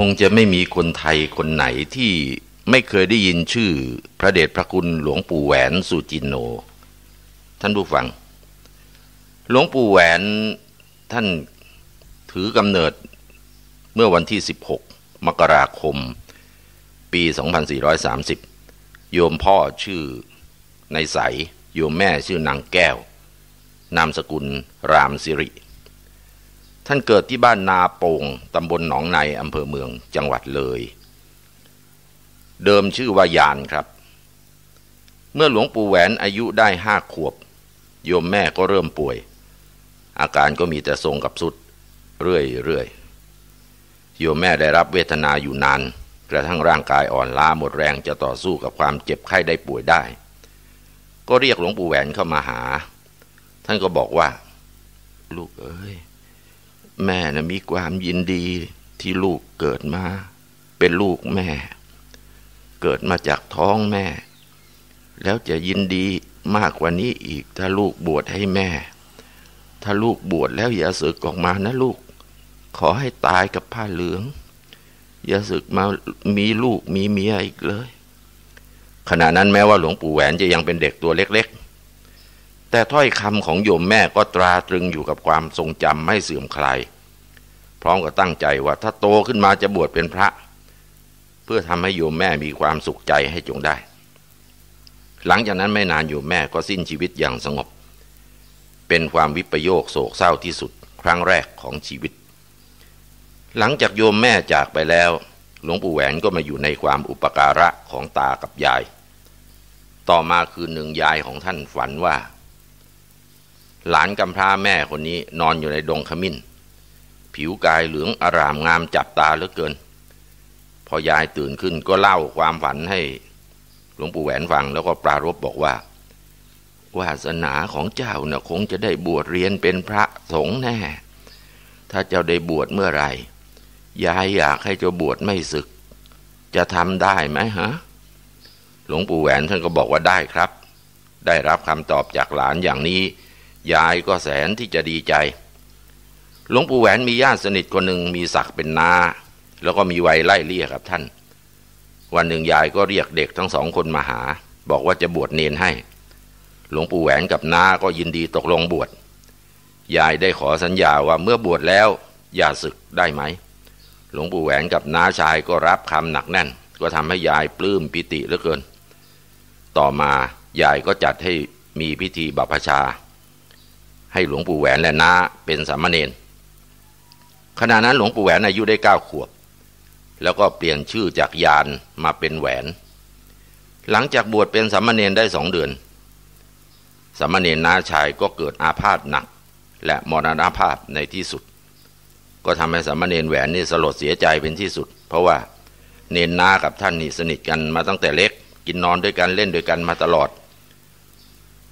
คงจะไม่มีคนไทยคนไหนที่ไม่เคยได้ยินชื่อพระเดชพระคุณหลวงปู่แหวนสุจินโน ท่านผู้ฟัง หลวงปู่แหวนท่านถือกำเนิดเมื่อวันที่ 16 มกราคม ปี 2430 โยมพ่อชื่อในใส โยมแม่ชื่อนางแก้ว นามสกุลรามสิริ ท่านเกิดที่บ้านนาโปงตำบลหนองในอำเภอเมืองจังหวัดเลย เดิมชื่อว่ายานครับ เมื่อหลวงปู่แหวนอายุได้ห้าขวบ โยมแม่ก็เริ่มป่วย อาการก็มีแต่ทรงกับสุด เรื่อยๆโยมแม่ได้รับเวทนาอยู่นาน กระทั่งร่างกายอ่อนล้าหมดแรงจะต่อสู้กับความเจ็บไข้ได้ป่วยได้ ก็เรียกหลวงปู่แหวนเข้ามาหา ท่านก็บอกว่า ลูกเอ้ย แม่นะมีความยินดีที่ลูกเกิดมา เป็นลูกแม่ เกิดมาจากท้องแม่ แล้วจะยินดีมากกว่านี้อีก ถ้าลูกบวชให้แม่ ถ้าลูกบวชแล้วอย่าสึกออกมานะลูก ขอให้ตายกับผ้าเหลือง อย่าสึกมามีลูกมีเมียอีกเลย ขณะนั้นแม้ว่าหลวงปู่แหวนจะยังเป็นเด็กตัวเล็กๆแต่ถ้อยคำของโยมแม่ก็ตราตรึงอยู่กับความทรงจำไม่เสื่อมคลาย พร้อมกับตั้งใจว่า ถ้าโตขึ้นมาจะบวชเป็นพระ เพื่อทำให้โยมแม่มีความสุขใจให้จงได้ หลังจากนั้นไม่นานโยมแม่ก็สิ้นชีวิตอย่างสงบ เป็นความวิปโยคโศกเศร้าที่สุดครั้งแรกของชีวิต หลังจากโยมแม่จากไปแล้ว หลวงปู่แหวนก็มาอยู่ในความอุปการะของตากับยาย ต่อมาคืนหนึ่งยายของท่านฝันว่าหลานกำพร้าแม่คนนี้นอนอยู่ในดงขมิ้น ผิวกายเหลืองอารามงามจับตาเหลือเกิน พอยายตื่นขึ้นก็เล่าความฝันให้หลวงปู่แหวนฟังแล้วก็ปรารบบอกว่า วาสนาของเจ้าน่ะคงจะได้บวชเรียนเป็นพระสงฆ์แน่ ถ้าเจ้าได้บวชเมื่อไหร่ยายอยากให้เจ้าบวชไม่ศึก จะทำได้ไหมฮะหลวงปู่แหวนท่านก็บอกว่าได้ครับ ได้รับคำตอบจากหลานอย่างนี้ ยายก็แสนที่จะดีใจ หลวงปู่แหวนมีญาติสนิทคนหนึ่งมีศักดิ์เป็นนา แล้วก็มีวัยไล่เลี่ยกับท่าน วันหนึ่งยายก็เรียกเด็กทั้งสองคนมาหา บอกว่าจะบวชเนนให้ หลวงปู่แหวนกับนาก็ยินดีตกลงบวชยายได้ขอสัญญาว่าเมื่อบวชแล้วอย่าศึกได้ไหม หลวงปู่แหวนกับน้าชายก็รับคำหนักแน่น ก็ทำให้ยายปลื้มปิติเหลือเกิน ต่อมายายก็จัดให้มีพิธีบัพชา ให้หลวงปู่แหวนและน้าเป็นสามเณร ขณะนั้นหลวงปู่แหวนอายุได้เก้าขวบ แล้วก็เปลี่ยนชื่อจากยานมาเป็นแหวน หลังจากบวชเป็นสามเณรได้สองเดือนสามเณรน้าชายก็เกิดอาพาธหนัก และมรณภาพในที่สุด ก็ทำให้สามเณรแหวนนี่สลดเสียใจเป็นที่สุด เพราะว่าเนนนากับท่านนี่สนิทกันมาตั้งแต่เล็ก กินนอนด้วยกันเล่นด้วยกันมาตลอด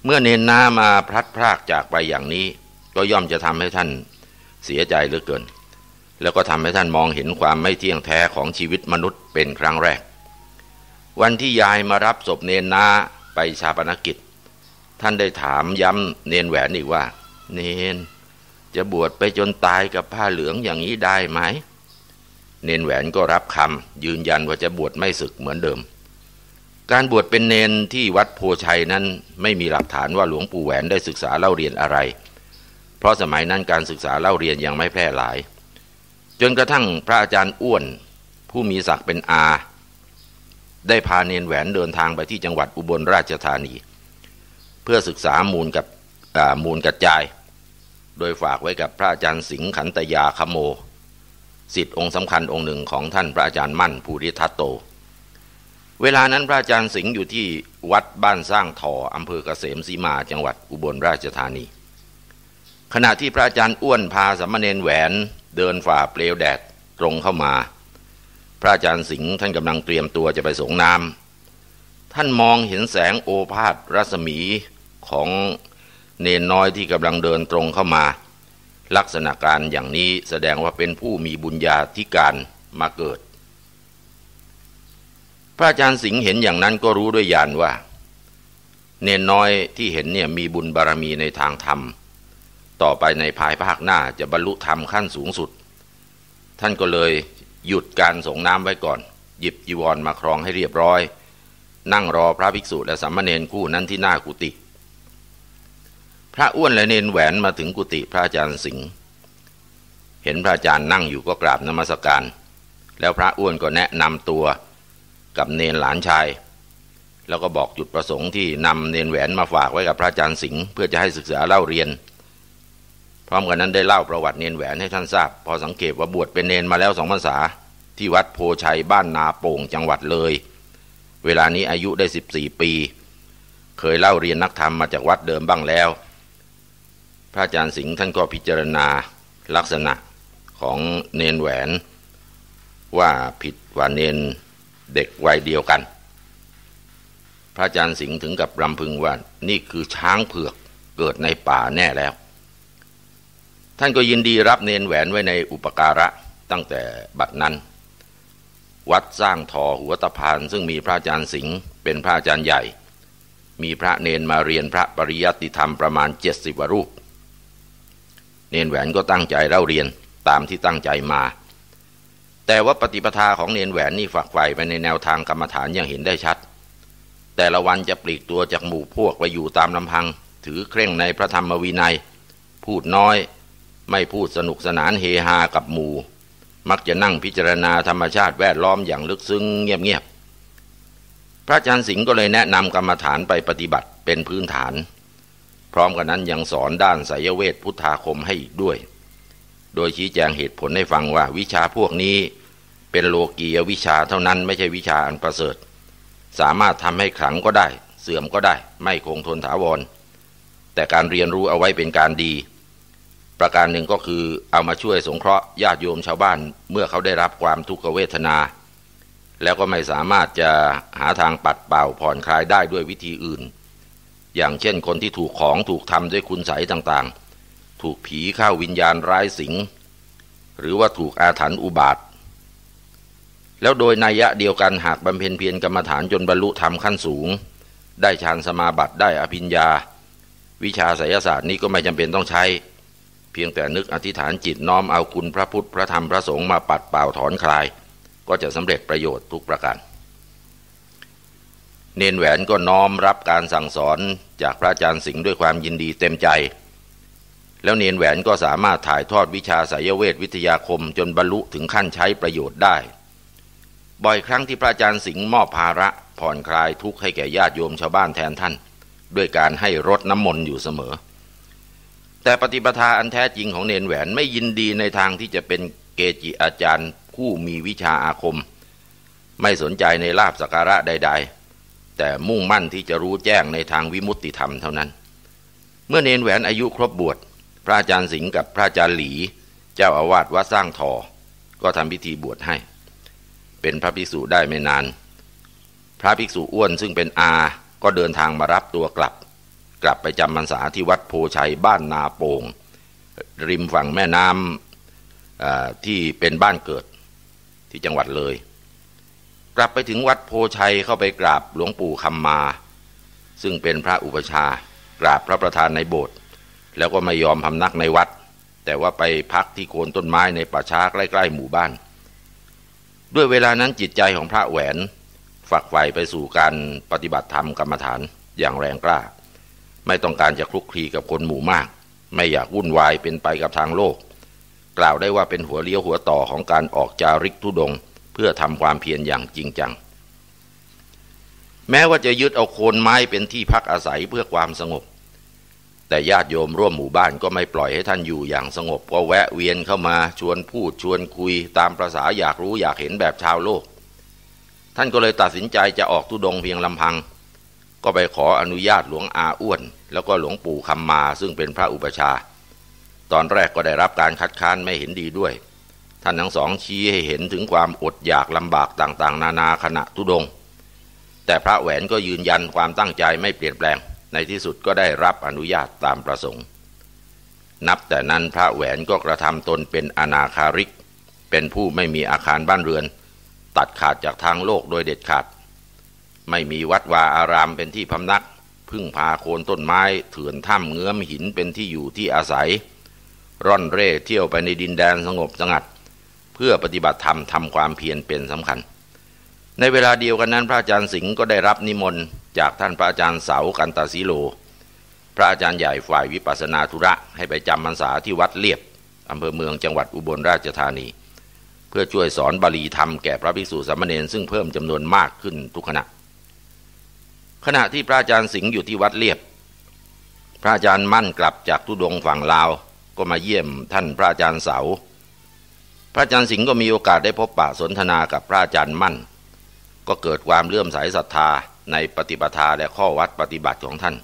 เมื่อเนนนามาพลัดพรากจากไปอย่างนี้ ก็ย่อมจะทำให้ท่านเสียใจเหลือเกิน แล้วก็ทำให้ท่านมองเห็นความไม่เที่ยงแท้ของชีวิตมนุษย์เป็นครั้งแรก วันที่ยายมารับศพเนนนาไปชาปนกิจ ท่านได้ถามย้ำเนนแหวนอีกว่า เนน จะบวชไปจนตายกับผ้าเหลืองอย่างนี้ได้ไหม เนนแหวนก็รับคำยืนยันว่าจะบวชไม่ศึกเหมือนเดิม การบวชเป็นเนนที่วัดโพชัยนั้นไม่มีหลักฐานว่าหลวงปู่แหวนได้ศึกษาเล่าเรียนอะไร เพราะสมัยนั้นการศึกษาเล่าเรียนยังไม่แพร่หลาย จนกระทั่งพระอาจารย์อ้วน ผู้มีศักดิ์เป็นอา ได้พาเนนแหวนเดินทางไปที่จังหวัดอุบลราชธานี เพื่อศึกษามูลกับมูลกระจาย โดยฝากไว้กับพระอาจารย์สิงห์ขันตยาคโมสิทธิ์องค์สำคัญองค์หนึ่งของท่านพระอาจารย์มั่นภูริทัตโต เวลานั้นพระอาจารย์สิงห์อยู่ที่วัดบ้านสร้างทออำเภอเกษมสีมาจังหวัดอุบลราชธานี ขณะที่พระอาจารย์อ้วนพาสามเณรแหวน เดินฝ่าเปลวแดดตรงเข้ามา พระอาจารย์สิงห์ท่านกำลังเตรียมตัวจะไปสงน้ำท่านมองเห็นแสงโอภาสรัศมีของเนนน้อยที่กำลังเดินตรงเข้ามา ลักษณะการอย่างนี้แสดงว่าเป็นผู้มีบุญญาธิการมาเกิด พระอาจารย์สิงห์เห็นอย่างนั้นก็รู้ด้วยญาณว่า เนนน้อยที่เห็นเนี่ยมีบุญบารมีในทางธรรม ต่อไปในภายภาคหน้าจะบรรลุธรรมขั้นสูงสุด ท่านก็เลยหยุดการส่งน้ำไว้ก่อน หยิบจีวรมาครองให้เรียบร้อย นั่งรอพระภิกษุและสามเณรคู่นั้นที่หน้ากุฏิพระอ้วนและเนนแหวนมาถึงกุฏิพระอาจารย์สิงห์เห็นพระอาจารย์นั่งอยู่ก็กราบนมัสการ แล้วพระอ้วนก็แนะนำตัวกับเนนหลานชาย แล้วก็บอกจุดประสงค์ที่นำเนนแหวนมาฝากไว้กับพระอาจารย์สิงห์เพื่อจะให้ศึกษาเล่าเรียน พร้อมกันนั้นได้เล่าประวัติเนนแหวนให้ท่านทราบ พอสังเกตว่าบวชเป็นเนนมาแล้วสองพรรษา ที่วัดโพชัยบ้านนาโป่งจังหวัดเลย เวลานี้อายุได้สิบสี่ปี เคยเล่าเรียนนักธรรมมาจากวัดเดิมบ้างแล้ว พระอาจารย์สิงห์ท่านก็พิจารณาลักษณะของเนนแหวน ว่าผิดว่าเนนเด็กวัยเดียวกัน พระอาจารย์สิงห์ถึงกับรำพึงว่านี่คือช้างเผือกเกิดในป่าแน่แล้ว ท่านก็ยินดีรับเนนแหวนไว้ในอุปการะตั้งแต่บัดนั้น วัดสร้างทอหัวตะพานซึ่งมีพระอาจารย์สิงห์เป็นพระอาจารย์ใหญ่ มีพระเนนมาเรียนพระปริยัติธรรมประมาณเจ็ดสิบรูป เนนแหวนก็ตั้งใจเล่าเรียนตามที่ตั้งใจมา แต่ว่าปฏิปทาของเนนแหวนนี่ฝักใฝ่ไปในแนวทางกรรมฐานอย่างเห็นได้ชัด แต่ละวันจะปลีกตัวจากหมู่พวกไปอยู่ตามลำพัง ถือเคร่งในพระธรรมวินัย พูดน้อย ไม่พูดสนุกสนานเฮฮากับหมู่ มักจะนั่งพิจารณาธรรมชาติแวดล้อมอย่างลึกซึ้งเงียบๆ พระอาจารย์สิงห์ก็เลยแนะนำกรรมฐานไปปฏิบัติเป็นพื้นฐาน พร้อมกันนั้นยังสอนด้านไสยเวทพุทธาคมให้อีกด้วย โดยชี้แจงเหตุผลให้ฟังว่าวิชาพวกนี้ เป็นโลกียวิชาเท่านั้นไม่ใช่วิชาอันประเสริฐ สามารถทำให้ขลังก็ได้ เสื่อมก็ได้ ไม่คงทนถาวร แต่การเรียนรู้เอาไว้เป็นการดี ประการหนึ่งก็คือเอามาช่วยสงเคราะห์ญาติโยมชาวบ้านเมื่อเขาได้รับความทุกขเวทนา แล้วก็ไม่สามารถจะหาทางปัดเป่าผ่อนคลายได้ด้วยวิธีอื่น อย่างเช่นคนที่ถูกของถูกทำด้วยคุณใสต่างๆ ถูกผีเข้าวิญญาณร้ายสิง หรือว่าถูกอาถรรพ์อุบาท แล้วโดยนัยะเดียวกันหากบำเพ็ญเพียรกรรมฐานจนบรรลุธรรมขั้นสูง ได้ฌานสมาบัติได้อภิญญา วิชาไสยศาสตร์นี้ก็ไม่จำเป็นต้องใช้ เพียงแต่นึกอธิษฐานจิตน้อมเอาคุณพระพุทธพระธรรมพระสงฆ์มาปัดเป่าถอนคลาย ก็จะสำเร็จประโยชน์ทุกประการเนนแหวนก็น้อมรับการสั่งสอนจากพระอาจารย์สิงห์ด้วยความยินดีเต็มใจ แล้วเนนแหวนก็สามารถถ่ายทอดวิชาสายเวทวิทยาคมจนบรรลุถึงขั้นใช้ประโยชน์ได้ บ่อยครั้งที่พระอาจารย์สิงห์มอบภาระผ่อนคลายทุกข์ให้แก่ญาติโยมชาวบ้านแทนท่าน ด้วยการให้รดน้ำมนต์อยู่เสมอ แต่ปฏิปทาอันแท้จริงของเนนแหวนไม่ยินดีในทางที่จะเป็นเกจิอาจารย์ผู้มีวิชาอาคม ไม่สนใจในลาบสักการะใด ๆ แต่มุ่งมั่นที่จะรู้แจ้งในทางวิมุตติธรรมเท่านั้น เมื่อเนนแหวนอายุครบบวชพระอาจารย์สิงห์กับพระอาจารย์หลี เจ้าอาวาสวัดสร้างทอ ก็ทำพิธีบวชให้ เป็นพระภิกษุได้ไม่นาน พระภิกษุอ้วนซึ่งเป็นอาก็เดินทางมารับตัวกลับ กลับไปจำพรรษาที่วัดโพชัยบ้านนาโปงริมฝั่งแม่น้ำที่เป็นบ้านเกิดที่จังหวัดเลย กลับไปถึงวัดโพชัยเข้าไปกราบหลวงปู่คำมา ซึ่งเป็นพระอุปชากราบพระประธานในโบสถ์แล้วก็ไม่ยอมพำนักในวัด แต่ว่าไปพักที่โคนต้นไม้ในป่าช้าใกล้ๆหมู่บ้าน ด้วยเวลานั้นจิตใจของพระแหวนฝักใฝ่ไปสู่การปฏิบัติธรรมกรรมฐานอย่างแรงกล้า ไม่ต้องการจะคลุกคลีกับคนหมู่มาก ไม่อยากวุ่นวายเป็นไปกับทางโลก กล่าวได้ว่าเป็นหัวเลี้ยวหัวต่อของการออกจาริกทุดง เพื่อทำความเพียรอย่างจริงจัง แม้ว่าจะยึดเอาโคนไม้เป็นที่พักอาศัยเพื่อความสงบ แต่ญาติโยมร่วมหมู่บ้านก็ไม่ปล่อยให้ท่านอยู่อย่างสงบก็แวะเวียนเข้ามาชวนพูดชวนคุย ตามประษาอยากรู้อยากเห็นแบบชาวโลก ท่านก็เลยตัดสินใจจะออกทุดงเพียงลำพัง ก็ไปขออนุญาตหลวงอาอ้วน แล้วก็หลวงปู่คำมาซึ่งเป็นพระอุปชา ตอนแรกก็ได้รับการคัดค้านไม่เห็นดีด้วย ท่านทั้งสองชี้ให้เห็นถึงความอดอยากลำบากต่างๆ นานาขณะทุดง แต่พระแหวนก็ยืนยันความตั้งใจไม่เปลี่ยนแปลง ในที่สุดก็ได้รับอนุญาตตามประสงค์ นับแต่นั้นพระแหวนก็กระทำตนเป็นอนาคาริก เป็นผู้ไม่มีอาคารบ้านเรือน ตัดขาดจากทางโลกโดยเด็ดขาด ไม่มีวัดวาอารามเป็นที่พำนัก พึ่งพาโคนต้นไม้เถื่อนถ้ำเงื้อมหินเป็นที่อยู่ที่อาศัย ร่อนเร่เที่ยวไปในดินแดนสงบสงัด เพื่อปฏิบัติธรรมทำความเพียรเป็นสำคัญ ในเวลาเดียวกันนั้นพระอาจารย์สิงห์ก็ได้รับนิมนต์จากท่านพระอาจารย์เสากันตาสีโล พระอาจารย์ใหญ่ฝ่ายวิปัสนาธุระให้ไปจำพรรษาที่วัดเลียบอำเภอเมืองจังหวัดอุบลราชธานี เพื่อช่วยสอนบาลีธรรมแก่พระภิกษุสามเณรซึ่งเพิ่มจำนวนมากขึ้นทุกขณะ ขณะที่พระอาจารย์สิงห์อยู่ที่วัดเลียบ พระอาจารย์มั่นกลับจากทุดงฝั่งลาว ก็มาเยี่ยมท่านพระอาจารย์เสา พระอาจารย์สิงห์ก็มีโอกาสได้พบปะสนทนากับพระอาจารย์มั่น ก็เกิดความเลื่อมใสศรัทธาในปฏิปทาและข้อวัดปฏิบัติของท่าน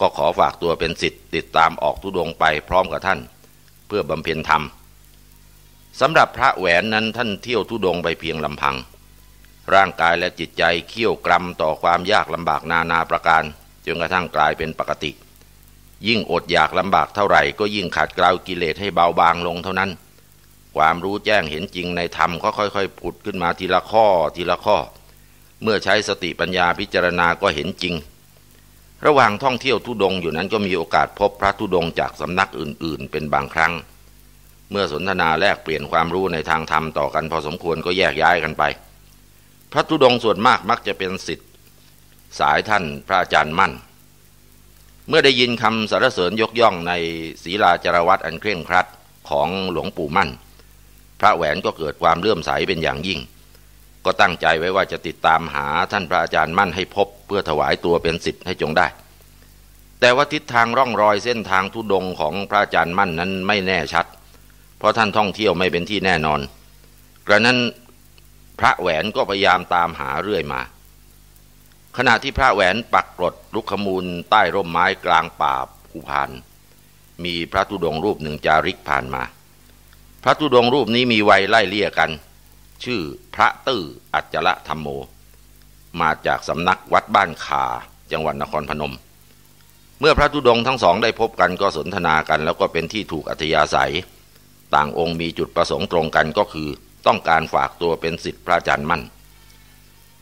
ก็ขอฝากตัวเป็นสิทธิ์ติดตามออกทุดงไปพร้อมกับท่าน เพื่อบำเพ็ญธรรมสำหรับพระแหวนนั้นท่านเที่ยวทุดงไปเพียงลำพัง ร่างกายและจิตใจเขี่ยวกรำต่อความยากลำบากนานาประการจนกระทั่งกลายเป็นปกติ ยิ่งอดอยากลำบากเท่าไหร่ ก็ยิ่งขัดเกลากิเลสให้เบาบางลงเท่านั้น ความรู้แจ้งเห็นจริงในธรรมก็ค่อยๆผุดขึ้นมาทีละข้อทีละข้อ เมื่อใช้สติปัญญาพิจารณาก็เห็นจริง ระหว่างท่องเที่ยวทุดงอยู่นั้นก็มีโอกาสพบพระทุดงจากสำนักอื่น ๆ เป็นบางครั้ง เมื่อสนทนาแลกเปลี่ยนความรู้ในทางธรรมต่อกันพอสมควรก็แยกย้ายกันไป พระทุดงส่วนมากมักจะเป็นสิทธิ์สายท่านพระอาจารย์มั่น เมื่อได้ยินคำสรรเสริญยกย่องในศีลาจารวัตอันเคร่งครัดของหลวงปู่มั่น พระแหวนก็เกิดความเลื่อมใสเป็นอย่างยิ่ง ก็ตั้งใจไว้ว่าจะติดตามหาท่านพระอาจารย์มั่นให้พบ เพื่อถวายตัวเป็นสิทธิ์ให้จงได้ แต่ว่าทิศทางร่องรอยเส้นทางทุดงของพระอาจารย์มั่นนั้นไม่แน่ชัด เพราะท่านท่องเที่ยวไม่เป็นที่แน่นอนกระนั้น พระแหวนก็พยายามตามหาเรื่อยมา ขณะที่พระแหวนปักกรดลุกขมูลใต้ร่มไม้กลางป่าภูพาน มีพระธุดงรูปหนึ่งจาริกผ่านมา พระธุดงรูปนี้มีวัยไล่เลี่ยกัน ชื่อพระตื้ออัจฉระธรรมโม มาจากสำนักวัดบ้านคาจังหวัดนครพนม เมื่อพระธุดงทั้งสองได้พบกันก็สนทนากัน แล้วก็เป็นที่ถูกอัธยาศัย ต่างองค์มีจุดประสงค์ตรงกันก็คือ ต้องการฝากตัวเป็นสิทธิพระอาจารย์มั่น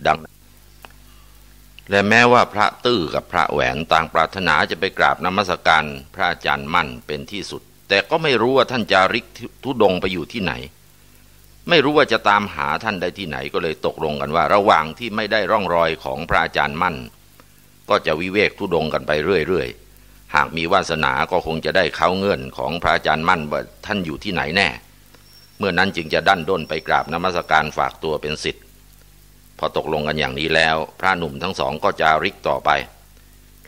ดัง และแม้ว่าพระตื้อกับพระแหวนต่างปรารถนาจะไปกราบนมัสการพระอาจารย์มั่นเป็นที่สุด แต่ก็ไม่รู้ว่าท่านจาริกทุดงไปอยู่ที่ไหน ไม่รู้ว่าจะตามหาท่านได้ที่ไหนก็เลยตกลงกันว่า ระหว่างที่ไม่ได้ร่องรอยของพระอาจารย์มั่น ก็จะวิเวกทุดงกันไปเรื่อยๆหากมีวาสนาก็คงจะได้เข้าเงื่อนของพระอาจารย์มั่นว่าท่านอยู่ที่ไหนแน่ เมื่อนั้นจึงจะดันด้นไปกราบนมัสการฝากตัวเป็นสิทธิ์พอตกลงกันอย่างนี้แล้ว พระหนุ่มทั้งสองก็จาริกต่อไป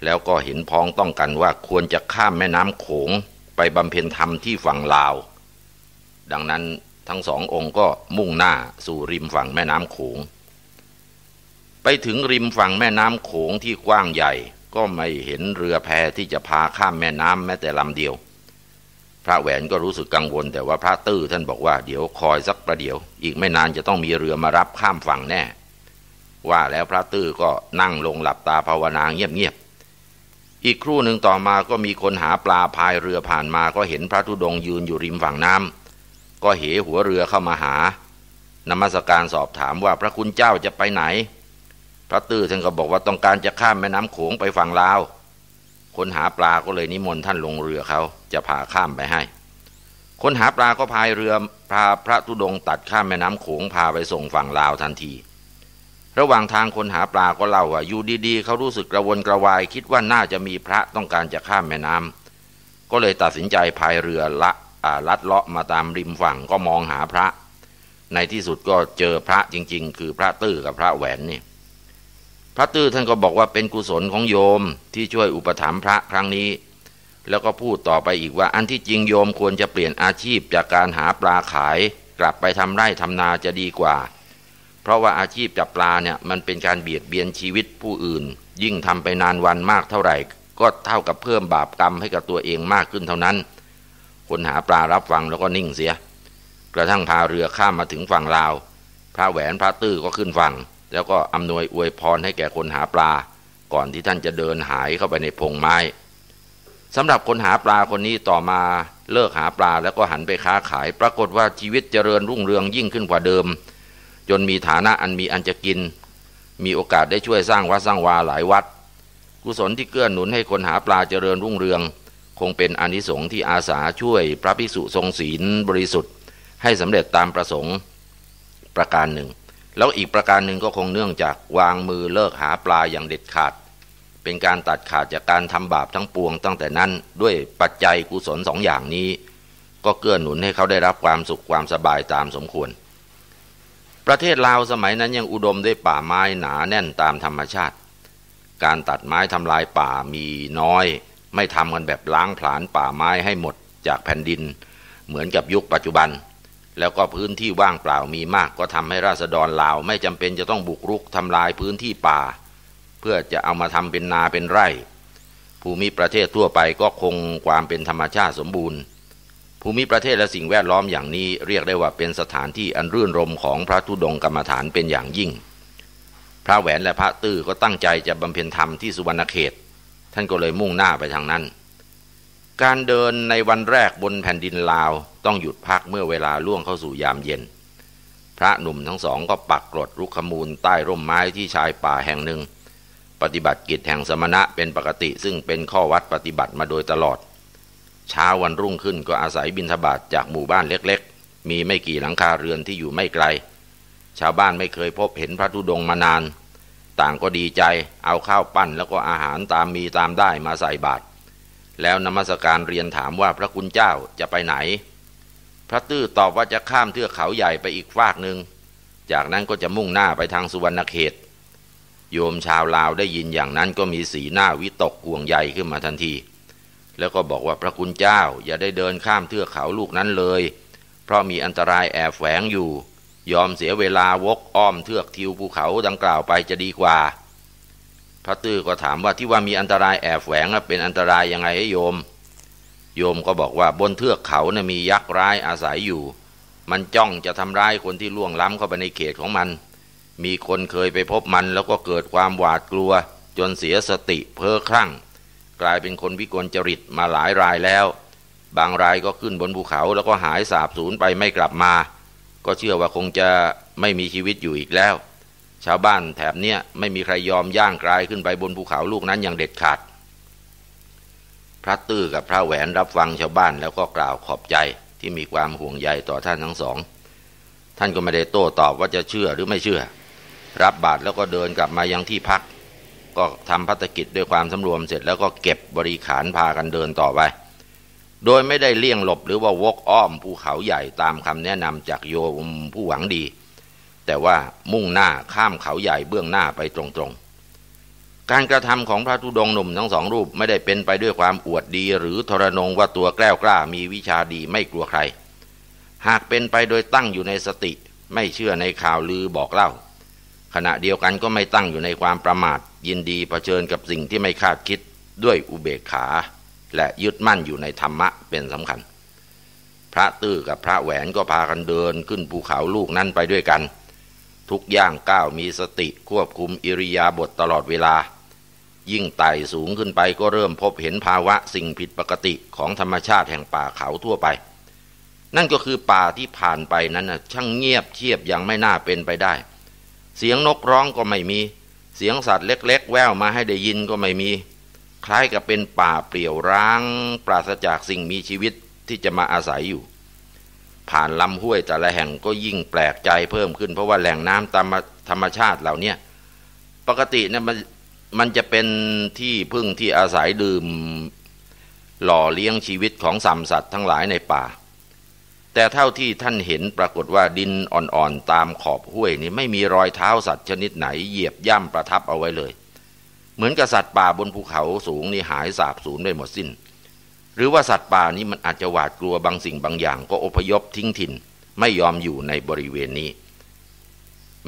แล้วก็เห็นพ้องต้องกันว่าควรจะข้ามแม่น้ำโขงไปบำเพ็ญธรรมที่ฝั่งลาว ดังนั้นทั้งสององค์ก็มุ่งหน้าสู่ริมฝั่งแม่น้ำโขง ไปถึงริมฝั่งแม่น้ำโขงที่กว้างใหญ่ ก็ไม่เห็นเรือแพที่จะพาข้ามแม่น้ำแม้แต่ลำเดียว พระแหวนก็รู้สึกกังวล แต่ว่าพระตื้อท่านบอกว่าเดี๋ยวคอยสักประเดี๋ยว อีกไม่นานจะต้องมีเรือมารับข้ามฝั่งแน่ ว่าแล้วพระตื้อก็นั่งลงหลับตาภาวนาเงียบๆอีกครู่หนึ่งต่อมาก็มีคนหาปลาพายเรือผ่านมาก็เห็นพระธุดงยืนอยู่ริมฝั่งน้ำก็เหหัวเรือเข้ามาหานมัสการสอบถามว่าพระคุณเจ้าจะไปไหน พระตื้อท่านก็บอกว่าต้องการจะข้ามแม่น้ำโขงไปฝั่งลาว คนหาปลาก็เลยนิมนต์ท่านลงเรือเขาจะพาข้ามไปให้ คนหาปลาก็พายเรือพาพระธุดงตัดข้ามแม่น้ำโขงพาไปส่งฝั่งลาวทันที ระหว่างทางคนหาปลาก็เล่าว่าอยู่ดีๆเขารู้สึกกระวนกระวาย คิดว่าน่าจะมีพระต้องการจะข้ามแม่น้ำก็เลยตัดสินใจพายเรือละลัดเลาะมาตามริมฝั่งก็มองหาพระ ในที่สุดก็เจอพระจริง ๆ คือพระตื้อกับพระแหวนนี่ ระตื้อท่านก็บอกว่าเป็นกุศลของโยมที่ช่วยอุปถัมภ์พระครั้งนี้ แล้วก็พูดต่อไปอีกว่าอันที่จริงโยมควรจะเปลี่ยนอาชีพจากการหาปลาขาย กลับไปทำไร่ทำนาจะดีกว่า เพราะว่าอาชีพจับปลาเนี่ยมันเป็นการเบียดเบียนชีวิตผู้อื่น ยิ่งทำไปนานวันมากเท่าไหร่ ก็เท่ากับเพิ่มบาปกรรมให้กับตัวเองมากขึ้นเท่านั้น คนหาปลารับฟังแล้วก็นิ่งเสีย กระทั่งพาเรือข้ามมาถึงฝั่งลาว พระแหวนพระตื้อก็ขึ้นฝั่ง แล้วก็อำนวยอวยพรให้แก่คนหาปลา ก่อนที่ท่านจะเดินหายเข้าไปในพงไม้สำหรับคนหาปลาคนนี้ต่อมาเลิกหาปลาแล้วก็หันไปค้าขาย ปรากฏว่าชีวิตเจริญรุ่งเรืองยิ่งขึ้นกว่าเดิม จนมีฐานะอันมีอันจะกิน มีโอกาสได้ช่วยสร้างวัดสร้างวาหลายวัด กุศลที่เกื้อหนุนให้คนหาปลาเจริญรุ่งเรือง คงเป็นอนิสงส์ที่อาสาช่วยพระภิกษุทรงศีลบริสุทธิ์ ให้สำเร็จตามประสงค์ประการหนึ่ง แล้วอีกประการหนึ่งก็คงเนื่องจากวางมือเลิกหาปลาอย่างเด็ดขาด เป็นการตัดขาดจากการทำบาปทั้งปวงตั้งแต่นั้นด้วยปัจจัยกุศลสองอย่างนี้ ก็เกื้อหนุนให้เขาได้รับความสุขความสบายตามสมควร ประเทศลาวสมัยนั้นยังอุดมด้วยป่าไม้หนาแน่นตามธรรมชาติ การตัดไม้ทำลายป่ามีน้อย ไม่ทำกันแบบล้างผลาญป่าไม้ให้หมดจากแผ่นดิน เหมือนกับยุคปัจจุบัน แล้วก็พื้นที่ว่างเปล่ามีมาก ก็ทำให้ราษฎรลาว ไม่จำเป็นจะต้องบุกรุกทำลายพื้นที่ป่า เพื่อจะเอามาทำเป็นนาเป็นไร่ ภูมิประเทศทั่วไปก็คงความเป็นธรรมชาติสมบูรณ์ ภูมิประเทศและสิ่งแวดล้อมอย่างนี้เรียกได้ว่าเป็นสถานที่อันรื่นรมของพระธุดงกรรมฐานเป็นอย่างยิ่ง พระแหวนและพระตื้อก็ตั้งใจจะบำเพ็ญธรรมที่สุวรรณเขต ท่านก็เลยมุ่งหน้าไปทางนั้น การเดินในวันแรกบนแผ่นดินลาวต้องหยุดพักเมื่อเวลาล่วงเข้าสู่ยามเย็น พระหนุ่มทั้งสองก็ปักกรดรุกขมูลใต้ร่มไม้ที่ชายป่าแห่งหนึ่ง ปฏิบัติกิจแห่งสมณะเป็นปกติซึ่งเป็นข้อวัดปฏิบัติมาโดยตลอด เช้าวันรุ่งขึ้นก็อาศัยบินทบาทจากหมู่บ้านเล็กๆ มีไม่กี่หลังคาเรือนที่อยู่ไม่ไกล ชาวบ้านไม่เคยพบเห็นพระธุดงมานาน ต่างก็ดีใจเอาข้าวปั้นแล้วก็อาหารตามมีตามได้มาใส่บาตร แล้วนมัสการเรียนถามว่าพระคุณเจ้าจะไปไหน พระตื้อตอบว่าจะข้ามเทือกเขาใหญ่ไปอีกฟากหนึ่ง จากนั้นก็จะมุ่งหน้าไปทางสุวรรณเขต โยมชาวลาวได้ยินอย่างนั้นก็มีสีหน้าวิตกห่วงใหญ่ขึ้นมาทันที แล้วก็บอกว่าพระคุณเจ้าอย่าได้เดินข้ามเทือกเขาลูกนั้นเลย เพราะมีอันตรายแอบแฝงอยู่ ยอมเสียเวลาวกอ้อมเทือกทิวภูเขาดังกล่าวไปจะดีกว่า พระตื้อก็ถามว่าที่ว่ามีอันตรายแอบแฝงเป็นอันตรายยังไงให้โยม โยมก็บอกว่าบนเทือกเขานะ่ยมียักษ์ร้ายอาศัยอยู่ มันจ้องจะทำร้ายคนที่ล่วงล้ำเข้าไปในเขตของมัน มีคนเคยไปพบมันแล้วก็เกิดความหวาดกลัว จนเสียสติเพ้อคลั่ง กลายเป็นคนวิกลจริตมาหลายรายแล้ว บางรายก็ขึ้นบนภูเขาแล้วก็หายสาบสูญไปไม่กลับมา ก็เชื่อว่าคงจะไม่มีชีวิตอยู่อีกแล้ว ชาวบ้านแถบเนี้ยไม่มีใครยอมย่างกลายขึ้นไปบนภูเขาลูกนั้นอย่างเด็ดขาด พระตื้อกับพระแหวนรับฟังชาวบ้านแล้วก็กล่าวขอบใจที่มีความห่วงใยต่อท่านทั้งสอง ท่านก็ไม่ได้โต้ตอบว่าจะเชื่อหรือไม่เชื่อ รับบาตรแล้วก็เดินกลับมายังที่พัก ก็ทำพัฒกิจด้วยความสำรวมเสร็จแล้วก็เก็บบริขารพากันเดินต่อไป โดยไม่ได้เลี่ยงหลบหรือว่าวกอ้อมภูเขาใหญ่ตามคำแนะนำจากโยมผู้หวังดี แต่ว่ามุ่งหน้าข้ามเขาใหญ่เบื้องหน้าไปตรงๆ การกระทำของพระธุดงหนุ่มทั้งสองรูปไม่ได้เป็นไปด้วยความอวดดี หรือทรนงว่าตัวแกล้วกล้ามีวิชาดีไม่กลัวใคร หากเป็นไปโดยตั้งอยู่ในสติ ไม่เชื่อในข่าวลือบอกเล่า ขณะเดียวกันก็ไม่ตั้งอยู่ในความประมาท ยินดีเผชิญกับสิ่งที่ไม่คาดคิดด้วยอุเบกขา และยึดมั่นอยู่ในธรรมะเป็นสำคัญพระตื้อกับพระแหวนก็พากันเดินขึ้นภูเขาลูกนั้นไปด้วยกัน ทุกย่างก้าวมีสติควบคุมอิริยาบถตลอดเวลา ยิ่งไต่สูงขึ้นไปก็เริ่มพบเห็นภาวะสิ่งผิดปกติของธรรมชาติแห่งป่าเขาทั่วไป นั่นก็คือป่าที่ผ่านไปนั้นนะช่างเงียบเชียบอย่างไม่น่าเป็นไปได้ เสียงนกร้องก็ไม่มี เสียงสัตว์เล็ก ๆ แววมาให้ได้ยินก็ไม่มี คล้ายกับเป็นป่าเปลี่ยวร้าง ปราศจากสิ่งมีชีวิตที่จะมาอาศัยอยู่ ผ่านลำห้วยแต่ละแห่งก็ยิ่งแปลกใจเพิ่มขึ้น เพราะว่าแหล่งน้ำตามธรรมชาติเหล่านี้ปกติเนี่ยมันมันจะเป็นที่พึ่งที่อาศัยดื่ม หล่อเลี้ยงชีวิตของสัมสัตว์ทั้งหลายในป่า แต่เท่าที่ท่านเห็นปรากฏว่าดินอ่อนๆตามขอบห้วยนี่ไม่มีรอยเท้าสัตว์ชนิดไหนเหยียบย่ำประทับเอาไว้เลย เหมือนกับสัตว์ป่าบนภูเขาสูงนี่หายสาบสูญไปหมดสิน้น รือว่าสัตว์ป่านี้มันอาจจะหวาดกลัวบางสิ่งบางอย่าง ก็อพยพทิ้งถิ่น ไม่ยอมอยู่ในบริเวณนี้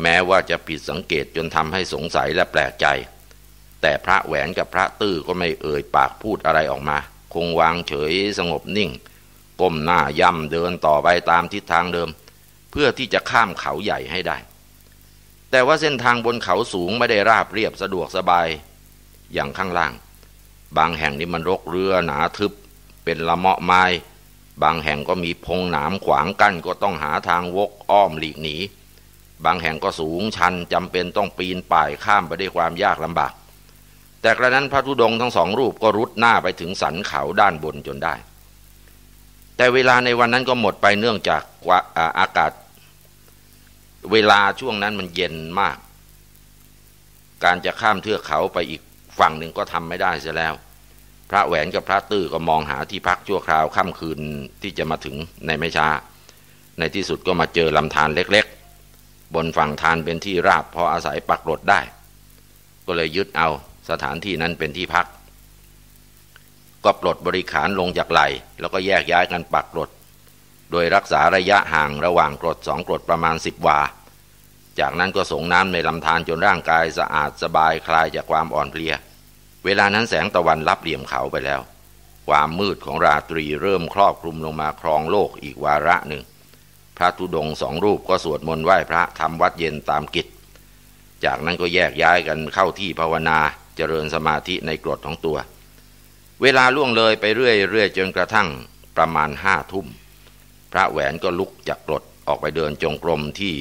แม้ว่าจะผิดสังเกตจนทำให้สงสัยและแปลกใจ แต่พระแหวนกับพระตื้อก็ไม่เอ่ยปากพูดอะไรออกมา คงวางเฉยสงบนิ่ง ก้มหน้าย่ำเดินต่อไปตามทิศทางเดิม เพื่อที่จะข้ามเขาใหญ่ให้ได้ แต่ว่าเส้นทางบนเขาสูงไม่ได้ราบเรียบสะดวกสบาย อย่างข้างล่าง บางแห่งนี่มันรกเรือหนาทึบ เป็นละเมาะไม้ บางแห่งก็มีพงหนามขวางกั้นก็ต้องหาทางวกอ้อมหลีกหนี บางแห่งก็สูงชันจำเป็นต้องปีนป่ายข้ามไปด้วยความยากลำบาก แต่กระนั้นพระธุดงทั้งสองรูปก็รุดหน้าไปถึงสันเขาด้านบนจนได้ แต่เวลาในวันนั้นก็หมดไปเนื่องจากอากาศ เวลาช่วงนั้นมันเย็นมาก การจะข้ามเทือกเขาไปอีกฝั่งหนึ่งก็ทำไม่ได้เสียแล้ว พระแหวนกับพระตื้อก็มองหาที่พักชั่วคราวค่ำคืนที่จะมาถึงในไม่ช้า ในที่สุดก็มาเจอลำธารเล็กๆ บนฝั่งทานเป็นที่ราบพออาศัยปักรถได้ ก็เลยยึดเอาสถานที่นั้นเป็นที่พัก ก็ปลดบริขารลงจากไหลแล้วก็แยกย้ายกันปักรถโดยรักษาระยะห่างระหว่างกรดสองกรดประมาณสิบวา จากนั้นก็ส่งน้ำในลำธารจนร่างกายสะอาดสบายคลายจากความอ่อนเพลีย เวลานั้นแสงตะวันรับเหลี่ยมเขาไปแล้ว ความมืดของราตรีเริ่มครอบคลุมลงมาครองโลกอีกวาระหนึ่ง พระธุดงสองรูปก็สวดมนต์ไหว้พระทำวัดเย็นตามกิจ จากนั้นก็แยกย้ายกันเข้าที่ภาวนาเจริญสมาธิในกรดของตัว เวลาล่วงเลยไปเรื่อยๆจนกระทั่งประมาณห้าทุ่ม พระแหวนก็ลุกจากกรดออกไปเดินจงกรมที่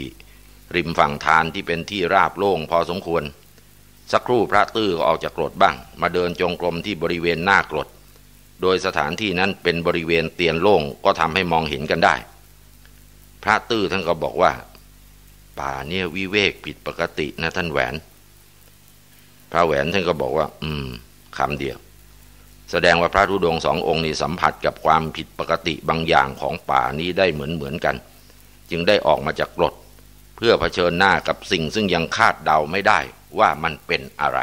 ริมฝั่งทานที่เป็นที่ราบโล่งพอสมควร สักครู่พระตื้อก็ออกจากกรดบ้าง มาเดินจงกรมที่บริเวณหน้ากรด โดยสถานที่นั้นเป็นบริเวณเตียนโล่งก็ทำให้มองเห็นกันได้ พระตื้อท่านก็บอกว่า ป่าเนี่ยวิเวกผิดปกตินะท่านแหวน พระแหวนท่านก็บอกว่า อืมคำเดียว แสดงว่าพระธุดงสององค์นี้สัมผัสกับความผิดปกติบางอย่างของป่านี้ได้เหมือนเหมือนกัน จึงได้ออกมาจากกรด พื่อเผชิญหน้ากับสิ่งซึ่งยังคาดเดาไม่ได้ว่ามันเป็นอะไร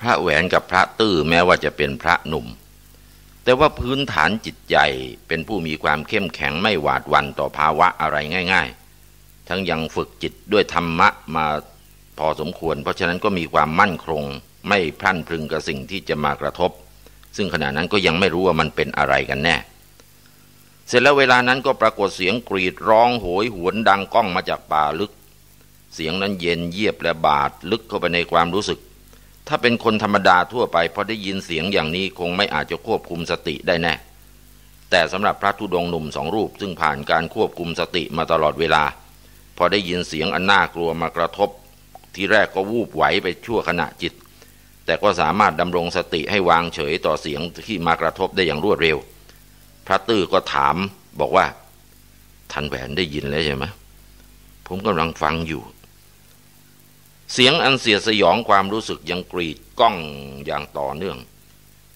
พระแหวนกับพระตื้อแม้ว่าจะเป็นพระหนุ่ม แต่ว่าพื้นฐานจิตใจเป็นผู้มีความเข้มแข็งไม่หวาดวันต่อภาวะอะไรง่าย ๆ ทั้งยังฝึกจิตด้วยธรรมะมาพอสมควร เพราะฉะนั้นก็มีความมั่นคง ไม่พลั่นพลึงกับสิ่งที่จะมากระทบ ซึ่งขณะนั้นก็ยังไม่รู้ว่ามันเป็นอะไรกันแน่ เสร็จแล้วเวลานั้นก็ปรากฏเสียงกรีดร้องโหยหวนดังก้องมาจากป่าลึก เสียงนั้นเย็นเยียบและบาดลึกเข้าไปในความรู้สึก ถ้าเป็นคนธรรมดาทั่วไปพอได้ยินเสียงอย่างนี้คงไม่อาจจะควบคุมสติได้แน่ แต่สำหรับพระธุดงหนุ่มสองรูป ซึ่งผ่านการควบคุมสติมาตลอดเวลา พอได้ยินเสียงอันน่ากลัวมากระทบ ทีแรกก็วูบไหวไปชั่วขณะจิต แต่ก็สามารถดำรงสติให้วางเฉยต่อเสียงที่มากระทบได้อย่างรวดเร็ว พระตื้อก็ถามบอกว่าท่านแหวนได้ยินแล้วใช่ไหมผมกำลังฟังอยู่ เสียงอันเสียสยองความรู้สึกยังกรีดก้องอย่างต่อเนื่อง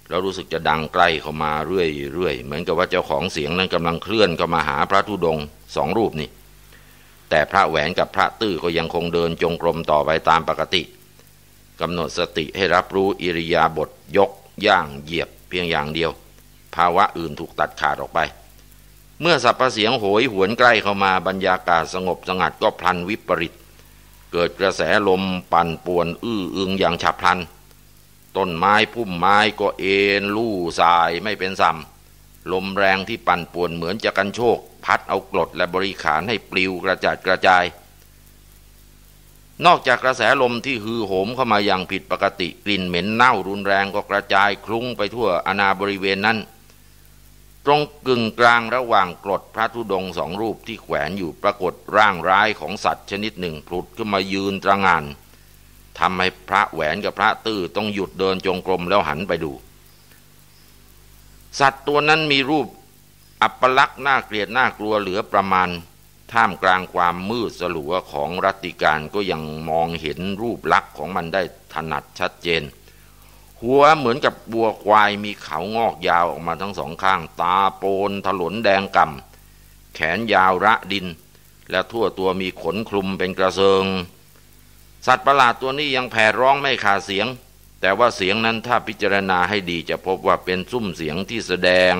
แล้วรู้สึกจะดังใกล้เข้ามาเรื่อยๆเหมือนกับว่าเจ้าของเสียงนั้นกำลังเคลื่อนเข้ามาหาพระธุดงสองรูปนี่แต่พระแหวนกับพระตื้อก็ยังคงเดินจงกรมต่อไปตามปกติกำหนดสติให้รับรู้อิริยาบถยกย่างเหยียบเพียงอย่างเดียวาวะอื่นถูกตัดขาดออกไป เมื่อสัพเสียงโหยหวนใกล้เข้ามาบรรยากาศสงบสงัดก็พลันวิปริต เกิดกระแสลมปั่นป่วน อื้ออึงอย่างฉับพลัน ต้นไม้พุ่มไม้ก็เอ็นลู่สายไม่เป็นซ้ำลมแรงที่ปั่นป่วนเหมือนจะกันโชก พัดเอากรดและบริขารให้ปลิวกระจัดกระจายนอกจากกระแสลมที่ฮือโหมเข้ามาอย่างผิดปกติกลิ่นเหม็นเน่ารุนแรงก็กระจายคลุ้งไปทั่วอนาบริเวณนั้น ตรงกึ่งกลางระหว่างกรดพระธุดงสองรูปที่แขวนอยู่ปรากฏร่างร้ายของสัตว์ชนิดหนึ่งผลุดขึ้นมายืนตระงานทำให้พระแหวนกับพระตื้อต้องหยุดเดินจงกรมแล้วหันไปดู สัตว์ตัวนั้นมีรูปอัปลักษณ์น่าเกลียดน่ากลัวเหลือประมาณ ท่ามกลางความมืดสลัวของรัติการก็ยังมองเห็นรูปลักษณ์ของมันได้ถนัดชัดเจน หัวเหมือนกับบัวควายมีเขางอกยาวออกมาทั้งสองข้าง ตาโปนถลนแดงกำแขนยาวระดิน และทั่วตัวมีขนคลุมเป็นกระเซิง สัตว์ประหลาดตัวนี้ยังแผ่ร้องไม่ขาดเสียง แต่ว่าเสียงนั้นถ้าพิจารณาให้ดีจะพบว่าเป็นซุ้มเสียงที่แสดง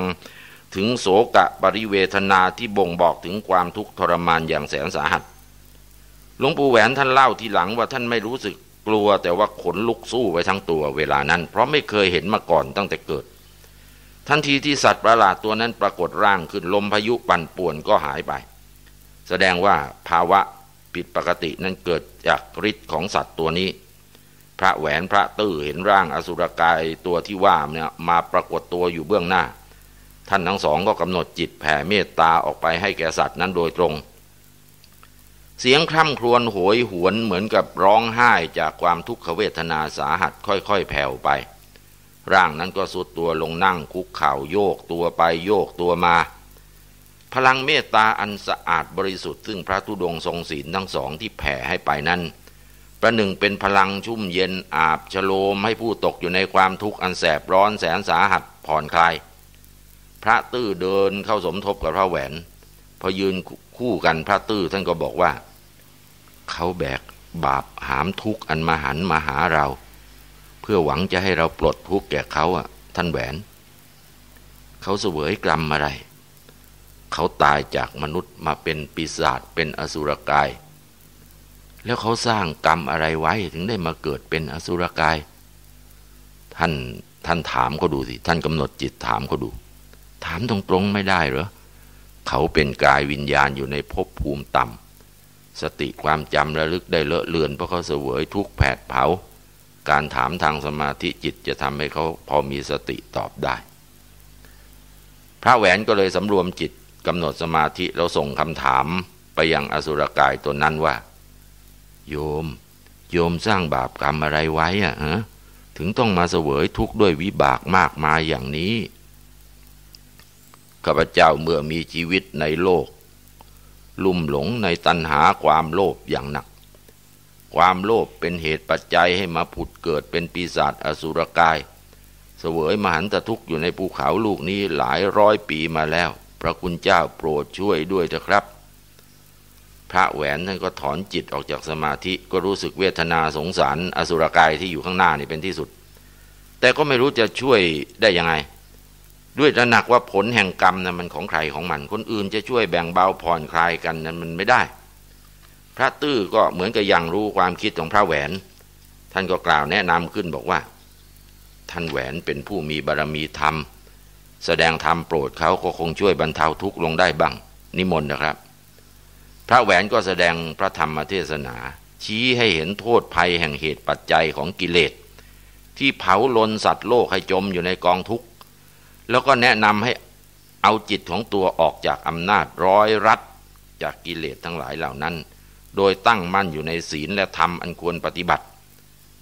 ถึงโศกะปริเวทนาที่บ่งบอกถึงความทุกข์ทรมานอย่างแสนสาหัสหลวงปู่แหวนท่านเล่าทีหลังว่าท่านไม่รู้สึกก ลัวแต่ว่าขนลุกสู้ไว้ทั้งตัวเวลานั้น เพราะไม่เคยเห็นมาก่อนตั้งแต่เกิด ทันทีที่สัตว์ประหลาดตัวนั้นปรากฏร่างขึ้นลมพายุปั่นป่วนก็หายไป แสดงว่าภาวะผิดปกตินั้นเกิดจากฤทธิ์ของสัตว์ตัวนี้ พระแหวนพระตื้อเห็นร่างอสุรกายตัวที่ว่าเนี่ยมาปรากฏตัวอยู่เบื้องหน้า ท่านทั้งสองก็กำหนดจิตแผ่เมตตาออกไปให้แก่สัตว์นั้นโดยตรง เสียงคร่ำครวญโหยหวนเหมือนกับร้องไห้จากความทุกขเวทนาสาหัสค่อยๆแผ่วไป ร่างนั้นก็สุดตัวลงนั่งคุกเข่าโยกตัวไปโยกตัวมา พลังเมตตาอันสะอาดบริสุทธิ์ซึ่งพระธุดงทรงศีลทั้งสองที่แผ่ให้ไปนั้น ประหนึ่งเป็นพลังชุ่มเย็นอาบชโลมให้ผู้ตกอยู่ในความทุกข์อันแสบร้อนแสนสาหัสผ่อนคลาย พระตื้อเดินเข้าสมทบกับพระแหวน พอยืนคู่กันพระตื้อท่านก็บอกว่า เขาแบกบาปหามทุกข์อันมหันมาหาเรา เพื่อหวังจะให้เราปลดทุกข์แก่เขาอะ ท่านแหวน เขาเสวยกรรมอะไร เขาตายจากมนุษย์มาเป็นปีศาจเป็นอสุรกาย แล้วเขาสร้างกรรมอะไรไว้ถึงได้มาเกิดเป็นอสุรกาย ท่านท่านถามเขาดูสิ ท่านกำหนดจิตถามเขาดู ถามตรงๆไม่ได้เหรอเขาเป็นกายวิญญาณอยู่ในภพภูมิต่ำ สติความจำระลึกได้เลอะเลือนเพราะเขาเสวยทุกแผดเผา การถามทางสมาธิจิตจะทำให้เขาพอมีสติตอบได้ พระแหวนก็เลยสำรวมจิตกำหนดสมาธิแล้วส่งคำถามไปยังอสุรกายตัวนั้นว่า โยม โยมสร้างบาปกรรมอะไรไว้อะฮะถึงต้องมาเสวยทุกข์ด้วยวิบากมากมายอย่างนี้ข้าพเจ้าเมื่อมีชีวิตในโลก ลุ่มหลงในตัณหาความโลภอย่างหนัก ความโลภเป็นเหตุปัจจัยให้มาผุดเกิดเป็นปีศาจอสุรกาย เสวยมหันตทุกข์อยู่ในภูเขาลูกนี้หลายร้อยปีมาแล้ว พระคุณเจ้าโปรดช่วยด้วยเถอะครับ พระแหวนท่านก็ถอนจิตออกจากสมาธิก็รู้สึกเวทนาสงสารอสุรกายที่อยู่ข้างหน้านี่เป็นที่สุด แต่ก็ไม่รู้จะช่วยได้ยังไง ด้วยตระหนักว่าผลแห่งกรรมนะั้นมันของใครของมัน คนอื่นจะช่วยแบ่งเบาผ่อนคลายกันนั้นมันไม่ได้ พระตื้อก็เหมือนกับยังรู้ความคิดของพระแหวน ท่านก็กล่าวแนะนำขึ้นบอกว่า ท่านแหวนเป็นผู้มีบารรมีธรรม แสดงธรรมโปรดเขาก็คงช่วยบรรเทาทุกข์ลงได้บ้าง นิมนต์นะครับ พระแหวนก็แสดงพระธรรมเทศนา ชี้ให้เห็นโทษภัยแห่งเหตุปัจจัยของกิเลสที่เผาลนสัตว์โลกให้จมอยู่ในกองทุกข์ แล้วก็แนะนำให้เอาจิตของตัวออกจากอำนาจร้อยรัดจากกิเลสทั้งหลายเหล่านั้น โดยตั้งมั่นอยู่ในศีลและธรรมอันควรปฏิบัติ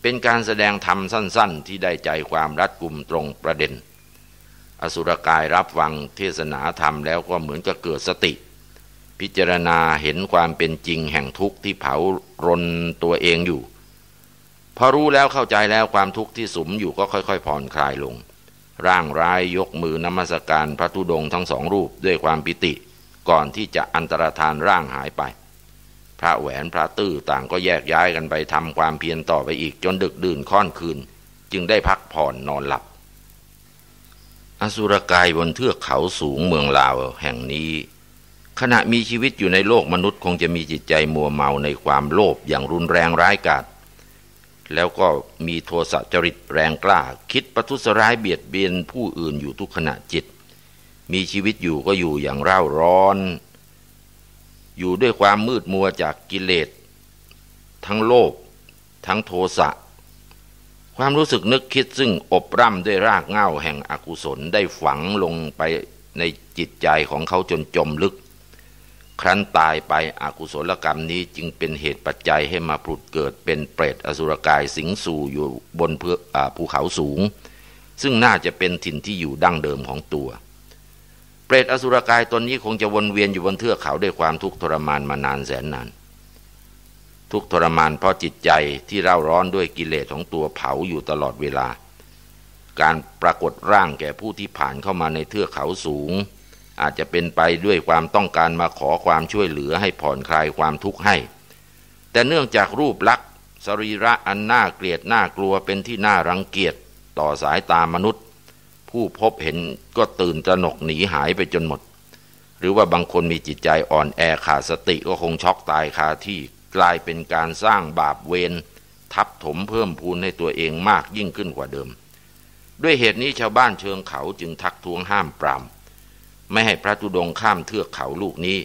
เป็นการแสดงธรรมสั้น ๆ ที่ได้ใจความรัดกุมตรงประเด็น อสุรกายรับฟังเทศนาธรรมแล้วก็เหมือนกับเกิดสติ พิจารณาเห็นความเป็นจริงแห่งทุกข์ที่เผารนตัวเองอยู่ พอรู้แล้วเข้าใจแล้วความทุกข์ที่สมอยู่ก็ค่อย ๆ ผ่อนคลายลง ร่างร้ายยกมือนมัสการพระธุดงทั้งสองรูปด้วยความปิติ ก่อนที่จะอันตรธานร่างหายไป พระแหวนพระตื้อต่างก็แยกย้ายกันไปทำความเพียรต่อไปอีกจนดึกดื่นค่อนคืน จึงได้พักผ่อนนอนหลับ อสุรกายบนเทือกเขาสูงเมืองลาวแห่งนี้ ขณะมีชีวิตอยู่ในโลกมนุษย์คงจะมีจิตใจมัวเมาในความโลภอย่างรุนแรงร้ายกาจ แล้วก็มีโทสะจริตแรงกล้า คิดประทุษร้ายเบียดเบียนผู้อื่นอยู่ทุกขณะจิต มีชีวิตอยู่ก็อยู่อย่างเร่าร้อน อยู่ด้วยความมืดมัวจากกิเลส ทั้งโลภทั้งโทสะความรู้สึกนึกคิดซึ่งอบร่ำด้วยรากเหง้าแห่งอกุศลได้ฝังลงไปในจิตใจของเขาจนจมลึก ครั้นตายไปอกุศลกรรมนี้จึงเป็นเหตุปัจจัยให้มาผุดเกิดเป็นเปรตอสุรกายสิงสู่อยู่บนภูเขาสูง ซึ่งน่าจะเป็นถิ่นที่อยู่ดั้งเดิมของตัว เปรตอสุรกายตนนี้คงจะวนเวียนอยู่บนเทือกเขาด้วยความทุกข์ทรมานมานานแสนนาน ทุกทรมานเพราะจิตใจที่เร่าร้อนด้วยกิเลสของตัวเผาอยู่ตลอดเวลา การปรากฏร่างแก่ผู้ที่ผ่านเข้ามาในเทือกเขาสูง อาจจะเป็นไปด้วยความต้องการมาขอความช่วยเหลือให้ผ่อนคลายความทุกข์ให้ แต่เนื่องจากรูปลักษณ์สรีระอันน่าเกลียดน่ากลัวเป็นที่น่ารังเกียจต่อสายตามนุษย์ ผู้พบเห็นก็ตื่นตระหนกหนีหายไปจนหมด หรือว่าบางคนมีจิตใจอ่อนแอขาดสติก็คงช็อกตายคาที่กลายเป็นการสร้างบาปเวรทับถมเพิ่มพูนให้ตัวเองมากยิ่งขึ้นกว่าเดิม ด้วยเหตุนี้ชาวบ้านเชิงเขาจึงทักท้วงห้ามปราม ไม่ให้พระธุดงข้ามเทือกเขาลูกนี้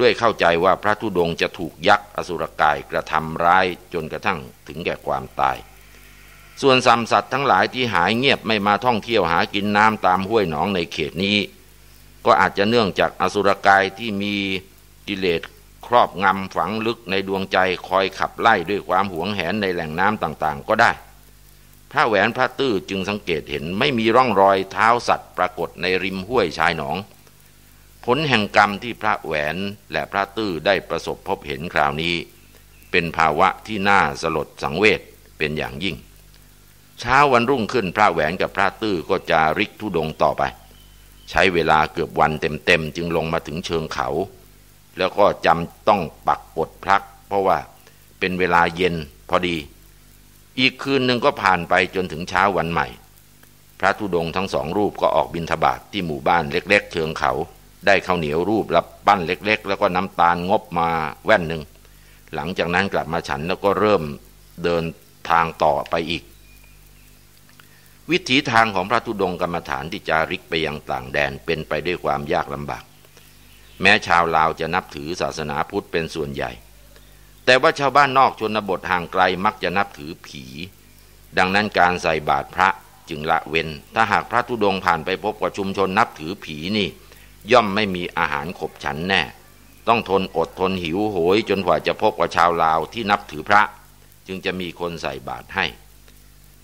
ด้วยเข้าใจว่าพระธุดงจะถูกยักษ์อสุรกายกระทำร้ายจนกระทั่งถึงแก่ความตาย ส่วนสัมสัตว์ทั้งหลายที่หายเงียบไม่มาท่องเที่ยวหากินน้ำตามห้วยหนองในเขตนี้ ก็อาจจะเนื่องจากอสุรกายที่มีกิเลสครอบงำฝังลึกในดวงใจคอยขับไล่ด้วยความหวงแหนในแหล่งน้ำต่างๆ ก็ได้ พระแหวนพระตื้อจึงสังเกตเห็นไม่มีร่องรอยเท้าสัตว์ปรากฏในริมห้วยชายหนอง ผลแห่งกรรมที่พระแหวนและพระตื้อได้ประสบพบเห็นคราวนี้ เป็นภาวะที่น่าสลดสังเวชเป็นอย่างยิ่ง เช้าวันรุ่งขึ้นพระแหวนกับพระตื้อก็จะริกทุดงต่อไป ใช้เวลาเกือบวันเต็มๆจึงลงมาถึงเชิงเขา แล้วก็จำต้องปักกดพลัก เพราะว่าเป็นเวลาเย็นพอดี อีกคืนหนึ่งก็ผ่านไปจนถึงเช้าวันใหม่ พระธุดงทั้งสองรูปก็ออกบิณฑบาทที่หมู่บ้านเล็ก ๆ เชิงเขา ได้ข้าวเหนียวรูปรับปั้นเล็ก ๆ แล้วก็น้ำตาลงบมาแว่นหนึ่ง หลังจากนั้นกลับมาฉันแล้วก็เริ่มเดินทางต่อไปอีก วิถีทางของพระธุดงกรรมฐานที่จาริกไปยังต่างแดนเป็นไปด้วยความยากลำบาก แม้ชาวลาวจะนับถือศาสนาพุทธเป็นส่วนใหญ่ แต่ว่าชาวบ้านนอกชนบทห่างไกลมักจะนับถือผี ดังนั้นการใส่บาตรพระจึงละเว้น ถ้าหากพระธุดงผ่านไปพบกับชุมชนนับถือผีนี่ ย่อมไม่มีอาหารขบฉันแน่ ต้องทนอดทนหิวโหย จนกว่าจะพบกับชาวลาวที่นับถือพระ จึงจะมีคนใส่บาตรให้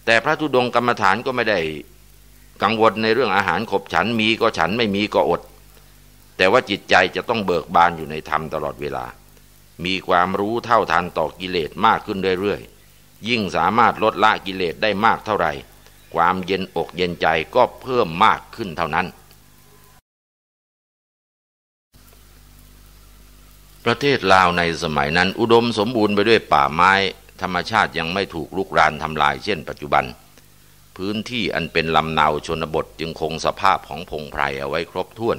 แต่พระธุดงกรรมฐานก็ไม่ได้กังวลในเรื่องอาหารขบฉันมีก็ฉันไม่มีก็อด แต่ว่าจิตใจจะต้องเบิกบานอยู่ในธรรมตลอดเวลา มีความรู้เท่าทันต่อกิเลสมากขึ้นเรื่อยๆ ยิ่งสามารถลดละกิเลสได้มากเท่าไหร่ ความเย็นอกเย็นใจก็เพิ่มมากขึ้นเท่านั้น ประเทศลาวในสมัยนั้นอุดมสมบูรณ์ไปด้วยป่าไม้ ธรรมชาติยังไม่ถูกลุกรานทำลายเช่นปัจจุบัน พื้นที่อันเป็นลำนาวชนบทจึงคงสภาพของพงไพรเอาไว้ครบถ้วน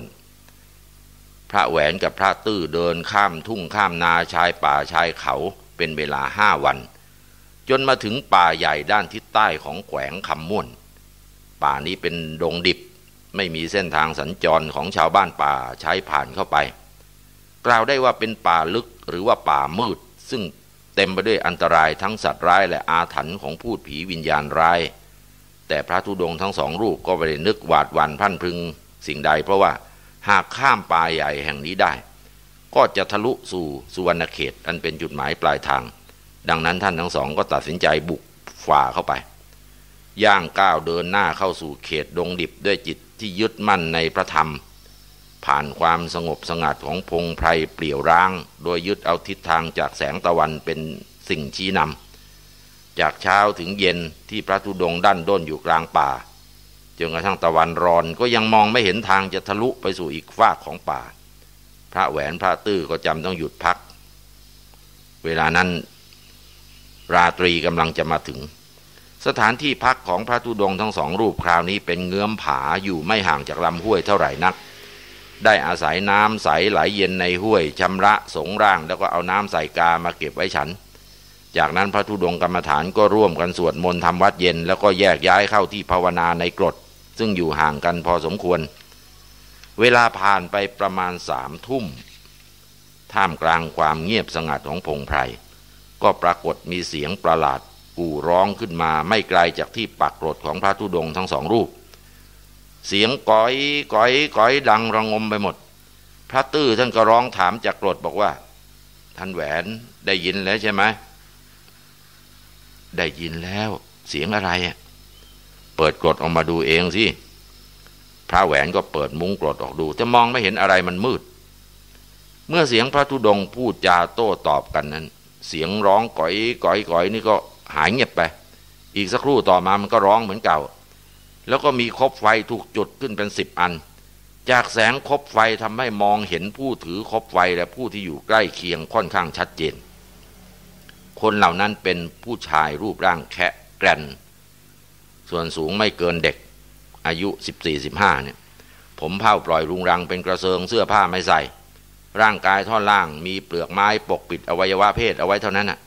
พระแหวนกับพระตื้อเดินข้ามทุ่งข้ามนาชายป่าชายเขาเป็นเวลาห้าวัน จนมาถึงป่าใหญ่ด้านทิศใต้ของแขวงคำม่วน ป่านี้เป็นดงดิบไม่มีเส้นทางสัญจรของชาวบ้านป่าใช้ผ่านเข้าไป กล่าวได้ว่าเป็นป่าลึกหรือว่าป่ามืด ซึ่งเต็มไปด้วยอันตรายทั้งสัตว์ร้ายและอาถรรพ์ของพูดผีวิญญาณร้าย แต่พระธุดงทั้งสองรูปก็ไม่ได้นึกหวาดหวั่นพันพึงสิ่งใด เพราะว่าหากข้ามป่าใหญ่แห่งนี้ได้ ก็จะทะลุสู่สุวรรณเขตอันเป็นจุดหมายปลายทาง ดังนั้นท่านทั้งสองก็ตัดสินใจบุกฝ่าเข้าไป ย่างก้าวเดินหน้าเข้าสู่เขตดงดิบด้วยจิตที่ยึดมั่นในพระธรรม ผ่านความสงบสงัดของพงไพรเปลี่ยวร้าง โดยยึดเอาทิศทางจากแสงตะวันเป็นสิ่งชี้นำจากเช้าถึงเย็นที่พระธุดงด้านด้นอยู่กลางป่าจนกระทั่งตะวันรอนก็ยังมองไม่เห็นทางจะทะลุไปสู่อีกฟากของป่า พระแหวนพระตื้อก็จำต้องหยุดพัก เวลานั้น ราตรีกำลังจะมาถึง สถานที่พักของพระธุดงทั้งสองรูปคราวนี้เป็นเงื้อมผาอยู่ไม่ห่างจากลำห้วยเท่าไหร่นัก ได้อาศัยน้ำใสไหลเย็นในห้วยชำระสงร่าง แล้วก็เอาน้ำใส่กามาเก็บไว้ฉัน จากนั้นพระธุดงกรรมฐานก็ร่วมกันสวดมนต์ทำวัดเย็น แล้วก็แยกย้ายเข้าที่ภาวนาในกรด ซึ่งอยู่ห่างกันพอสมควร เวลาผ่านไปประมาณสามทุ่ม ท่ามกลางความเงียบสงัดของพงไพรก็ปรากฏมีเสียงประหลาดกู่ร้องขึ้นมาไม่ไกลจากที่ปักกรดของพระธุดงทั้งสองรูป เสียงก้อยก้อยก้อยดังระงมไปหมด พระตื้อท่านก็ร้องถามจากกรดบอกว่า ท่านแหวนได้ยินแล้วใช่ไหมได้ยินแล้วเสียงอะไรอะเปิดกรดออกมาดูเองสิพระแหวนก็เปิดมุ้งกรดออกดู แต่มองไม่เห็นอะไรมันมืด เมื่อเสียงพระธุดงพูดจาโต้ตอบกันนั้น เสียงร้องก่อยก่อยก่อยนี่ก็หายเงียบไป อีกสักครู่ต่อมามันก็ร้องเหมือนเก่า แล้วก็มีคบไฟถูกจุดขึ้นเป็นสิบอัน จากแสงคบไฟทำให้มองเห็นผู้ถือคบไฟและผู้ที่อยู่ใกล้เคียงค่อนข้างชัดเจน คนเหล่านั้นเป็นผู้ชายรูปร่างแคะแกรนส่วนสูงไม่เกินเด็ก อายุ 14-15เนี่ยผมเผาปล่อยรุงรังเป็นกระเซิงเสื้อผ้าไม่ใส่ ร่างกายท่อนล่างมีเปลือกไม้ปกปิดอวัยวะเพศเอาไว้เท่านั้นน่ะ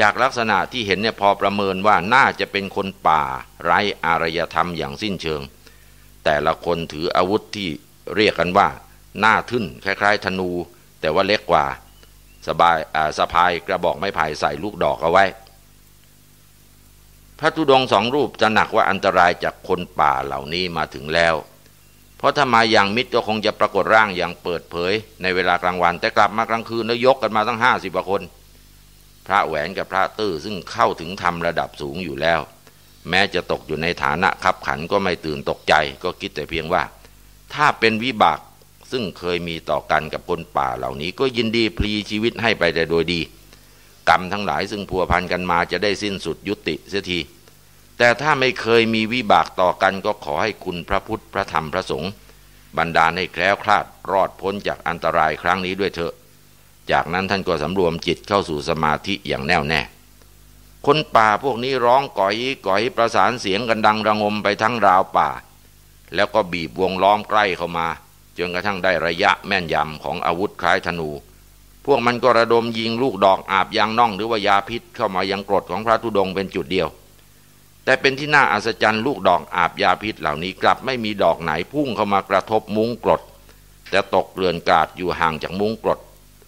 จากลักษณะที่เห็นเนี่ยพอประเมินว่าน่าจะเป็นคนป่าไร้อารยธรรมอย่างสิ้นเชิง แต่ละคนถืออาวุธที่เรียกกันว่า หน้าทึ่นคล้าย ๆ ธนู แต่ว่าเล็กกว่าสบายสะพายกระบอกไม้ไผ่ใส่ลูกดอกเอาไว้ พระธุดงสองรูปจะหนักว่าอันตรายจากคนป่าเหล่านี้มาถึงแล้ว เพราะถ้ามาอย่างมิตรก็คงจะปรากฏร่างอย่างเปิดเผย ในเวลากลางวัน แต่กลับมากลางคืนแล้วยกกันมาตั้งห้าสิบกว่าคน พระแหวนกับพระตื้อซึ่งเข้าถึงธรรมระดับสูงอยู่แล้ว แม้จะตกอยู่ในฐานะขับขันก็ไม่ตื่นตกใจ ก็คิดแต่เพียงว่า ถ้าเป็นวิบากซึ่งเคยมีต่อกันกับคนป่าเหล่านี้ ก็ยินดีพลีชีวิตให้ไปแต่โดยดี กรรมทั้งหลายซึ่งพัวพันกันมาจะได้สิ้นสุดยุติเสียทีแต่ถ้าไม่เคยมีวิบากต่อกันก็ขอให้คุณพระพุทธพระธรรมพระสงฆ์บรรดาให้แคล้วคลาดรอดพ้นจากอันตรายครั้งนี้ด้วยเถอะ จากนั้นท่านก็สำรวมจิตเข้าสู่สมาธิอย่างแน่วแน่ คนป่าพวกนี้ร้องก่อยก่อยประสานเสียงกันดังระงมไปทั้งราวป่า แล้วก็บีบวงล้อมใกล้เข้ามา จนกระทั่งได้ระยะแม่นยำของอาวุธคล้ายธนู พวกมันก็ระดมยิงลูกดอกอาบยางน่องหรือว่ายาพิษเข้ามายังกรดของพระธุดงเป็นจุดเดียว แต่เป็นที่น่าอัศจรรย์ลูกดอกอาบยาพิษเหล่านี้กลับไม่มีดอกไหนพุ่งเข้ามากระทบมุ้งกรดแต่ตกเกลื่อนกาดอยู่ห่างจากมุ้งกรด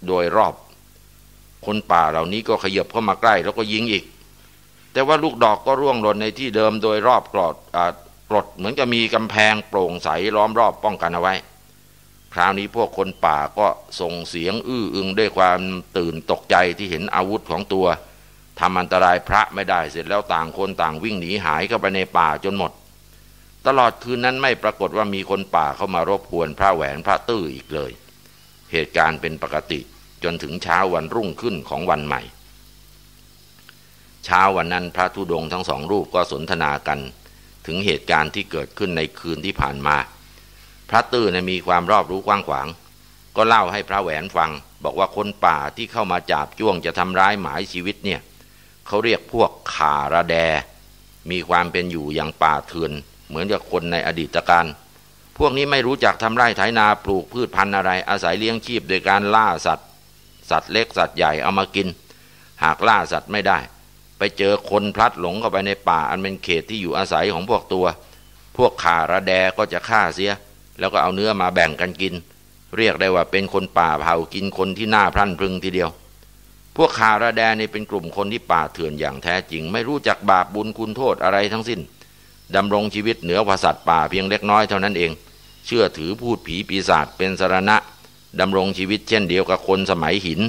โดยรอบ คนป่าเหล่านี้ก็ขยับเข้ามาใกล้แล้วก็ยิงอีก แต่ว่าลูกดอกก็ร่วงหล่นในที่เดิมโดยรอบกรดกรดเหมือนกับมีกำแพงโปร่งใสล้อมรอบป้องกันเอาไว้ คราวนี้พวกคนป่าก็ส่งเสียงอื้ออึงด้วยความตื่นตกใจที่เห็นอาวุธของตัวทำอันตรายพระไม่ได้เสร็จแล้วต่างคนต่างวิ่งหนีหายเข้าไปในป่าจนหมด ตลอดคืนนั้นไม่ปรากฏว่ามีคนป่าเข้ามารบกวนพระแหวนพระตื้ออีกเลย เหตุการณ์เป็นปกติ จนถึงเช้าวันรุ่งขึ้นของวันใหม่ เช้าวันนั้นพระธุดงทั้งสองรูปก็สนทนากัน ถึงเหตุการณ์ที่เกิดขึ้นในคืนที่ผ่านมา พระตื้อนะมีความรอบรู้กว้างขวาง ก็เล่าให้พระแหวนฟัง บอกว่าคนป่าที่เข้ามาจับจ้วงจะทำร้ายหมายชีวิตเนี่ยเขาเรียกพวกขาระแด มีความเป็นอยู่อย่างป่าเถื่อนเหมือนกับคนในอดีตการพวกนี้ไม่รู้จักทำไร่ไถนาปลูกพืชพันธุ์อะไร อาศัยเลี้ยงชีพโดยการล่าสัตว์ สัตว์เล็กสัตว์ใหญ่เอามากิน หากล่าสัตว์ไม่ได้ ไปเจอคนพลัดหลงเข้าไปในป่า อันเป็นเขตที่อยู่อาศัยของพวกตัว พวกขาระแดก็จะฆ่าเสีย แล้วก็เอาเนื้อมาแบ่งกันกิน เรียกได้ว่าเป็นคนป่าเผากินคนที่หน้าพรั่นพรึงทีเดียว พวกคาราแดนี่เป็นกลุ่มคนที่ป่าเถื่อนอย่างแท้จริง ไม่รู้จักบาปบุญคุณโทษอะไรทั้งสิ้นดำรงชีวิตเหนือกว่าสัตว์ป่าเพียงเล็กน้อยเท่านั้นเอง เชื่อถือพูดผีปีศาจเป็นสารณะ ดำรงชีวิตเช่นเดียวกับคนสมัยหิน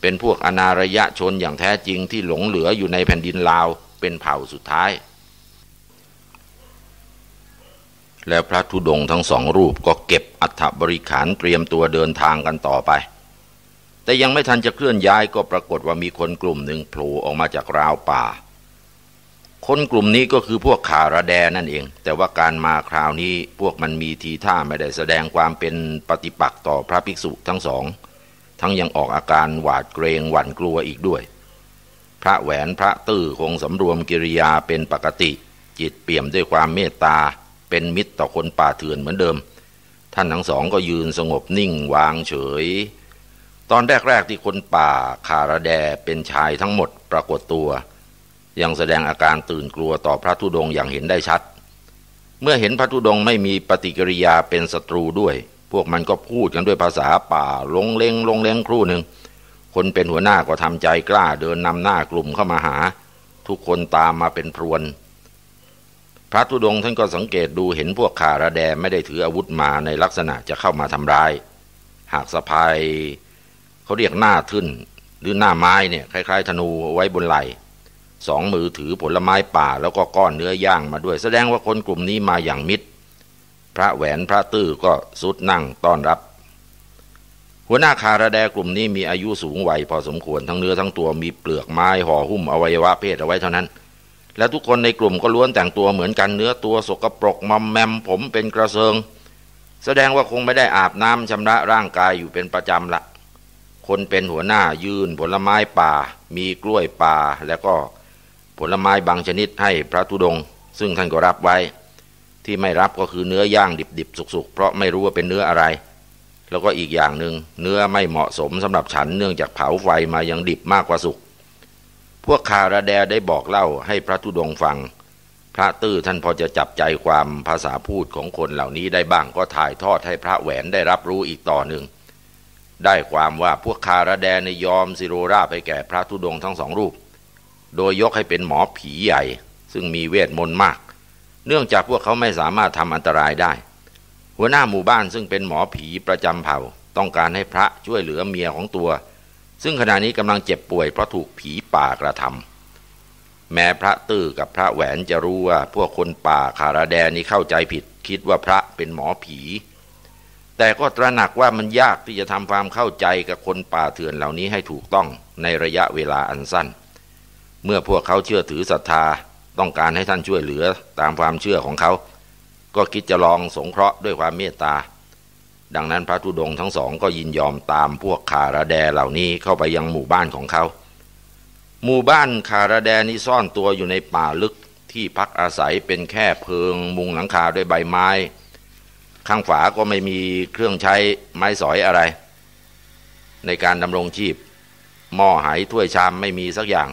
เป็นพวกอนาระยะชนอย่างแท้จริงที่หลงเหลืออยู่ในแผ่นดินลาวเป็นเผ่าสุดท้าย แล้วพระธุดงทั้งสองรูปก็เก็บอัฐบริขารเตรียมตัวเดินทางกันต่อไป แต่ยังไม่ทันจะเคลื่อนย้ายก็ปรากฏว่ามีคนกลุ่มหนึ่งโผล่ออกมาจากราวป่า คนกลุ่มนี้ก็คือพวกขาระแดนั่นเอง แต่ว่าการมาคราวนี้พวกมันมีทีท่าไม่ได้แสดงความเป็นปฏิปักษ์ต่อพระภิกษุทั้งสอง ทั้งยังออกอาการหวาดเกรงหวั่นกลัวอีกด้วย พระแหวนพระตื้อคงสำรวมกิริยาเป็นปกติ จิตเปี่ยมด้วยความเมตตา เป็นมิตรต่อคนป่าเถื่อนเหมือนเดิม ท่านทั้งสองก็ยืนสงบนิ่งวางเฉย ตอนแรกๆที่คนป่าคาราแดเป็นชายทั้งหมดปรากฏตัว ยังแสดงอาการตื่นกลัวต่อพระธุดงอย่างเห็นได้ชัด เมื่อเห็นพระธุดงไม่มีปฏิกิริยาเป็นศัตรูด้วย พวกมันก็พูดกันด้วยภาษาป่าลงเลงลงเลงครู่หนึ่งคนเป็นหัวหน้าก็ทำใจกล้าเดินนำหน้ากลุ่มเข้ามาหา ทุกคนตามมาเป็นพรวน พระธุดงท่านก็สังเกตดูเห็นพวกขาระแดไม่ได้ถืออาวุธมาในลักษณะจะเข้ามาทำร้าย หากสะพายเขาเรียกหน้าทึ่นหรือหน้าไม้เนี่ยคล้าย ๆ ธนูไว้บนไหล่ สองมือถือผลไม้ป่าแล้วก็ก้อนเนื้อย่างมาด้วย แสดงว่าคนกลุ่มนี้มาอย่างมิตร พระแหวนพระตื้อก็สุดนั่งต้อนรับ หัวหน้าคาราแดกลุ่มนี้มีอายุสูงวัยพอสมควรทั้งเนื้อทั้งตัวมีเปลือกไม้ห่อหุ้มอวัยวะเพศเอาไว้เท่านั้น และทุกคนในกลุ่มก็ล้วนแต่งตัวเหมือนกันเนื้อตัวสกปรกมอมแมมผมเป็นกระเซิง แสดงว่าคงไม่ได้อาบน้ำชำระร่างกายอยู่เป็นประจำละคนเป็นหัวหน้ายืนผลไม้ป่า มีกล้วยป่าแล้วก็ ผลไม้บางชนิดให้พระธุดง ซึ่งท่านก็รับไว้ ที่ไม่รับก็คือเนื้อย่างดิบๆสุกๆ เพราะไม่รู้ว่าเป็นเนื้ออะไร แล้วก็อีกอย่างหนึ่งเนื้อไม่เหมาะสมสำหรับฉันเนื่องจากเผาไฟมายังดิบมากกว่าสุกพวกคาราแดได้บอกเล่าให้พระธุดงฟัง พระตื้อท่านพอจะจับใจความภาษาพูดของคนเหล่านี้ได้บ้างก็ถ่ายทอดให้พระแหวนได้รับรู้อีกต่อหนึ่งได้ความว่าพวกคาราแดในยอมสิโรราไปแก่พระธุดงทั้งสองรูป โดยยกให้เป็นหมอผีใหญ่ ซึ่งมีเวทมนต์มาก เนื่องจากพวกเขาไม่สามารถทำอันตรายได้ หัวหน้าหมู่บ้านซึ่งเป็นหมอผีประจำเผ่า ต้องการให้พระช่วยเหลือเมียของตัว ซึ่งขณะนี้กำลังเจ็บป่วยเพราะถูกผีป่ากระทำแม้พระตื้อกับพระแหวนจะรู้ว่าพวกคนป่าคาราแดนี้เข้าใจผิด คิดว่าพระเป็นหมอผี แต่ก็ตระหนักว่ามันยากที่จะทำความเข้าใจกับคนป่าเถื่อนเหล่านี้ให้ถูกต้องในระยะเวลาอันสั้น เมื่อพวกเขาเชื่อถือศรัทธาต้องการให้ท่านช่วยเหลือตามความเชื่อของเขา ก็คิดจะลองสงเคราะห์ด้วยความเมตตา ดังนั้นพระธุดงทั้งสองก็ยินยอมตามพวกคาราแดเหล่านี้เข้าไปยังหมู่บ้านของเขา หมู่บ้านคาราแดนี่ซ่อนตัวอยู่ในป่าลึกที่พักอาศัยเป็นแค่เพิงมุงหลังคาด้วยใบไม้ ข้างฝาก็ไม่มีเครื่องใช้ไม้สอยอะไร ในการดำรงชีพ หม้อหายถ้วยชามไม่มีสักอย่าง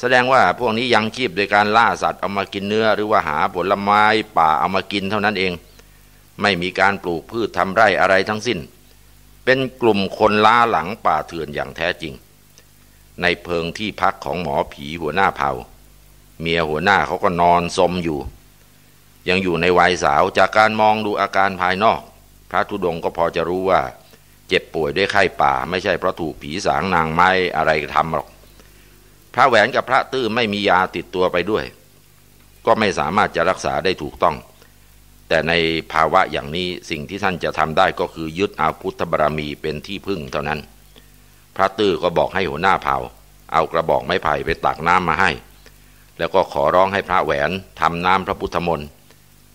แสดงว่าพวกนี้ยังชีพโดยการล่าสัตว์เอามากินเนื้อ หรือว่าหาผลไม้ป่าเอามากินเท่านั้นเอง ไม่มีการปลูกพืชทำไร่อะไรทั้งสิ้น เป็นกลุ่มคนล้าหลังป่าเถื่อนอย่างแท้จริง ในเพิงที่พักของหมอผีหัวหน้าเผาเมียหัวหน้าเขาก็นอนสมอยู่ ยังอยู่ในวัยสาวจากการมองดูอาการภายนอก พระธุดงก็พอจะรู้ว่า เจ็บป่วยด้วยไข้ป่า ไม่ใช่เพราะถูกผีสางนางไม้อะไรทำหรอก พระแหวนกับพระตื้อไม่มียาติดตัวไปด้วย ก็ไม่สามารถจะรักษาได้ถูกต้อง แต่ในภาวะอย่างนี้สิ่งที่ท่านจะทำได้ก็คือยึดเอาพุทธบารมีเป็นที่พึ่งเท่านั้น พระตื้อก็บอกให้หัวหน้าเผ่า เอากระบอกไม้ไผ่ไปตักน้ำมาให้ แล้วก็ขอร้องให้พระแหวนทำน้ำพระพุทธมนต์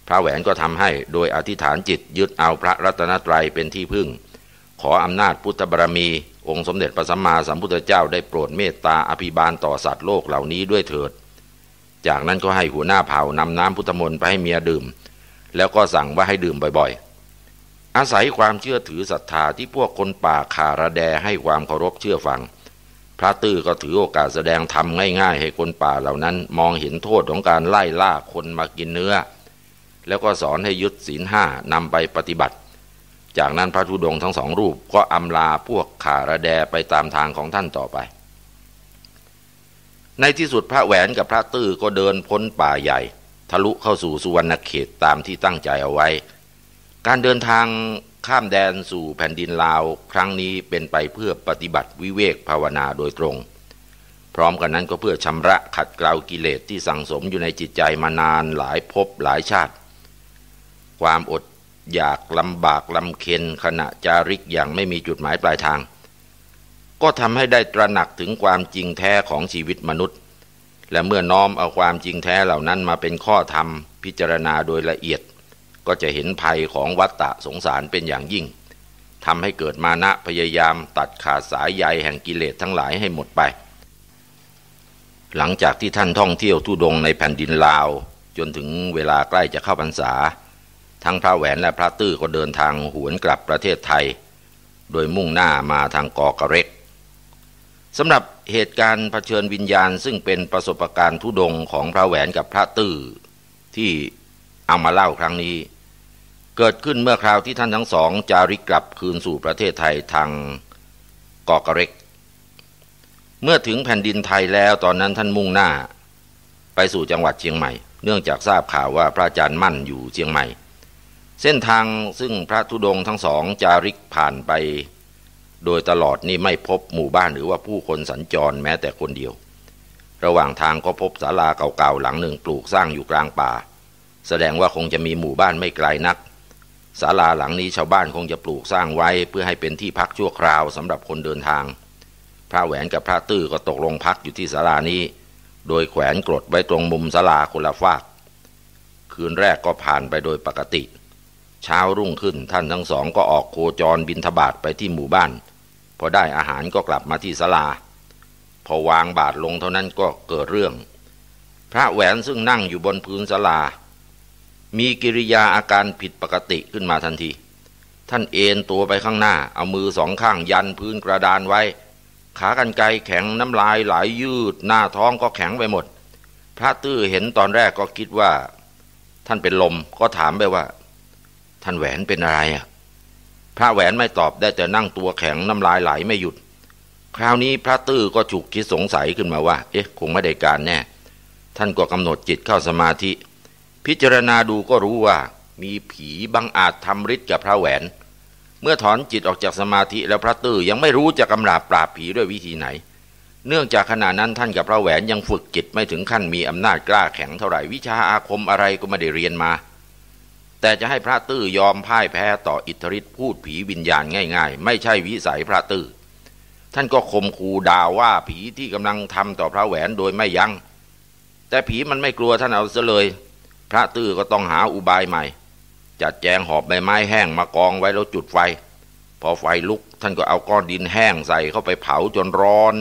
พระแหวนก็ทำให้โดยอธิษฐานจิตยึดเอาพระรัตนตรัยเป็นที่พึ่ง ขออำนาจพุทธบารมี องค์สมเด็จพระสัมมาสัมพุทธเจ้าได้โปรดเมตตาอภิบาลต่อสัตว์โลกเหล่านี้ด้วยเถิด จากนั้นก็ให้หัวหน้าเผ่านำน้ำพุทธมนต์ไปให้เมียดื่ม แล้วก็สั่งว่าให้ดื่มบ่อยๆ อาศัยความเชื่อถือศรัทธาที่พวกคนป่าคาระแดให้ความเคารพเชื่อฟัง พระตื้อก็ถือโอกาสแสดงธรรมง่ายๆ ให้คนป่าเหล่านั้น มองเห็นโทษของการไล่ล่าคนมากินเนื้อ แล้วก็สอนให้ยึดศีลห้านำไปปฏิบัติ จากนั้นพระธุดงทั้งสองรูปก็อำลาพวกคาระแดไปตามทางของท่านต่อไป ในที่สุดพระแหวนกับพระตื้อก็เดินพ้นป่าใหญ่ ทะลุเข้าสู่สุวรรณเขตตามที่ตั้งใจเอาไว้ การเดินทางข้ามแดนสู่แผ่นดินลาว ครั้งนี้เป็นไปเพื่อปฏิบัติวิเวกภาวนาโดยตรง พร้อมกันนั้นก็เพื่อชำระขัดเกลากิเลสที่สั่งสมอยู่ในจิตใจมานานหลายภพหลายชาติ ความอด อยากลำบากลำเค็นขณะจาริกอย่างไม่มีจุดหมายปลายทาง ก็ทำให้ได้ตระหนักถึงความจริงแท้ของชีวิตมนุษย์ และเมื่อน้อมเอาความจริงแท้เหล่านั้นมาเป็นข้อธรรม พิจารณาโดยละเอียด ก็จะเห็นภัยของวัตตะสงสารเป็นอย่างยิ่งทำให้เกิดมานะพยายามตัดขาดสายใยแห่งกิเลสทั้งหลายให้หมดไป หลังจากที่ท่านท่องเที่ยวทุดงในแผ่นดินลาว จนถึงเวลาใกล้จะเข้าพรรษา ทั้งพระแหวนและพระตื้อก็เดินทางหวนกลับประเทศไทย โดยมุ่งหน้ามาทางกอกระเร็กสำหรับเหตุการณ์เผชิญวิญญาณ ซึ่งเป็นประสบการณ์ทุดงของพระแหวนกับพระตื้อที่เอามาเล่าครั้งนี้ เกิดขึ้นเมื่อคราวที่ท่านทั้งสองจาริกกลับคืนสู่ประเทศไทยทางกอกระเร็ก เมื่อถึงแผ่นดินไทยแล้วตอนนั้นท่านมุ่งหน้า ไปสู่จังหวัดเชียงใหม่ เนื่องจากทราบข่าวว่าพระอาจารย์มั่นอยู่เชียงใหม่ เส้นทางซึ่งพระธุดงทั้งสองจาริกผ่านไป โดยตลอดนี่ไม่พบหมู่บ้านหรือว่าผู้คนสัญจรแม้แต่คนเดียว ระหว่างทางก็พบศาลาเก่าๆหลังหนึ่งปลูกสร้างอยู่กลางป่า แสดงว่าคงจะมีหมู่บ้านไม่ไกลนักศาลาหลังนี้ชาวบ้านคงจะปลูกสร้างไว้ เพื่อให้เป็นที่พักชั่วคราวสำหรับคนเดินทาง พระแหวนกับพระตื้อก็ตกลงพักอยู่ที่ศาลานี้ โดยแขวนกรดไว้ตรงมุมศาลาคนละฟาก คืนแรกก็ผ่านไปโดยปกติ เช้ารุ่งขึ้นท่านทั้งสองก็ออกโคจรบินทบาทไปที่หมู่บ้าน พอได้อาหารก็กลับมาที่ศาลา พอวางบาทลงเท่านั้นก็เกิดเรื่อง พระแหวนซึ่งนั่งอยู่บนพื้นศาลา มีกิริยาอาการผิดปกติขึ้นมาทันที ท่านเอนตัวไปข้างหน้า เอามือสองข้างยันพื้นกระดานไว้ ขากันไกแข็งน้ำลายไหลยยืด หน้าท้องก็แข็งไปหมด พระตื้อเห็นตอนแรกก็คิดว่า ท่านเป็นลมก็ถามไปว่า ท่านแหวนเป็นอะไรอะ พระแหวนไม่ตอบได้แต่นั่งตัวแข็งน้ำลายไหลไม่หยุด คราวนี้พระตื้อก็ฉุกคิดสงสัยขึ้นมาว่า เอ๊ะ คงไม่ได้การแน่ ท่านก็กำหนดจิตเข้าสมาธิ พิจารณาดูก็รู้ว่า มีผีบังอาจทำฤทธิ์กับพระแหวน เมื่อถอนจิตออกจากสมาธิแล้วพระตื้อยังไม่รู้จะกำราบปราบผีด้วยวิธีไหน เนื่องจากขณะนั้นท่านกับพระแหวนยังฝึกจิตไม่ถึงขั้นมีอำนาจกล้าแข็งเท่าไหร่วิชาอาคมอะไรก็ไม่ได้เรียนมา แต่จะให้พระตื้อยอมพ่ายแพ้ต่ออิทธิฤทธิ์พูดผีวิญญาณง่าย ๆ ไม่ใช่วิสัยพระตื้อท่านก็ข่มขู่ด่าว่าผีที่กำลังทำต่อพระแหวนโดยไม่ยัง้งแต่ผีมันไม่กลัวท่านเอาซะเลย พระตื้อก็ต้องหาอุบายใหม่ จัดแจงหอบใบไม้แห้งมากองไว้แล้วจุดไฟ พอไฟลุกท่านก็เอาก้อนดินแห้งใส่เข้าไปเผาจนร้อน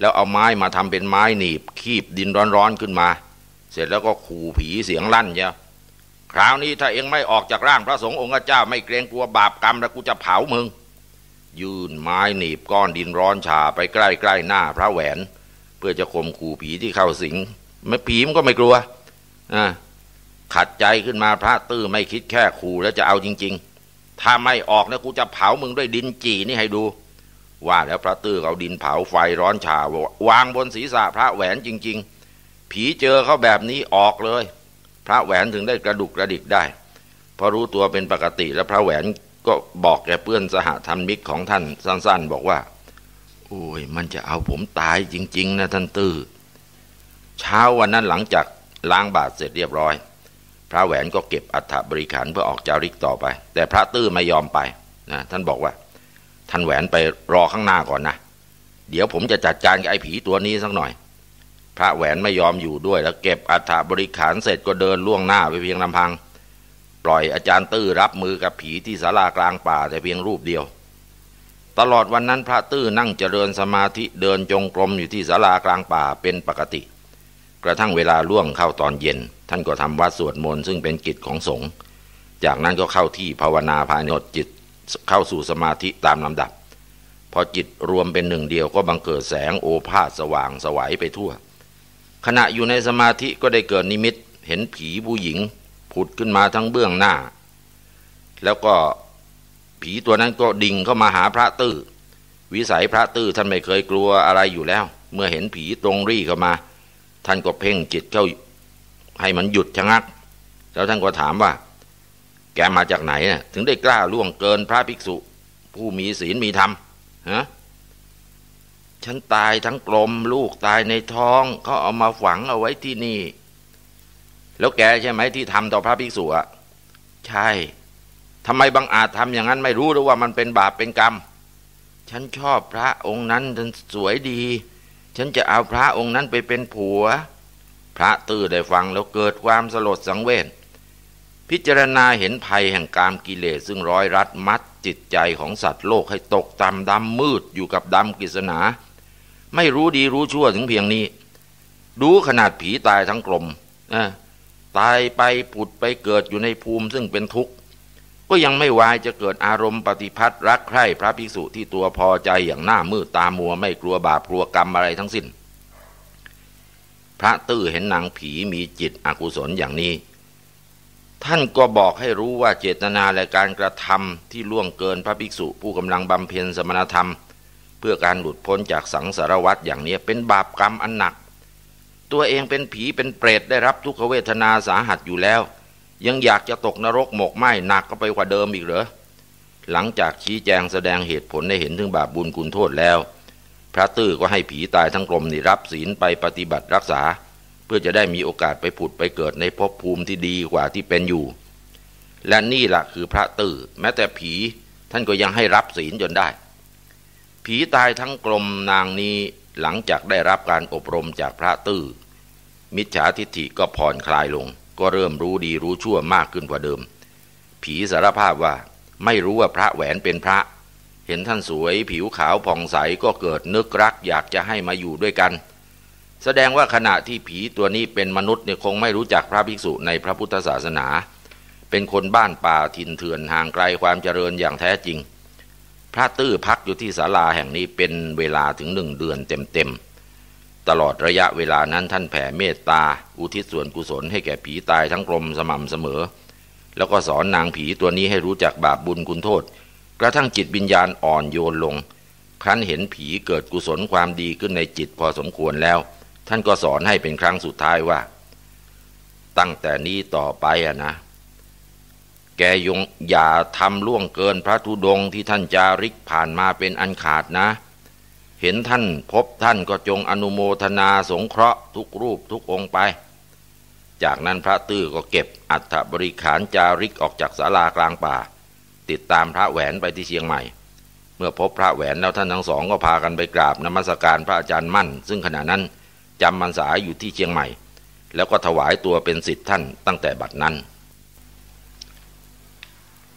แล้วเอาไม้มาทำเป็นไม้หนีบ คีบดินร้อนๆขึ้นมา เสร็จแล้วก็ขู่ผีเสียงลั่นเจ้า คราวนี้ถ้าเองไม่ออกจากร่างพระสงฆ์องค์เจ้าไม่เกรงกลัวบาปกรรมแล้วกูจะเผามึง ยื่นไม้หนีบก้อนดินร้อนชาไปใกล้ๆหน้าพระแหวน เพื่อจะข่มขู่ผีที่เข้าสิงไม่ผีมันก็ไม่กลัวอ่าขัดใจขึ้นมาพระตื้อไม่คิดแค่ขู่แล้วจะเอาจริง ๆ ถ้าไม่ออกนะกูจะเผามึงด้วยดินจีนี่ให้ดู ว่าแล้วพระตื้อเอาดินเผาไฟร้อนชาวางบนศีรษะพระแหวนจริง ๆ ผีเจอเขาแบบนี้ออกเลย พระแหวนถึงได้กระดุกกระดิกได้พอรู้ตัวเป็นปกติแล้วพระแหวนก็บอกแกเพื่อนสหธรรมิกของท่านสั้น ๆ บอกว่า โอ้ย มันจะเอาผมตายจริง ๆ นะท่านตื้อเช้าวันนั้นหลังจากล้างบาตรเสร็จเรียบร้อย พระแหวนก็เก็บอัฐบริขารเพื่อออกจาริกต่อไป แต่พระตื้อไม่ยอมไปนะท่านบอกว่า ท่านแหวนไปรอข้างหน้าก่อนนะ เดี๋ยวผมจะจัดการกับไอ้ผีตัวนี้สักหน่อย ระแหวนไม่ยอมอยู่ด้วย แล้วเก็บอัฐบริขารเสร็จก็เดินล่วงหน้าไปเพียงลำพัง ปล่อยอาจารย์ตื้อรับมือกับผีที่ศาลากลางป่าแต่เพียงรูปเดียว ตลอดวันนั้นพระตื้อนั่งเจริญสมาธิเดินจงกรมอยู่ที่ศาลากลางป่าเป็นปกติ กระทั่งเวลาล่วงเข้าตอนเย็น ท่านก็ทำวัดสวดมนต์ซึ่งเป็นกิจของสงฆ์จากนั้นก็เข้าที่ภาวนาภายในจิตเข้าสู่สมาธิตามลำดับ พอจิตรวมเป็นหนึ่งเดียวก็บังเกิดแสงโอภาสสว่างสวัยไปทั่ว ขณะอยู่ในสมาธิก็ได้เกิดนิมิต เห็นผีผู้หญิง ผุดขึ้นมาทั้งเบื้องหน้า แล้วก็ผีตัวนั้นก็ดิ่งเข้ามาหาพระตื้อวิสัยพระตื้อท่านไม่เคยกลัวอะไรอยู่แล้ว เมื่อเห็นผีตรงรี่เข้ามา ท่านก็เพ่งจิตเข้าให้มันหยุดชะงัก แล้วท่านก็ถามว่า แกมาจากไหนนะถึงได้กล้าล่วงเกินพระภิกษุ ผู้มีศีลมีธรรมฮะ ฉันตายทั้งกลม ลูกตายในท้องเขาเอามาฝังเอาไว้ที่นี่ แล้วแกใช่ไหมที่ทำต่อพระภิกษุอะใช่ทำไมบางอาจทำอย่างนั้นไม่รู้หรือว่ามันเป็นบาปเป็นกรรม ฉันชอบพระองค์นั้นท่านสวยดี ฉันจะเอาพระองค์นั้นไปเป็นผัว พระตื่นได้ฟังแล้วเกิดความสลดสังเวชพิจารณาเห็นภัยแห่งกามกิเลสซึ่งร้อยรัดมัดจิตใจของสัตว์โลกให้ตกต่ำดำมืดอยู่กับดำกิศนา ไม่รู้ดีรู้ชั่วถึงเพียงนี้ ดูขนาดผีตายทั้งกลมนะตายไปผุดไปเกิดอยู่ในภูมิซึ่งเป็นทุกข์ ก็ยังไม่วายจะเกิดอารมณ์ปฏิพัทธ์รักใคร่พระภิกษุที่ตัวพอใจอย่างหน้ามืดตามัวไม่กลัวบาปกลัวกรรมอะไรทั้งสิ้น พระตื้อเห็นนางผีมีจิตอกุศลอย่างนี้ ท่านก็บอกให้รู้ว่าเจตนาและการกระทำที่ล่วงเกินพระภิกษุผู้กำลังบำเพ็ญสมณธรรม เพื่อการหลุดพ้นจากสังสารวัฏอย่างนี้เป็นบาปกรรมอันหนัก ตัวเองเป็นผีเป็นเปรตได้รับทุกขเวทนาสาหัสอยู่แล้ว ยังอยากจะตกนรกหมกไหมหนักก็ไปกว่าเดิมอีกเหรอหลังจากชี้แจงแสดงเหตุผลได้เห็นถึงบาปบุญคุณโทษแล้ว พระตื้อก็ให้ผีตายทั้งกลมนี่รับศีลไปปฏิบัติรักษา เพื่อจะได้มีโอกาสไปผุดไปเกิดในภพภูมิที่ดีกว่าที่เป็นอยู่ และนี่แหละคือพระตื้อแม้แต่ผีท่านก็ยังให้รับศีลจนได้ ผีตายทั้งกลมนางนี้หลังจากได้รับการอบรมจากพระตื้อมิจฉาทิฏฐิก็ผ่อนคลายลง ก็เริ่มรู้ดีรู้ชั่วมากขึ้นกว่าเดิม ผีสารภาพว่าไม่รู้ว่าพระแหวนเป็นพระ เห็นท่านสวยผิวขาวผ่องใสก็เกิดนึกรักอยากจะให้มาอยู่ด้วยกัน แสดงว่าขณะที่ผีตัวนี้เป็นมนุษย์เนี่ยคงไม่รู้จักพระภิกษุในพระพุทธศาสนา เป็นคนบ้านป่าทิ่นเถื่อนห่างไกลความเจริญอย่างแท้จริง พระตื้อพักอยู่ที่ศาลาแห่งนี้เป็นเวลาถึงหนึ่งเดือนเต็มๆ ตลอดระยะเวลานั้นท่านแผ่เมตตา อุทิศส่วนกุศลให้แก่ผีตายทั้งกลมสม่ำเสมอ แล้วก็สอนนางผีตัวนี้ให้รู้จักบาปบุญคุณโทษ กระทั่งจิตวิญญาณอ่อนโยนลง ครั้นเห็นผีเกิดกุศลความดีขึ้นในจิตพอสมควรแล้ว ท่านก็สอนให้เป็นครั้งสุดท้ายว่า ตั้งแต่นี้ต่อไปอะนะ แกยงอย่าทำล่วงเกินพระธุดงที่ท่านจาริกผ่านมาเป็นอันขาดนะ เห็นท่านพบท่านก็จงอนุโมทนาสงเคราะห์ทุกรูปทุกองค์ไป จากนั้นพระตื้อก็เก็บอัฐบริขารจาริกออกจากศาลากลางป่า ติดตามพระแหวนไปที่เชียงใหม่ เมื่อพบพระแหวนแล้วท่านทั้งสองก็พากันไปกราบนมัสการพระอาจารย์มั่น ซึ่งขณะนั้นจำพรรษาอยู่ที่เชียงใหม่ แล้วก็ถวายตัวเป็นสิทธิ์ท่านตั้งแต่บัดนั้น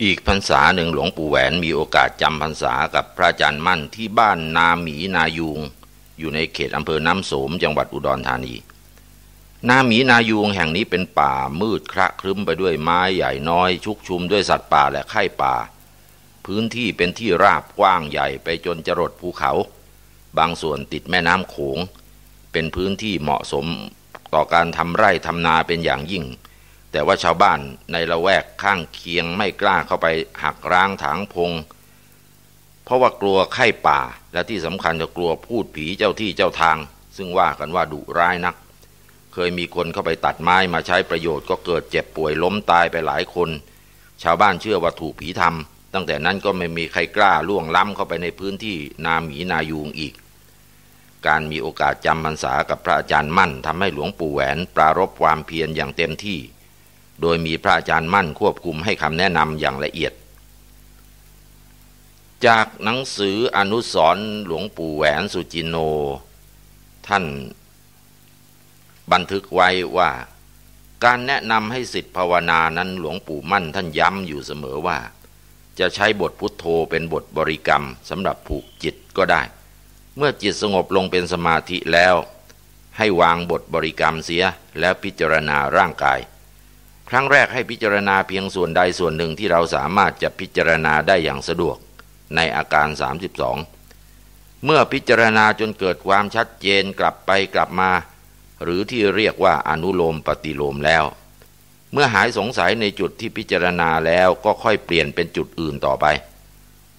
อีกพรรษาหนึ่งหลวงปู่แหวนมีโอกาสจำพรรษากับพระอาจารย์มั่นที่บ้านนาหมีนายูง อยู่ในเขตอำเภอน้ำโสมจังหวัดอุดรธานี นาหมีนายูงแห่งนี้เป็นป่ามืดคระครึ้มไปด้วยไม้ใหญ่น้อย ชุกชุมด้วยสัตว์ป่าและไข่ป่า พื้นที่เป็นที่ราบกว้างใหญ่ไปจนจรดภูเขา บางส่วนติดแม่น้ำโขง เป็นพื้นที่เหมาะสมต่อการทำไร่ทำนาเป็นอย่างยิ่ง แต่ว่าชาวบ้านในละแวกข้างเคียงไม่กล้าเข้าไปหักร้างถางพง เพราะว่ากลัวไข้ป่าและที่สำคัญจะกลัวพูดผีเจ้าที่เจ้าทาง ซึ่งว่ากันว่าดุร้ายนัก เคยมีคนเข้าไปตัดไม้มาใช้ประโยชน์ก็เกิดเจ็บป่วยล้มตายไปหลายคน ชาวบ้านเชื่อว่าถูกผีทำตั้งแต่นั้นก็ไม่มีใครกล้าล่วงล้ำเข้าไปในพื้นที่นาหมีนายูงอีกการมีโอกาสจำพรรษากับพระอาจารย์มั่นทำให้หลวงปู่แหวน ปรารบความเพียรอย่างเต็มที่ โดยมีพระอาจารย์มั่นควบคุมให้คำแนะนำอย่างละเอียด จากหนังสืออนุสรหลวงปู่แหวนสุจินโน ท่านบันทึกไว้ว่า การแนะนำให้สิทธิภาวนานั้นหลวงปู่มั่นท่านย้ำอยู่เสมอว่า จะใช้บทพุทโธเป็นบทบริกรรมสำหรับผูกจิตก็ได้ เมื่อจิตสงบลงเป็นสมาธิแล้ว ให้วางบทบริกรรมเสียแล้วพิจารณาร่างกาย ครั้งแรกให้พิจารณาเพียงส่วนใดส่วนหนึ่งที่เราสามารถจะพิจารณาได้อย่างสะดวกในอาการ 32 เมื่อพิจารณาจนเกิดความชัดเจนกลับไปกลับมา หรือที่เรียกว่าอนุโลมปฏิโลมแล้ว เมื่อหายสงสัยในจุดที่พิจารณาแล้วก็ค่อยเปลี่ยนเป็นจุดอื่นต่อไป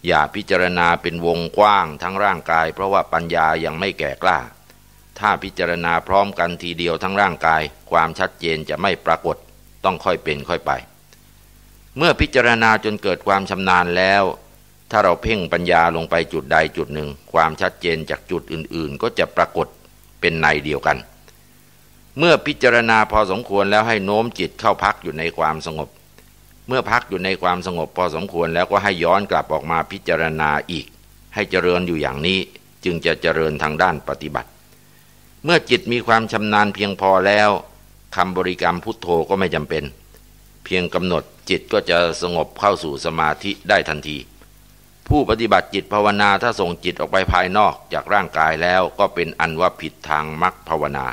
อย่าพิจารณาเป็นวงกว้างทั้งร่างกาย เพราะว่าปัญญายังไม่แก่กล้า ถ้าพิจารณาพร้อมกันทีเดียวทั้งร่างกาย ความชัดเจนจะไม่ปรากฏ ต้องค่อยเป็นค่อยไป เมื่อพิจารณาจนเกิดความชำนาญแล้ว ถ้าเราเพ่งปัญญาลงไปจุดใดจุดหนึ่ง ความชัดเจนจากจุดอื่น ๆ ก็จะปรากฏเป็นในเดียวกัน เมื่อพิจารณาพอสมควรแล้วให้โน้มจิตเข้าพักอยู่ในความสงบ เมื่อพักอยู่ในความสงบพอสมควรแล้วก็ให้ย้อนกลับออกมาพิจารณาอีก ให้เจริญอยู่อย่างนี้จึงจะเจริญทางด้านปฏิบัติ เมื่อจิตมีความชำนาญเพียงพอแล้ว คำบริกรรมพุทโธก็ไม่จำเป็น เพียงกำหนดจิตก็จะสงบเข้าสู่สมาธิได้ทันที ผู้ปฏิบัติจิตภาวนาถ้าส่งจิตออกไปภายนอกจากร่างกายแล้วก็เป็นอันว่าผิดทางมรรคภาวนา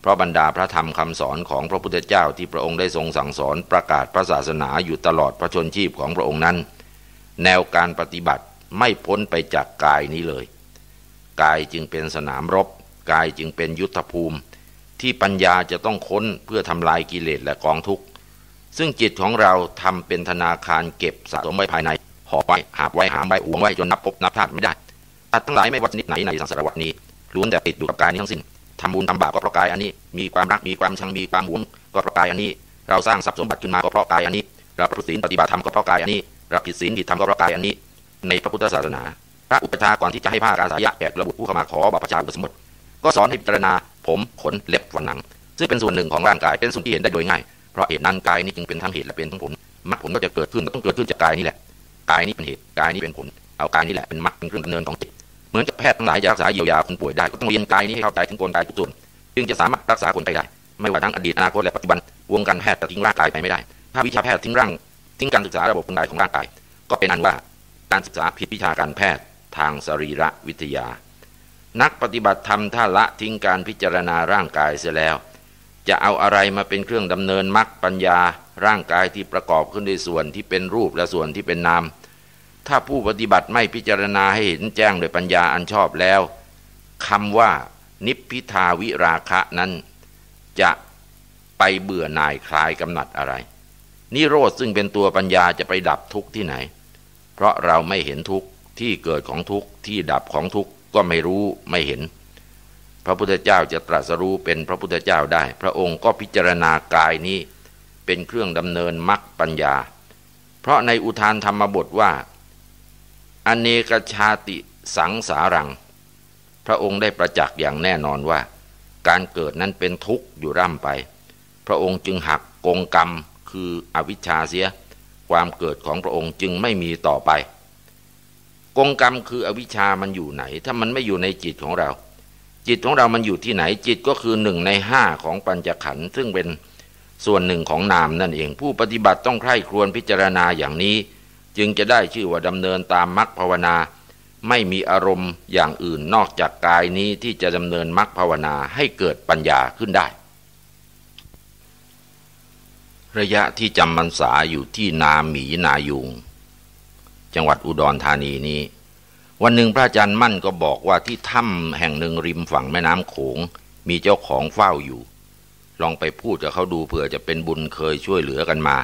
เพราะบรรดาพระธรรมคำสอนของพระพุทธเจ้าที่พระองค์ได้ทรงสั่งสอนประกาศพระศาสนาอยู่ตลอดพระชนชีพของพระองค์นั้น แนวการปฏิบัติไม่พ้นไปจากกายนี้เลย กายจึงเป็นสนามรบ กายจึงเป็นยุทธภูมิ ที่ปัญญาจะต้องค้นเพื่อทำลายกิเลสและกองทุกข์ ซึ่งจิตของเราทำเป็นธนาคารเก็บสะสมไว้ภายในห่อไว้หาบไว้หามไว้อวงไว้จนนับพบนับชาติไม่ได้ตัดทั้งหลายไม่ว่าชนิดไหนในสังสารวัตนี้ล้วนแต่ติดอยู่กับกายนี้ทั้งสิ้นทำบุญทำบาปก็เพราะกายอันนี้ มีความรักมีความชังมีความหวงก็เพราะกายอันนี้ เราสร้างทรัพย์สมบัติขึ้นมาก็เพราะกายอันนี้เราประพฤติศีลปฏิบัติธรรมก็เพราะกายอันนี้เราผิดศีลผิดธรรมก็เพราะกายอันนี้ ในพระพุทธศาสนา พระอุปชาก่อนที่จะให้ผ้ากาสายะแก่ระบุผู้เข้ามาขอบัพชาอุปสมบทก็สอนให้พิจารณา ผมขนเล็บฝันหนัง ซึ่งเป็นส่วนหนึ่งของร่างกายเป็นส่วนที่เห็นได้โดยง่าย เพราะเหตุนั้นกายนี้จึงเป็นทั้งเหตุและเป็นทั้งผลมรรคผลก็จะเกิดขึ้นต้องเกิดขึ้นจากกายนี่แหละกายนี้เป็นเหตุกายนี้เป็นผลเอากายนี้แหละเป็นมรรคเป็นเครื่องดำเนินของจิตเหมือนกับแพทย์ทั้งหลายจะรักษาเยียวยาคนป่วยได้ก็ต้องเรียนกายนี้ให้เข้าใจถึงกลไกทุกส่วนจึงจะสามารถรักษาคนไปได้ ไม่ว่าทั้งอดีตอนาคตและปัจจุบันวงการแพทย์จะทิ้งร่างกายไปไม่ได้ ถ้าวิชาแพทย์ทิ้งร่างทิ้งการศึกษาระบบกลไกของร่างกาย ก็เป็นอันว่าการศึกษาผิดวิชาการแพทย์ทางสรีรวิทยา นักปฏิบัติธรรมถ้าละทิ้งการพิจารณาร่างกายเสียแล้ว จะเอาอะไรมาเป็นเครื่องดำเนินมรรคปัญญาร่างกายที่ประกอบขึ้นด้วยส่วนที่เป็นรูปและส่วนที่เป็นนามถ้าผู้ปฏิบัติไม่พิจารณาให้เห็นแจ้งโดยปัญญาอันชอบแล้วคำว่า นิพพิทาวิราคะนั้น จะไปเบื่อหน่ายคลายกำหนัดอะไร นิโรธซึ่งเป็นตัวปัญญาจะไปดับทุกข์ที่ไหน เพราะเราไม่เห็นทุกข์ที่เกิดของทุกข์ที่ดับของทุกข์ ก็ไม่รู้ไม่เห็น พระพุทธเจ้าจะตรัสรู้เป็นพระพุทธเจ้าได้ พระองค์ก็พิจารณากายนี้เป็นเครื่องดำเนินมรรคปัญญา เพราะในอุทานธรรมบทว่า อเนกชาติสังสารัง พระองค์ได้ประจักษ์อย่างแน่นอนว่า การเกิดนั้นเป็นทุกข์อยู่ร่ำไป พระองค์จึงหักกงกรรมคืออวิชชาเสีย ความเกิดของพระองค์จึงไม่มีต่อไป กงกรรมคืออวิชามันอยู่ไหน ถ้ามันไม่อยู่ในจิตของเรา จิตของเรามันอยู่ที่ไหนจิตก็คือหนึ่งในห้าของปัญจขันธ์ซึ่งเป็นส่วนหนึ่งของนามนั่นเอง ผู้ปฏิบัติต้องใคร่ครวญพิจารณาอย่างนี้ จึงจะได้ชื่อว่าดำเนินตามมรรคภาวนา ไม่มีอารมณ์อย่างอื่นนอกจากกายนี้ที่จะดำเนินมรรคภาวนาให้เกิดปัญญาขึ้นได้ ระยะที่จำพรรษาอยู่ที่นาหมีนายุง จังหวัดอุดรธานีนี้ วันหนึ่งพระอาจารย์มั่นก็บอกว่าที่ถ้ำแห่งหนึ่งริมฝั่งแม่น้ำโขง มีเจ้าของเฝ้าอยู่ ลองไปพูดกับเขาดูเผื่อจะเป็นบุญเคยช่วยเหลือกันมา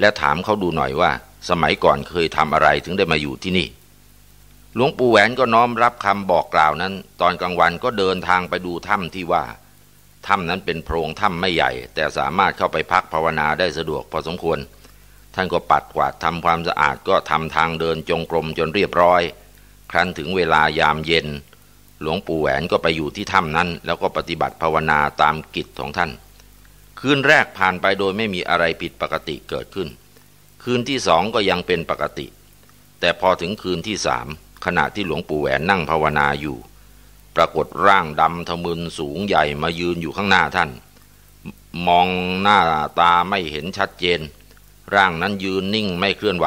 และถามเขาดูหน่อยว่า สมัยก่อนเคยทำอะไรถึงได้มาอยู่ที่นี่หลวงปู่แหวนก็น้อมรับคำบอกกล่าวนั้น ตอนกลางวันก็เดินทางไปดูถ้ำที่ว่าถ้ำนั้นเป็นโพรงถ้ำไม่ใหญ่ แต่สามารถเข้าไปพักภาวนาได้สะดวกพอสมควร ท่านก็ปัดกวาดทำความสะอาดก็ทำทางเดินจงกรมจนเรียบร้อย ครั้นถึงเวลายามเย็น หลวงปู่แหวนก็ไปอยู่ที่ถ้ำนั้น แล้วก็ปฏิบัติภาวนาตามกิจของท่าน คืนแรกผ่านไปโดยไม่มีอะไรผิดปกติเกิดขึ้น คืนที่สองก็ยังเป็นปกติ แต่พอถึงคืนที่สามขณะที่หลวงปู่แหวนนั่งภาวนาอยู่ ปรากฏร่างดำทะมึนสูงใหญ่มายืนอยู่ข้างหน้าท่าน มองหน้าตาไม่เห็นชัดเจน ร่างนั้นยืนนิ่งไม่เคลื่อนไหว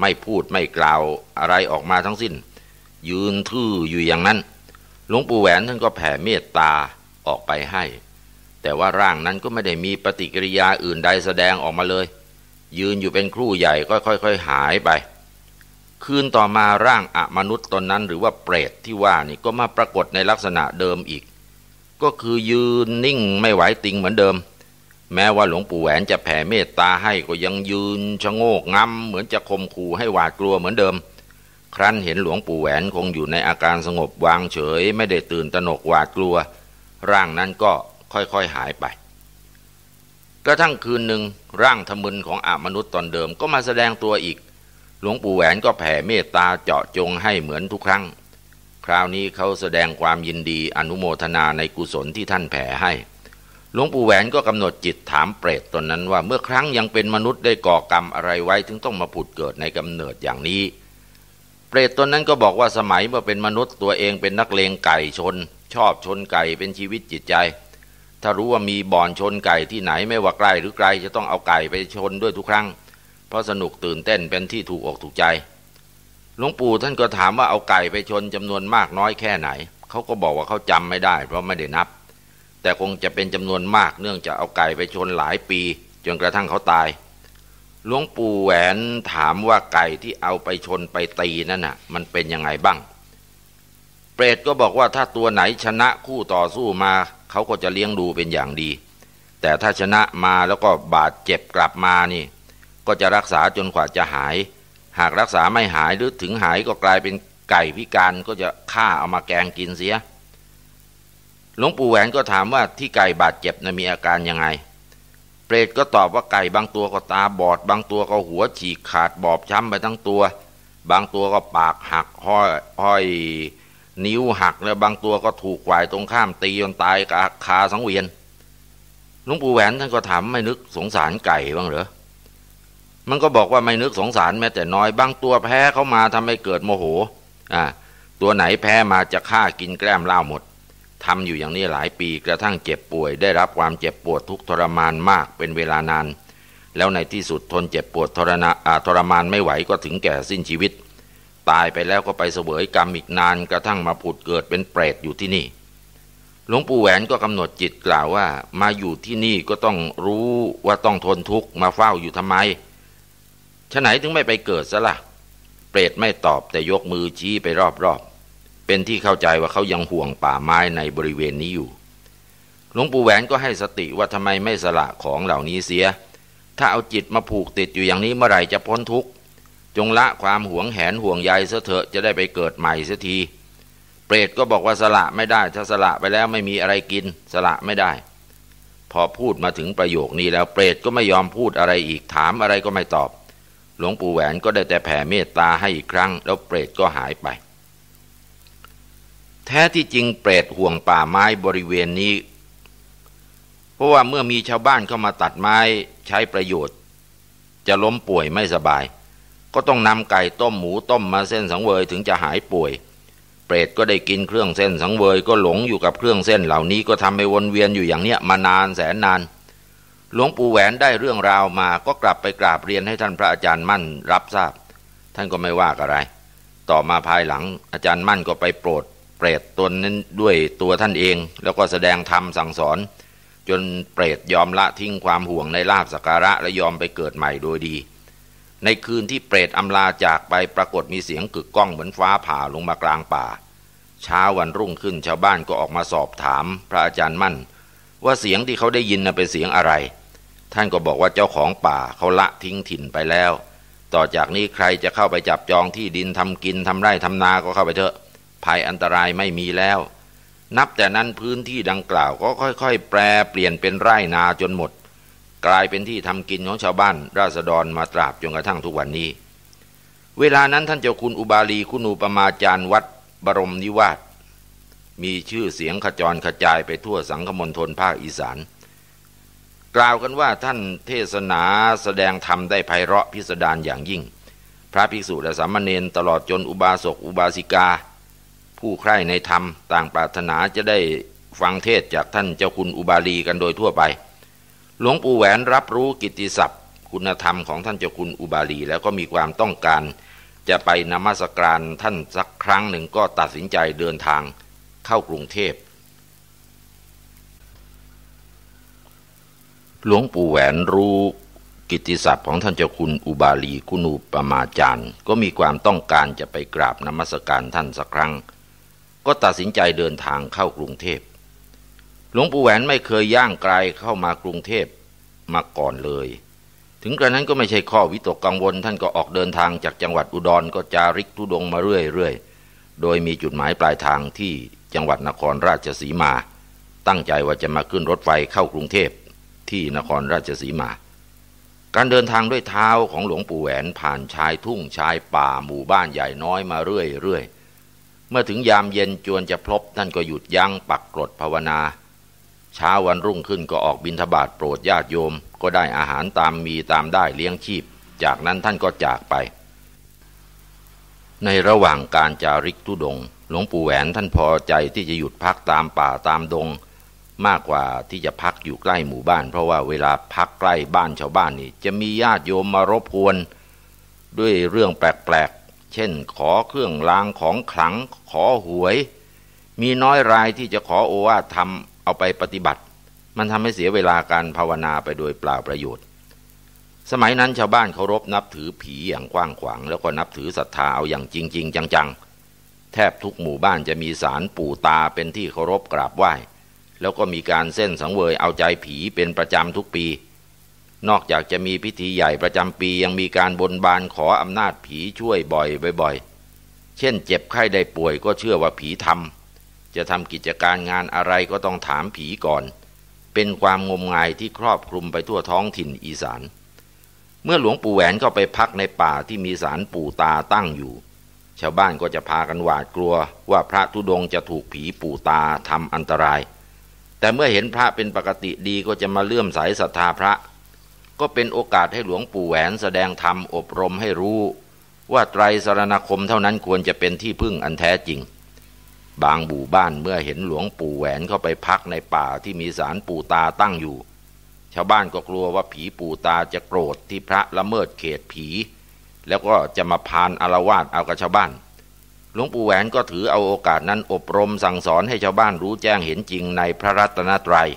ไม่พูดไม่กล่าวอะไรออกมาทั้งสิ้น ยืนทื่ออยู่อย่างนั้น หลวงปู่แหวนท่านก็แผ่เมตตาออกไปให้ แต่ว่าร่างนั้นก็ไม่ได้มีปฏิกิริยาอื่นใดแสดงออกมาเลย ยืนอยู่เป็นครู่ใหญ่ก็ค่อยๆหายไป คืนต่อมาร่างอมนุษย์ตนนั้นหรือว่าเปรตที่ว่านี่ก็มาปรากฏในลักษณะเดิมอีก ก็คือยืนนิ่งไม่ไหวติงเหมือนเดิม แม้ว่าหลวงปู่แหวนจะแผ่เมตตาให้ก็ยังยืนชะโงกงำเหมือนจะข่มขู่ให้หวาดกลัวเหมือนเดิม ครั้นเห็นหลวงปู่แหวนคงอยู่ในอาการสงบวางเฉย ไม่ได้ตื่นตระหนกหวาดกลัว ร่างนั้นก็ค่อยๆหายไป กระทั่งคืนหนึ่งร่างทมึนของอามนุษย์ตอนเดิมก็มาแสดงตัวอีก หลวงปู่แหวนก็แผ่เมตตาเจาะจงให้เหมือนทุกครั้ง คราวนี้เขาแสดงความยินดีอนุโมทนาในกุศลที่ท่านแผ่ให้ หลวงปู่แหวนก็กำหนดจิตถามเปรตตนนั้นว่าเมื่อครั้งยังเป็นมนุษย์ได้ก่อกรรมอะไรไว้ถึงต้องมาผุดเกิดในกำเนิดอย่างนี้ เปรตตนนั้นก็บอกว่าสมัยเมื่อเป็นมนุษย์ตัวเองเป็นนักเลงไก่ชน ชอบชนไก่เป็นชีวิตจิตใจ ถ้ารู้ว่ามีบ่อนชนไก่ที่ไหนไม่ว่าใกล้หรือไกลจะต้องเอาไก่ไปชนด้วยทุกครั้ง เพราะสนุกตื่นเต้นเป็นที่ถูกอกถูกใจหลวงปู่ท่านก็ถามว่าเอาไก่ไปชนจำนวนมากน้อยแค่ไหนเขาก็บอกว่าเขาจำไม่ได้ เพราะไม่ได้นับ แต่คงจะเป็นจำนวนมากเนื่องจากเอาไก่ไปชนหลายปี จนกระทั่งเขาตายหลวงปู่แหวนถามว่าไก่ที่เอาไปชนไปตีนั่นน่ะ มันเป็นยังไงบ้าง เปรตก็บอกว่าถ้าตัวไหนชนะคู่ต่อสู้มา เขาก็จะเลี้ยงดูเป็นอย่างดี แต่ถ้าชนะมาแล้วก็บาดเจ็บกลับมานี่ ก็จะรักษาจนกว่าจะหาย หากรักษาไม่หายหรือถึงหายก็กลายเป็นไก่พิการก็จะฆ่าเอามาแกงกินเสีย หลวงปู่แหวนก็ถามว่าที่ไก่บาดเจ็บนะมีอาการยังไง เปรตก็ตอบว่าไก่บางตัวก็ตาบอด บางตัวก็หัวฉีกขาดบอบช้ำไปทั้งตัว บางตัวก็ปากหักห้อยห้อยนิ้วหักแล้วบางตัวก็ถูกควายตรงข้ามตีจนตายคาสังเวียนลุงปู่แหวนท่านก็ถามไม่นึกสงสารไก่บ้างเหรอ มันก็บอกว่าไม่นึกสงสารแม้แต่น้อย บางตัวแพ้เข้ามาทำให้เกิดโมโห อ่า ตัวไหนแพ้มาจะฆ่ากินแกล้มเล่าหมด ทำอยู่อย่างนี้หลายปีกระทั่งเจ็บป่วย ได้รับความเจ็บปวดทุกทรมานมากเป็นเวลานาน แล้วในที่สุดทนเจ็บปวดทรณาทรมานไม่ไหวก็ถึงแก่สิ้นชีวิต ตายไปแล้วก็ไปเสวยกรรมอีกนานกระทั่งมาผุดเกิดเป็นเปรตอยู่ที่นี่หลวงปู่แหวนก็กำหนดจิตกล่าวว่า มาอยู่ที่นี่ก็ต้องรู้ว่าต้องทนทุกข์มาเฝ้าอยู่ทำไมฉะไหนถึงไม่ไปเกิดซะละ่ะเปรตไม่ตอบแต่ยกมือชี้ไปรอบ เป็นที่เข้าใจว่าเขายังห่วงป่าไม้ในบริเวณนี้อยู่ หลวงปู่แหวนก็ให้สติว่าทำไมไม่สละของเหล่านี้เสีย ถ้าเอาจิตมาผูกติดอยู่อย่างนี้เมื่อไหร่จะพ้นทุกข์จงละความหวงแหนห่วงใยเสเถอะจะได้ไปเกิดใหม่เสียที เปรตก็บอกว่าสละไม่ได้ ถ้าสละไปแล้วไม่มีอะไรกิน สละไม่ได้ พอพูดมาถึงประโยคนี้แล้วเปรตก็ไม่ยอมพูดอะไรอีกถามอะไรก็ไม่ตอบ หลวงปู่แหวนก็ได้แต่แผ่เมตตาให้อีกครั้ง แล้วเปรตก็หายไป แท้ที่จริงเปรตห่วงป่าไม้บริเวณนี้ เพราะว่าเมื่อมีชาวบ้านเข้ามาตัดไม้ใช้ประโยชน์ จะล้มป่วยไม่สบาย ก็ต้องนำไก่ต้มหมูต้มมาเส้นสังเวยถึงจะหายป่วย เปรตก็ได้กินเครื่องเส้นสังเวย ก็หลงอยู่กับเครื่องเส้นเหล่านี้ก็ทำให้วนเวียนอยู่อย่างเนี้ยมานานแสนนานหลวงปู่แหวนได้เรื่องราวมาก็กลับไปกราบเรียนให้ท่านพระอาจารย์มั่นรับทราบ ท่านก็ไม่ว่าอะไร ต่อมาภายหลังอาจารย์มั่นก็ไปโปรด เปรตตนนั้นด้วยตัวท่านเอง แล้วก็แสดงธรรมสั่งสอน จนเปรตยอมละทิ้งความห่วงในลาบสการะและยอมไปเกิดใหม่โดยดี ในคืนที่เปรตอำลาจากไปปรากฏมีเสียงกึกก้องเหมือนฟ้าผ่าลงมากลางป่า เช้าวันรุ่งขึ้นชาวบ้านก็ออกมาสอบถามพระอาจารย์มั่น ว่าเสียงที่เขาได้ยินเป็นเสียงอะไร ท่านก็บอกว่าเจ้าของป่าเขาละทิ้งถิ่นไปแล้ว ต่อจากนี้ใครจะเข้าไปจับจองที่ดินทำกินทำไร่ทำนาก็เข้าไปเถอะ ภัยอันตรายไม่มีแล้ว นับแต่นั้นพื้นที่ดังกล่าวก็ค่อยๆ แปรเปลี่ยนเป็นไร่นาจนหมด กลายเป็นที่ทำกินของชาวบ้าน ราษฎรมาตราบจนกระทั่งทุกวันนี้ เวลานั้นท่านเจ้าคุณอุบาลีคุณูปมาจารย์วัดบรมนิวาสมีชื่อเสียงขจรขจายไปทั่วสังคมณฑลภาคอีสาน กล่าวกันว่าท่านเทศนาแสดงธรรมได้ไพเราะพิสดารอย่างยิ่ง พระภิกษุและสามเณรตลอดจนอุบาสกอุบาสิกา ผู้ใคร่ในธรรมต่างปรารถนาจะได้ฟังเทศจากท่านเจ้าคุณอุบาลีกันโดยทั่วไป หลวงปู่แหวนรับรู้กิตติศัพท์คุณธรรมของท่านเจ้าคุณอุบาลี แล้วก็มีความต้องการ จะไปนมัสการท่านสักครั้งหนึ่งก็ตัดสินใจเดินทางเข้ากรุงเทพหลวงปู่แหวนรู้กิตติศัพท์ของท่านเจ้าคุณอุบาลีคุณูปมาจารย์ ก็มีความต้องการจะไปกราบนมัสการท่านสักครั้ง ก็ตัดสินใจเดินทางเข้ากรุงเทพ หลวงปู่แหวนไม่เคยย่างไกลเข้ามากรุงเทพมาก่อนเลย ถึงกระนั้นก็ไม่ใช่ข้อวิตกกังวล ท่านก็ออกเดินทางจากจังหวัดอุดรก็จาริกทุดงมาเรื่อยๆ โดยมีจุดหมายปลายทางที่จังหวัดนครราชสีมา ตั้งใจว่าจะมาขึ้นรถไฟเข้ากรุงเทพที่นครราชสีมา การเดินทางด้วยเท้าของหลวงปู่แหวนผ่านชายทุ่งชายป่าหมู่บ้านใหญ่น้อยมาเรื่อยๆ เมื่อถึงยามเย็นจวนจะพลบท่านก็หยุดยั้งปักกรดภาวนา เช้าวันรุ่งขึ้นก็ออกบินทบาทโปรดญาติโยม ก็ได้อาหารตามมีตามได้เลี้ยงชีพ จากนั้นท่านก็จากไป ในระหว่างการจาริกทุดง หลวงปู่แหวนท่านพอใจที่จะหยุดพักตามป่าตามดง มากกว่าที่จะพักอยู่ใกล้หมู่บ้าน เพราะว่าเวลาพักใกล้บ้านชาวบ้านนี่ จะมีญาติโยมมารบกวนด้วยเรื่องแปลก ช่น ขอเครื่องรางของขลังขอหวย มีน้อยรายที่จะขอโอวาททำเอาไปปฏิบัติ มันทำให้เสียเวลาการภาวนาไปโดยเปล่าประโยชน์ สมัยนั้นชาวบ้านเคารพนับถือผีอย่างกว้างขวาง แล้วก็นับถือศรัทธาเอาอย่างจริงจริงจังๆ แทบทุกหมู่บ้านจะมีศาลปู่ตาเป็นที่เคารพกราบไหว้ แล้วก็มีการเส้นสังเวยเอาใจผีเป็นประจำทุกปี นอกจากจะมีพิธีใหญ่ประจำปียังมีการบนบานขออำนาจผีช่วยบ่อยบ่อยเช่นเจ็บไข้ได้ป่วยก็เชื่อว่าผีทำจะทำกิจการงานอะไรก็ต้องถามผีก่อน เป็นความงมงายที่ครอบคลุมไปทั่วท้องถิ่นอีสาน เมื่อหลวงปู่แหวนเข้าไปพักในป่าที่มีสารปู่ตาตั้งอยู่ ชาวบ้านก็จะพากันหวาดกลัวว่าพระธุดงจะถูกผีปู่ตาทำอันตราย แต่เมื่อเห็นพระเป็นปกติดีก็จะมาเลื่อมใสศรัทธาพระ ก็เป็นโอกาสให้หลวงปู่แหวนแสดงธรรมอบรมให้รู้ ว่าไตรสรณคมเท่านั้นควรจะเป็นที่พึ่งอันแท้จริง บางบู่บ้านเมื่อเห็นหลวงปู่แหวนเข้าไปพักในป่าที่มีสารปู่ตาตั้งอยู่ ชาวบ้านก็กลัวว่าผีปู่ตาจะโกรธที่พระละเมิดเขตผี แล้วก็จะมาพานอารวาสเอากับชาวบ้านหลวงปู่แหวนก็ถือเอาโอกาสนั้นอบรมสั่งสอนให้ชาวบ้านรู้แจ้งเห็นจริงในพระรัตนตรยัย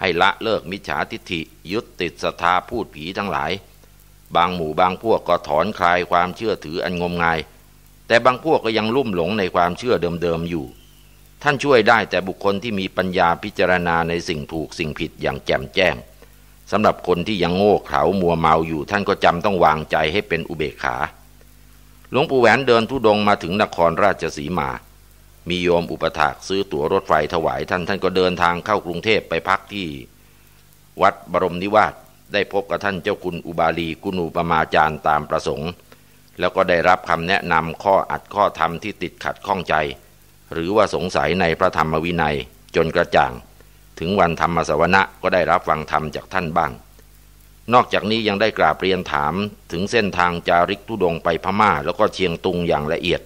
ให้ละเลิกมิจฉาทิฏฐิยึดติดศรัทธาพูดผีทั้งหลาย บางหมู่บางพวกก็ถอนคลายความเชื่อถืออันงมงาย แต่บางพวกก็ยังลุ่มหลงในความเชื่อเดิมๆอยู่ ท่านช่วยได้แต่บุคคลที่มีปัญญาพิจารณาในสิ่งถูกสิ่งผิดอย่างแจ่มแจ้งสำหรับคนที่ยังโง่เขลามัวเมาอยู่ ท่านก็จำต้องวางใจให้เป็นอุเบกขาหลวงปู่แหวนเดินทุดงมาถึงนครราชสีมา มีโยมอุปถากซื้อตั๋วรถไฟถวายท่านท่านก็เดินทางเข้ากรุงเทพไปพักที่วัดบรมนิวาสได้พบกับท่านเจ้าคุณอุบาลีกุณูปมาจารย์ตามประสงค์ แล้วก็ได้รับคำแนะนำข้ออัดข้อธรรมที่ติดขัดข้องใจ หรือว่าสงสัยในพระธรรมวินัยจนกระจ่าง ถึงวันธรรมสวนะก็ได้รับฟังธรรมจากท่านบ้าง นอกจากนี้ยังได้กราบเรียนถามถึงเส้นทางจาริกทุดงไปพม่า แล้วก็เชียงตุงอย่างละเอียด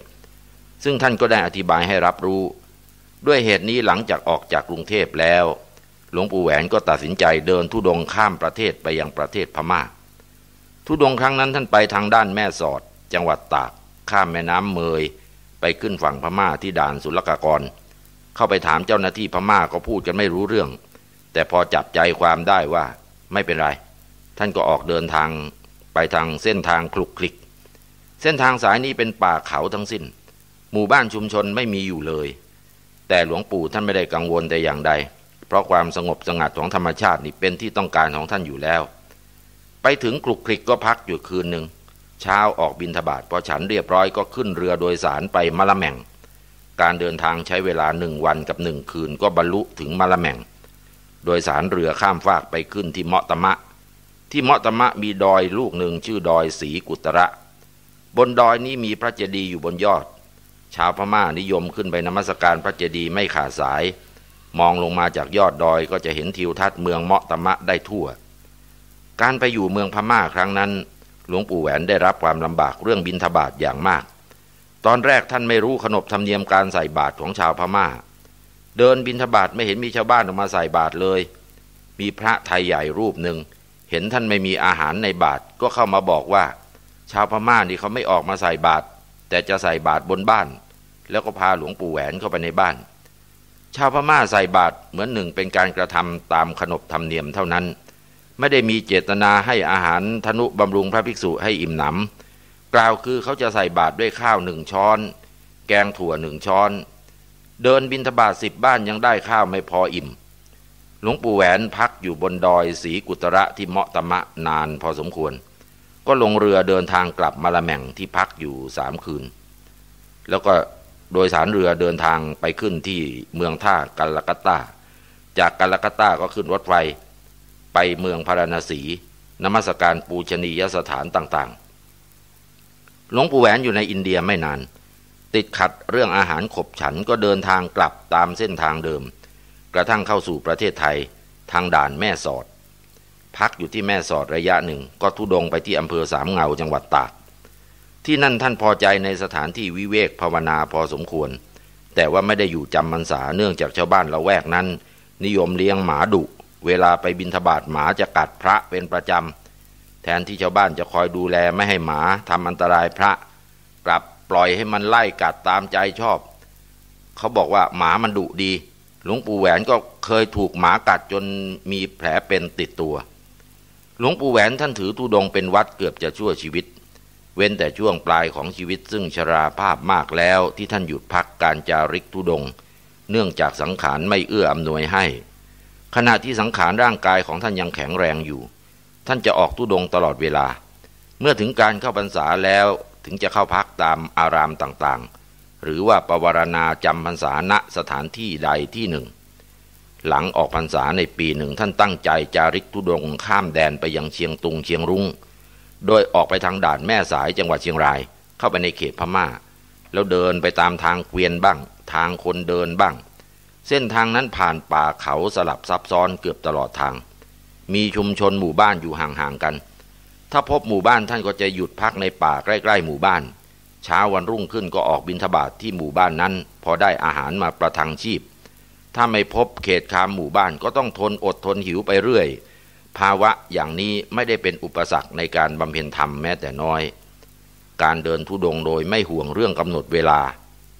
ซึ่งท่านก็ได้อธิบายให้รับรู้ ด้วยเหตุนี้หลังจากออกจากกรุงเทพแล้ว หลวงปู่แหวนก็ตัดสินใจเดินทุดงข้ามประเทศไปยังประเทศพม่า ทุดงครั้งนั้นท่านไปทางด้านแม่สอด จังหวัดตาก ข้ามแม่น้ำเมย ไปขึ้นฝั่งพม่าที่ด่านศุลกากร เข้าไปถามเจ้าหน้าที่พม่าก็พูดกันไม่รู้เรื่อง แต่พอจับใจความได้ว่าไม่เป็นไร ท่านก็ออกเดินทางไปทางเส้นทางคลุกคลิก เส้นทางสายนี้เป็นป่าเขาทั้งสิ้น หมู่บ้านชุมชนไม่มีอยู่เลย แต่หลวงปู่ท่านไม่ได้กังวลแต่อย่างใด เพราะความสงบสงัดของธรรมชาตินี่เป็นที่ต้องการของท่านอยู่แล้ว ไปถึงคลุกคลิกก็พักอยู่คืนหนึ่งเช้าออกบินทบาทพอฉันเรียบร้อยก็ขึ้นเรือโดยสารไปมะละแมงการเดินทางใช้เวลาหนึ่งวันกับหนึ่งคืนก็บรรลุถึงมะละแมงโดยสารเรือข้ามฟากไปขึ้นที่เมาะตะมะ ที่เมาะตะมะมีดอยลูกหนึ่งชื่อดอยสีกุตระ บนดอยนี้มีพระเจดีย์อยู่บนยอด ชาวพม่านิยมขึ้นไปนมัสการพระเจดีย์ไม่ขาดสาย มองลงมาจากยอดดอยก็จะเห็นทิวทัศน์เมืองเมาะตะมะได้ทั่ว การไปอยู่เมืองพม่าครั้งนั้น หลวงปู่แหวนได้รับความลำบากเรื่องบินทบาทอย่างมาก ตอนแรกท่านไม่รู้ขนบธรรมเนียมการใส่บาตรของชาวพมา่า เดินบินทบาทไม่เห็นมีชาวบ้านออกมาใส่บาตรเลย มีพระไทยใหญ่รูปหนึ่งเห็นท่านไม่มีอาหารในบาตรก็เข้ามาบอกว่า ชาวพม่านี่เขาไม่ออกมาใส่บาตรแต่จะใส่บาตรบนบ้าน แล้วก็พาหลวงปู่แหวนเข้าไปในบ้าน ชาวพม่าใส่บาตรเหมือนหนึ่งเป็นการกระทำตามขนบธรรมเนียมเท่านั้น ไม่ได้มีเจตนาให้อาหารธนุบำรุงพระภิกษุให้อิ่มหนำกล่าวคือเขาจะใส่บาตรด้วยข้าวหนึ่งช้อน แกงถั่วหนึ่งช้อน เดินบินทบาทสิบบ้านยังได้ข้าวไม่พออิ่มหลวงปู่แหวนพักอยู่บนดอยสีกุตระที่เมาะตะมะนานพอสมควร ก็ลงเรือเดินทางกลับมาละแม่งที่พักอยู่สามคืน แล้วก็ โดยสารเรือเดินทางไปขึ้นที่เมืองท่ากัลกัตตา จากกัลกัตตาก็ขึ้นรถไฟ ไปเมืองพาราณสีนมัสการปูชนียสถานต่างๆ หลวงปู่แหวนอยู่ในอินเดียไม่นาน ติดขัดเรื่องอาหารขบฉันก็เดินทางกลับตามเส้นทางเดิม กระทั่งเข้าสู่ประเทศไทยทางด่านแม่สอด พักอยู่ที่แม่สอดระยะหนึ่ง ก็ทุดงไปที่อำเภอสามเงาจังหวัดตาก ที่นั่นท่านพอใจในสถานที่วิเวกภาวนาพอสมควร แต่ว่าไม่ได้อยู่จำพรรษาเนื่องจากชาวบ้านละแวกนั้น นิยมเลี้ยงหมาดุ เวลาไปบินทบาทหมาจะกัดพระเป็นประจำ แทนที่ชาวบ้านจะคอยดูแลไม่ให้หมาทำอันตรายพระ กลับปล่อยให้มันไล่กัดตามใจชอบ เขาบอกว่าหมามันดุดี หลวงปู่แหวนก็เคยถูกหมากัดจนมีแผลเป็นติดตัว หลวงปู่แหวนท่านถือตุดงเป็นวัดเกือบจะชั่วชีวิต เว้นแต่ช่วงปลายของชีวิตซึ่งชราภาพมากแล้วที่ท่านหยุดพักการจาริกตุดง เนื่องจากสังขารไม่เอื้ออำนวยให้ ขณะที่สังขารร่างกายของท่านยังแข็งแรงอยู่ ท่านจะออกตุดงตลอดเวลา เมื่อถึงการเข้าพรรษาแล้วถึงจะเข้าพักตามอารามต่างๆ หรือว่าปวารณาจำพรรษาณสถานที่ใดที่หนึ่ง หลังออกพรรษาในปีหนึ่งท่านตั้งใจจาริกตุดงข้ามแดนไปยังเชียงตุงเชียงรุง้ง โดยออกไปทางด่านแม่สายจังหวัดเชียงราย เข้าไปในเขตพมา่า แล้วเดินไปตามทางเกวียนบ้าง ทางคนเดินบ้าง เส้นทางนั้นผ่านป่าเขาสลับซับซ้อนเกือบตลอดทาง มีชุมชนหมู่บ้านอยู่ห่างๆกัน ถ้าพบหมู่บ้านท่านก็จะหยุดพักในป่าใกล้ๆหมู่บ้าน เช้าวันรุ่งขึ้นก็ออกบินทบาทที่หมู่บ้านนั้น พอได้อาหารมาประทังชีพ ถ้าไม่พบเขตคามหมู่บ้านก็ต้องทนอดทนหิวไปเรื่อย ภาวะอย่างนี้ไม่ได้เป็นอุปสรรคในการบำเพ็ญธรรมแม้แต่น้อย การเดินทุดงโดยไม่ห่วงเรื่องกำหนดเวลา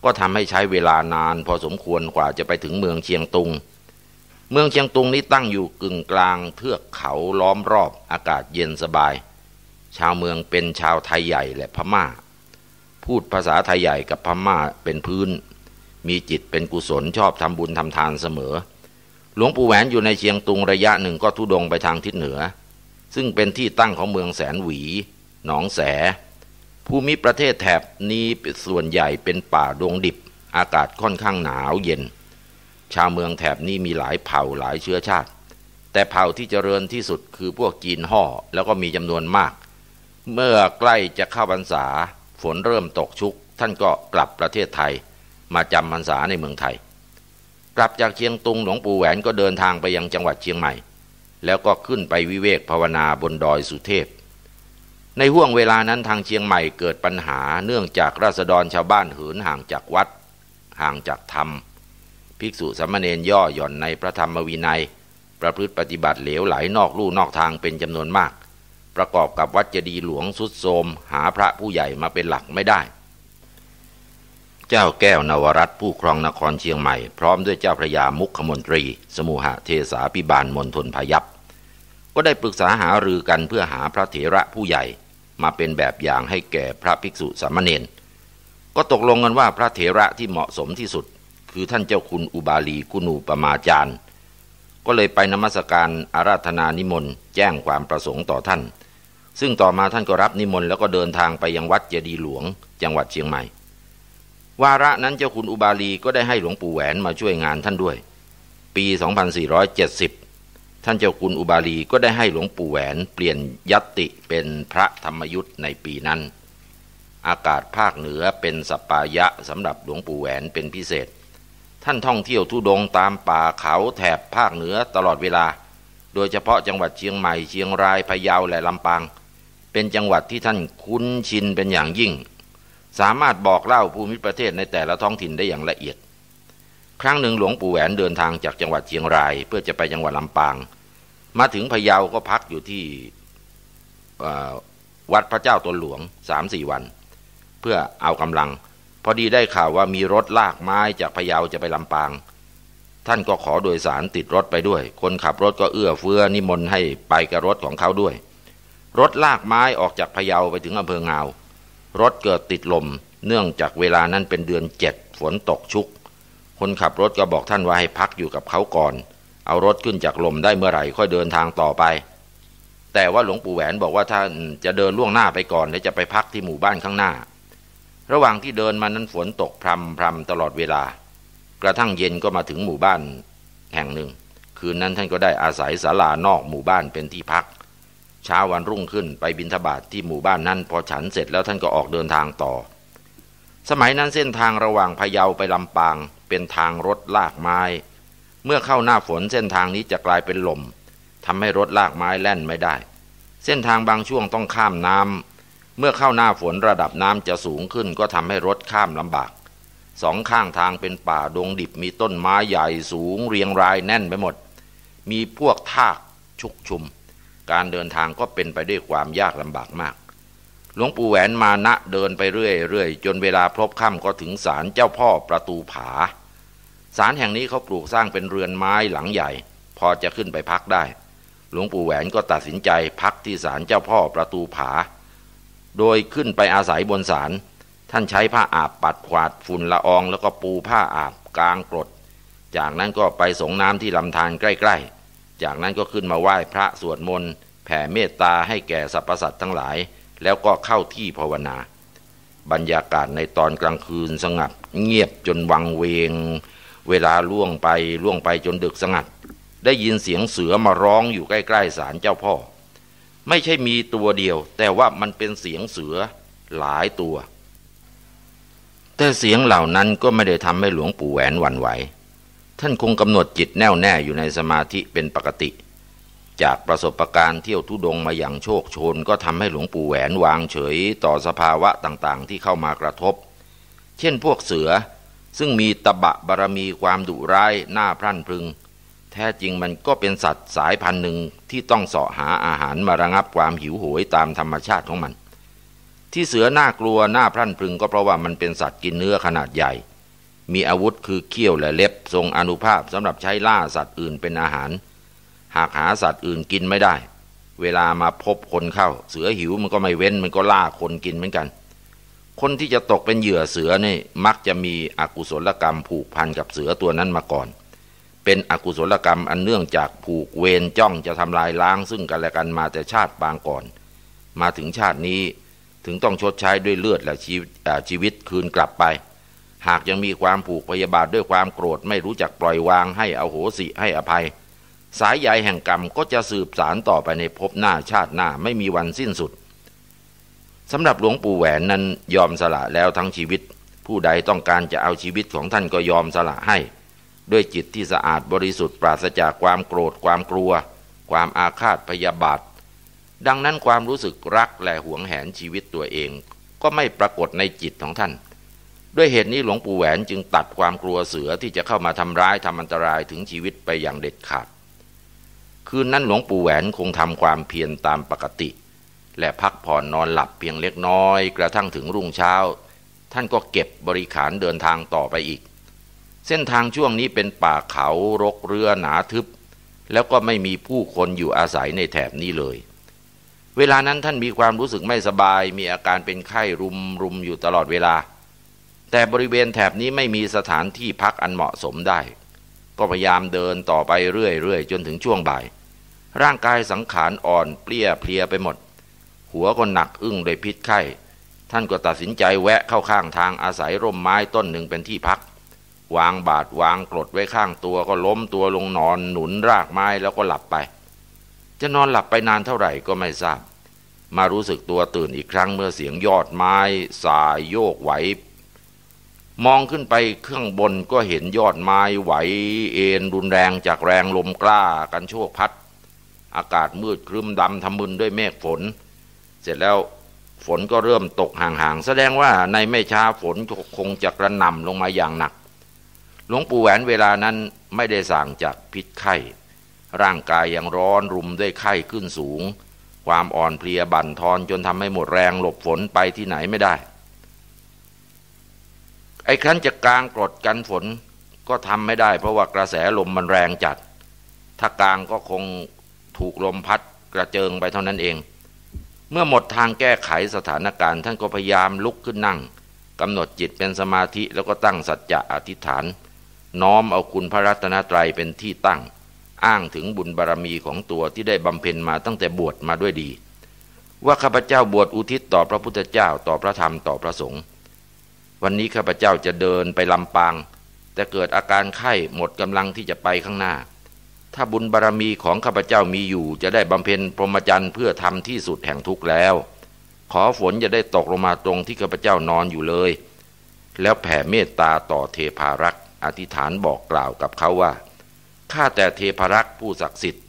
ก็ทำให้ใช้เวลานานพอสมควรกว่าจะไปถึงเมืองเชียงตุง เมืองเชียงตุงนี้ตั้งอยู่กึ่งกลางเทือกเขาล้อมรอบอากาศเย็นสบาย ชาวเมืองเป็นชาวไทยใหญ่และพม่า พูดภาษาไทยใหญ่กับพม่าเป็นพื้น มีจิตเป็นกุศลชอบทำบุญทำทานเสมอ หลวงปู่แหวนอยู่ในเชียงตุงระยะหนึ่งก็ทุดงไปทางทิศเหนือ ซึ่งเป็นที่ตั้งของเมืองแสนหวี หนองแส ภูมิประเทศแถบนี้ส่วนใหญ่เป็นป่าดงดิบ อากาศค่อนข้างหนาวเย็น ชาวเมืองแถบนี้มีหลายเผ่าหลายเชื้อชาติ แต่เผ่าที่เจริญที่สุดคือพวกจีนห่อแล้วก็มีจำนวนมาก เมื่อใกล้จะเข้าพรรษาฝนเริ่มตกชุก ท่านก็กลับประเทศไทย มาจำพรรษาในเมืองไทย กลับจากเชียงตุงหลวงปู่แหวนก็เดินทางไปยังจังหวัดเชียงใหม่ แล้วก็ขึ้นไปวิเวกภาวนาบนดอยสุเทพ ในห่วงเวลานั้นทางเชียงใหม่เกิดปัญหาเนื่องจากราษฎรชาวบ้านหินห่างจากวัด ห่างจากธรรม ภิกษุสามเณรย่อหย่อนในพระธรรมวินัย ประพฤติปฏิบัติเหลวไหลนอกลู่นอกทางเป็นจำนวนมาก ประกอบกับวัดเจดีย์หลวงสุดโทมหาพระผู้ใหญ่มาเป็นหลักไม่ได้ เจ้าแก้วนวรัตผู้ครองนครเชียงใหม่ พร้อมด้วยเจ้าพระยามุขมนตรี สมุหะเทสาพิบาลมณฑลพยัพก็ได้ปรึกษาหารือกันเพื่อหาพระเถระผู้ใหญ่ มาเป็นแบบอย่างให้แก่พระภิกษุสามเณรก็ตกลงกันว่าพระเถระที่เหมาะสมที่สุด คือท่านเจ้าคุณอุบาลีกุนูปมาจารย์ ก็เลยไปนมัสการอาราธนานิมนต์แจ้งความประสงค์ต่อท่าน ซึ่งต่อมาท่านก็รับนิมนต์แล้วก็เดินทางไปยังวัดเจดีหลวง จังหวัดเชียงใหม่ วาระนั้นเจ้าคุณอุบาลีก็ได้ให้หลวงปู่แหวนมาช่วยงานท่านด้วย ปี 2470 ท่านเจ้าคุณอุบาลีก็ได้ให้หลวงปู่แหวนเปลี่ยนยัตติเป็นพระธรรมยุทธ์ในปีนั้น อากาศภาคเหนือเป็นสปายะสำหรับหลวงปู่แหวนเป็นพิเศษ ท่านท่องเที่ยวทุดงตามป่าเขาแถบภาคเหนือตลอดเวลา โดยเฉพาะจังหวัดเชียงใหม่เชียงรายพะเยาและลำปาง เป็นจังหวัดที่ท่านคุ้นชินเป็นอย่างยิ่ง สามารถบอกเล่าภูมิประเทศในแต่ละท้องถิ่นได้อย่างละเอียด ครั้งหนึ่งหลวงปู่แหวนเดินทางจากจังหวัดเชียงราย เพื่อจะไปจังหวัดลำปาง มาถึงพะเยาก็พักอยู่ที่วัดพระเจ้าตนหลวงสามสี่วัน เพื่อเอากำลัง พอดีได้ข่าวว่ามีรถลากไม้จากพะเยาจะไปลำปาง ท่านก็ขอโดยสารติดรถไปด้วย คนขับรถก็เอื้อเฟื้อนิมนต์ให้ไปกับรถของเขาด้วย รถลากไม้ออกจากพะเยาไปถึงอำเภองาว รถเกิดติดลม เนื่องจากเวลานั้นเป็นเดือนเจ็ดฝนตกชุก คนขับรถก็บอกท่านว่าให้พักอยู่กับเขาก่อน เอารถขึ้นจากลมได้เมื่อไหร่ค่อยเดินทางต่อไป แต่ว่าหลวงปู่แหวนบอกว่าท่านจะเดินล่วงหน้าไปก่อน และจะไปพักที่หมู่บ้านข้างหน้า ระหว่างที่เดินมานั้นฝนตกพรำพรำตลอดเวลา กระทั่งเย็นก็มาถึงหมู่บ้านแห่งหนึ่ง คืนนั้นท่านก็ได้อาศัยศาลานอกหมู่บ้านเป็นที่พัก เช้าวันรุ่งขึ้นไปบินทบาทที่หมู่บ้านนั้น พอฉันเสร็จแล้วท่านก็ออกเดินทางต่อ สมัยนั้นเส้นทางระหว่างพะเยาไปลำปางเป็นทางรถลากไม้ เมื่อเข้าหน้าฝนเส้นทางนี้จะกลายเป็นลมทำให้รถลากไม้แล่นไม่ได้ เส้นทางบางช่วงต้องข้ามน้ำเมื่อเข้าหน้าฝนระดับน้ำจะสูงขึ้นก็ทำให้รถข้ามลำบากสองข้างทางเป็นป่าดงดิบมีต้นไม้ใหญ่สูงเรียงรายแน่นไปหมด มีพวกทากชุกชุม การเดินทางก็เป็นไปด้วยความยากลำบากมาก หลวงปู่แหวนมานะเดินไปเรื่อยๆ จนเวลาพบค่ำก็ถึงศาลเจ้าพ่อประตูผา ศาลแห่งนี้เขาปลูกสร้างเป็นเรือนไม้หลังใหญ่ พอจะขึ้นไปพักได้ หลวงปู่แหวนก็ตัดสินใจพักที่ศาลเจ้าพ่อประตูผา โดยขึ้นไปอาศัยบนศาล ท่านใช้ผ้าอาบปัดขวาดฝุ่นละออง แล้วก็ปูผ้าอาบกลางกรด จากนั้นก็ไปสงน้ำที่ลำธารใกล้ๆ จากนั้นก็ขึ้นมาไหว้พระสวดมนต์แผ่เมตตาให้แก่สรรพสัตว์ทั้งหลาย แล้วก็เข้าที่ภาวนา บรรยากาศในตอนกลางคืนสงัด เงียบจนวังเวง เวลาล่วงไปล่วงไปจนดึกสงัด ได้ยินเสียงเสือมาร้องอยู่ใกล้ๆศาลเจ้าพ่อ ไม่ใช่มีตัวเดียว แต่ว่ามันเป็นเสียงเสือหลายตัว แต่เสียงเหล่านั้นก็ไม่ได้ทำให้หลวงปู่แหวนหวั่นไหว ท่านคงกำหนดจิตแน่วแน่อยู่ในสมาธิเป็นปกติ จากประสบการณ์เที่ยวทุดงมาอย่างโชคโชน ก็ทำให้หลวงปู่แหวนวางเฉยต่อสภาวะต่างๆ ที่เข้ามากระทบ เช่นพวกเสือซึ่งมีตะบะบารมีความดุร้ายหน้าพรั่นพรึง แท้จริงมันก็เป็นสัตว์สายพันธุ์หนึ่งที่ต้องเสาะหาอาหารมาระงับความหิวโหยตามธรรมชาติของมัน ที่เสือน่ากลัวหน้าพรั่นพรึงก็เพราะว่ามันเป็นสัตว์กินเนื้อขนาดใหญ่ มีอาวุธคือเขี้ยวและเล็บ ทรงอนุภาพสำหรับใช้ล่าสัตว์อื่นเป็นอาหาร หากหาสัตว์อื่นกินไม่ได้ เวลามาพบคนเข้า เสือหิวมันก็ไม่เว้นมันก็ล่าคนกินเหมือนกัน คนที่จะตกเป็นเหยื่อเสือนี่มักจะมีอกุศลกรรมผูกพันกับเสือตัวนั้นมาก่อน เป็นอกุศลกรรมอันเนื่องจากผูกเวรจ้องจะทำลายล้างซึ่งกันและกันมาแต่ชาติปางก่อน มาถึงชาตินี้ถึงต้องชดใช้ด้วยเลือดและชีวิตคืนกลับไป หากยังมีความผูกพยาบาทด้วยความโกรธไม่รู้จักปล่อยวางให้อโหสิให้อภัย สายใยแห่งกรรมก็จะสืบสารต่อไปในภพหน้าชาติหน้าไม่มีวันสิ้นสุดสำหรับหลวงปู่แหวนนั้นยอมสละแล้วทั้งชีวิต ผู้ใดต้องการจะเอาชีวิตของท่านก็ยอมสละให้ ด้วยจิตที่สะอาดบริสุทธิ์ปราศจากความโกรธความกลัว ความอาฆาตพยาบาท ดังนั้นความรู้สึกรักและหวงแหนชีวิตตัวเอง ก็ไม่ปรากฏในจิตของท่าน ด้วยเหตุนี้หลวงปู่แหวนจึงตัดความกลัวเสือที่จะเข้ามาทำร้ายทำอันตรายถึงชีวิตไปอย่างเด็ดขาด คืนนั้นหลวงปู่แหวนคงทำความเพียรตามปกติ และพักผ่อนนอนหลับเพียงเล็กน้อย กระทั่งถึงรุ่งเช้า ท่านก็เก็บบริขารเดินทางต่อไปอีก เส้นทางช่วงนี้เป็นป่าเขารกเรือหนาทึบ แล้วก็ไม่มีผู้คนอยู่อาศัยในแถบนี้เลย เวลานั้นท่านมีความรู้สึกไม่สบาย มีอาการเป็นไข้รุมรุมอยู่ตลอดเวลา แต่บริเวณแถบนี้ไม่มีสถานที่พักอันเหมาะสมได้ ก็พยายามเดินต่อไปเรื่อยๆ จนถึงช่วงบ่าย ร่างกายสังขารอ่อนเปลี้ยเพลียไปหมด หัวก็หนักอึ้งโดยพิษไข้ ท่านก็ตัดสินใจแวะเข้าข้างทางอาศัยร่มไม้ต้นหนึ่งเป็นที่พัก วางบาดวางกรดไว้ข้างตัวก็ล้มตัวลงนอนหนุนรากไม้แล้วก็หลับไป จะนอนหลับไปนานเท่าไหร่ก็ไม่ทราบ มารู้สึกตัวตื่นอีกครั้งเมื่อเสียงยอดไม้ สายโยกไหว มองขึ้นไปเครื่องบนก็เห็นยอดไม้ไหวเอ็นรุนแรงจากแรงลมกล้ากันโชกพัด อากาศมืดครึ้มดำทำมึนด้วยเมฆฝน เสร็จแล้วฝนก็เริ่มตกห่างๆ แสดงว่าในไม่ช้าฝนคงจะกระหน่ำลงมาอย่างหนัก หลวงปู่แหวนเวลานั้นไม่ได้สั่งจากพิษไข้ ร่างกายยังร้อนรุมด้วยไข้ขึ้นสูง ความอ่อนเพลียบั่นทอนจนทำให้หมดแรงหลบฝนไปที่ไหนไม่ได้ ไอ้ครั้นจะกลางกรดกันฝนก็ทำไม่ได้ เพราะว่ากระแสลมมันแรงจัด ถ้ากลางก็คงถูกลมพัดกระเจิงไปเท่านั้นเอง เมื่อหมดทางแก้ไขสถานการณ์ ท่านก็พยายามลุกขึ้นนั่งกำหนดจิตเป็นสมาธิแล้วก็ตั้งสัจจะอธิษฐาน น้อมเอาคุณพระรัตนตรัยเป็นที่ตั้ง อ้างถึงบุญบารรมีของตัวที่ได้บำเพ็ญมาตั้งแต่บวชมาด้วยดี ว่าข้าพเจ้าบวชอุทิศต่อพระพุทธเจ้าต่อพระธรรมต่อพระสงฆ์ วันนี้ข้าพเจ้าจะเดินไปลำปาง แต่เกิดอาการไข้หมดกำลังที่จะไปข้างหน้า ถ้าบุญบารรมีของข้าพเจ้ามีอยู่ จะได้บำเพ็ญพรหมจรรย์เพื่อทำที่สุดแห่งทุกข์แล้ว ขอฝนจะได้ตกลงมาตรงที่ข้าพเจ้านอนอยู่เลย แล้วแผ่เมตตาต่อเทพารักษ์อธิษฐานบอกกล่าวกับเขาว่าข้าแต่เทพารักษ์ผู้ศักดิ์สิทธิ์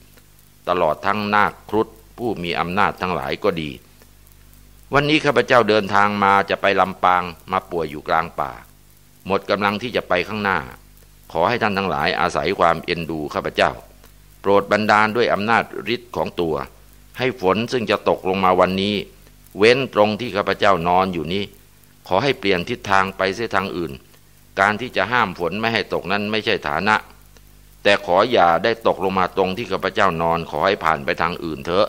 ตลอดทั้งนาคครุฑผู้มีอำนาจทั้งหลายก็ดี วันนี้ข้าพเจ้าเดินทางมาจะไปลำปางมาป่วยอยู่กลางป่า หมดกำลังที่จะไปข้างหน้า ขอให้ท่านทั้งหลายอาศัยความเอ็นดูข้าพเจ้า โปรดบันดาลด้วยอำนาจฤทธิ์ของตัว ให้ฝนซึ่งจะตกลงมาวันนี้ เว้นตรงที่ข้าพเจ้านอนอยู่นี้ ขอให้เปลี่ยนทิศทางไปเส้ทางอื่น การที่จะห้ามฝนไม่ให้ตกนั้นไม่ใช่ฐานะ แต่ขออย่าได้ตกลงมาตรงที่ข้าพเจ้านอนขอให้ผ่านไปทางอื่นเถอะ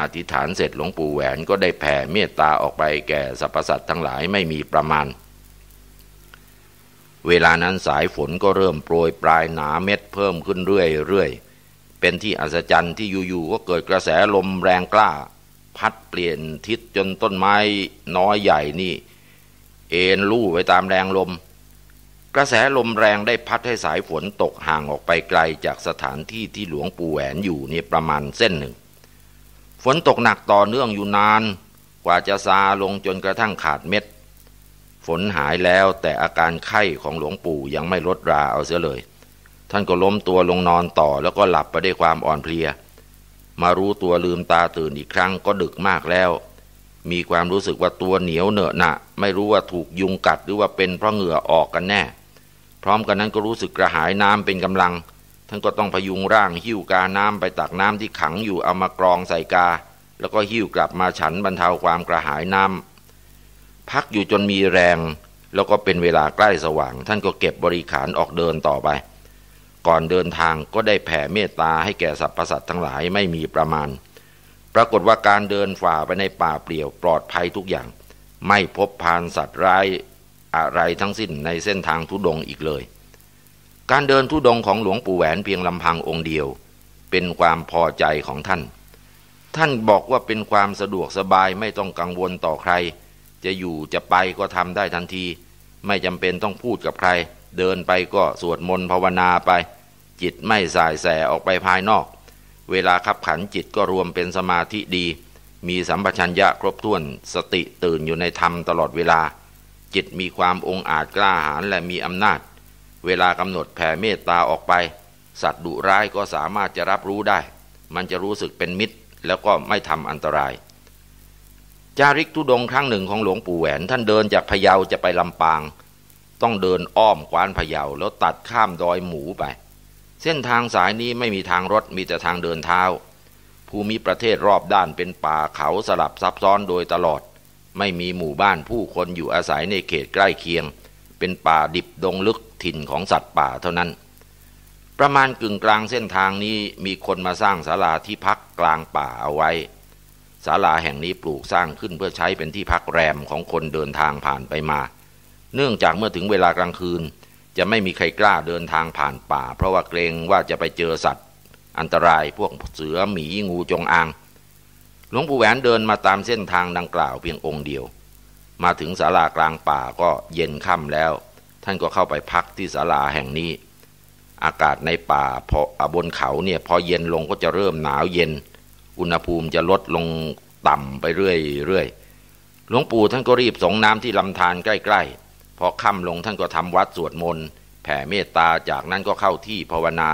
อธิษฐานเสร็จหลวงปู่แหวนก็ได้แผ่เมตตาออกไปแก่สรรพสัตว์ทั้งหลายไม่มีประมาณ เวลานั้นสายฝนก็เริ่มโปรยปลายหนาเม็ดเพิ่มขึ้นเรื่อยๆ เป็นที่อัศจรรย์ที่อยู่ๆก็เกิดกระแสลมแรงกล้า พัดเปลี่ยนทิศจนต้นไม้น้อยใหญ่นี่ เอ็นลู่ไปตามแรงลม กระแสลมแรงได้พัดให้สายฝนตกห่างออกไปไกลจากสถานที่ที่หลวงปู่แหวนอยู่นี่ประมาณเส้นหนึ่ง ฝนตกหนักต่อเนื่องอยู่นาน กว่าจะซาลงจนกระทั่งขาดเม็ด ฝนหายแล้วแต่อาการไข้ของหลวงปู่ยังไม่ลดราเอาเสียเลย ท่านก็ล้มตัวลงนอนต่อแล้วก็หลับไปด้วยความอ่อนเพลีย มารู้ตัวลืมตาตื่นอีกครั้งก็ดึกมากแล้ว มีความรู้สึกว่าตัวเหนียวเหนอะหนะไม่รู้ว่าถูกยุงกัดหรือว่าเป็นเพราะเหงื่อออกกันแน่ พร้อมกันนั้นก็รู้สึกกระหายน้ำเป็นกำลัง ท่านก็ต้องพยุงร่างหิ้วกาน้ำไปตักน้ำที่ขังอยู่เอามากรองใส่กา แล้วก็หิ้วกลับมาฉันบรรเทาความกระหายน้ำพักอยู่จนมีแรง แล้วก็เป็นเวลาใกล้สว่าง ท่านก็เก็บบริขารออกเดินต่อไป ก่อนเดินทางก็ได้แผ่เมตตาให้แก่สรรพสัตว์ทั้งหลายไม่มีประมาณ ปรากฏว่าการเดินฝ่าไปในป่าเปลี่ยวปลอดภัยทุกอย่าง ไม่พบพานสัตว์ร้ายอะไรทั้งสิ้นในเส้นทางทุดงอีกเลย การเดินทุดงของหลวงปู่แหวนเพียงลำพังองค์เดียว เป็นความพอใจของท่าน ท่านบอกว่าเป็นความสะดวกสบายไม่ต้องกังวลต่อใคร จะอยู่จะไปก็ทำได้ทันที ไม่จำเป็นต้องพูดกับใคร เดินไปก็สวดมนต์ภาวนาไป จิตไม่สายแสออกไปภายนอก เวลาขับขันจิตก็รวมเป็นสมาธิดี มีสัมปชัญญะครบถ้วนสติตื่นอยู่ในธรรมตลอดเวลา จิตมีความองอาจกล้าหาญและมีอำนาจ เวลากำหนดแผ่เมตตาออกไป สัตว์ดุร้ายก็สามารถจะรับรู้ได้ มันจะรู้สึกเป็นมิตร แล้วก็ไม่ทำอันตราย จาริกทุดงครั้งหนึ่งของหลวงปู่แหวน ท่านเดินจากพะเยาจะไปลำปาง ต้องเดินอ้อมกวานพะเยาแล้วตัดข้ามดอยหมูไป เส้นทางสายนี้ไม่มีทางรถมีแต่ทางเดินเท้า ภูมิประเทศรอบด้านเป็นป่าเขาสลับซับซ้อนโดยตลอด ไม่มีหมู่บ้านผู้คนอยู่อาศัยในเขตใกล้เคียง เป็นป่าดิบดงลึกถิ่นของสัตว์ป่าเท่านั้น ประมาณกึ่งกลางเส้นทางนี้มีคนมาสร้างศาลาที่พักกลางป่าเอาไว้ศาลาแห่งนี้ปลูกสร้างขึ้นเพื่อใช้เป็นที่พักแรมของคนเดินทางผ่านไปมา เนื่องจากเมื่อถึงเวลากลางคืน จะไม่มีใครกล้าเดินทางผ่านป่า เพราะว่าเกรงว่าจะไปเจอสัตว์ อันตรายพวกเสือหมีงูจงอางหลวงปู่แหวนเดินมาตามเส้นทางดังกล่าวเพียงองค์เดียว มาถึงศาลากลางป่าก็เย็นค่ำแล้ว ท่านก็เข้าไปพักที่ศาลาแห่งนี้ อากาศในป่าพอบนเขาเนี่ยพอเย็นลงก็จะเริ่มหนาวเย็น อุณหภูมิจะลดลงต่ำไปเรื่อยๆหลวงปู่ท่านก็รีบสงน้ำที่ลำธารใกล้ๆ พอค่ำลงท่านก็ทำวัดสวดมนต์แผ่เมตตาจากนั้นก็เข้าที่ภาวนา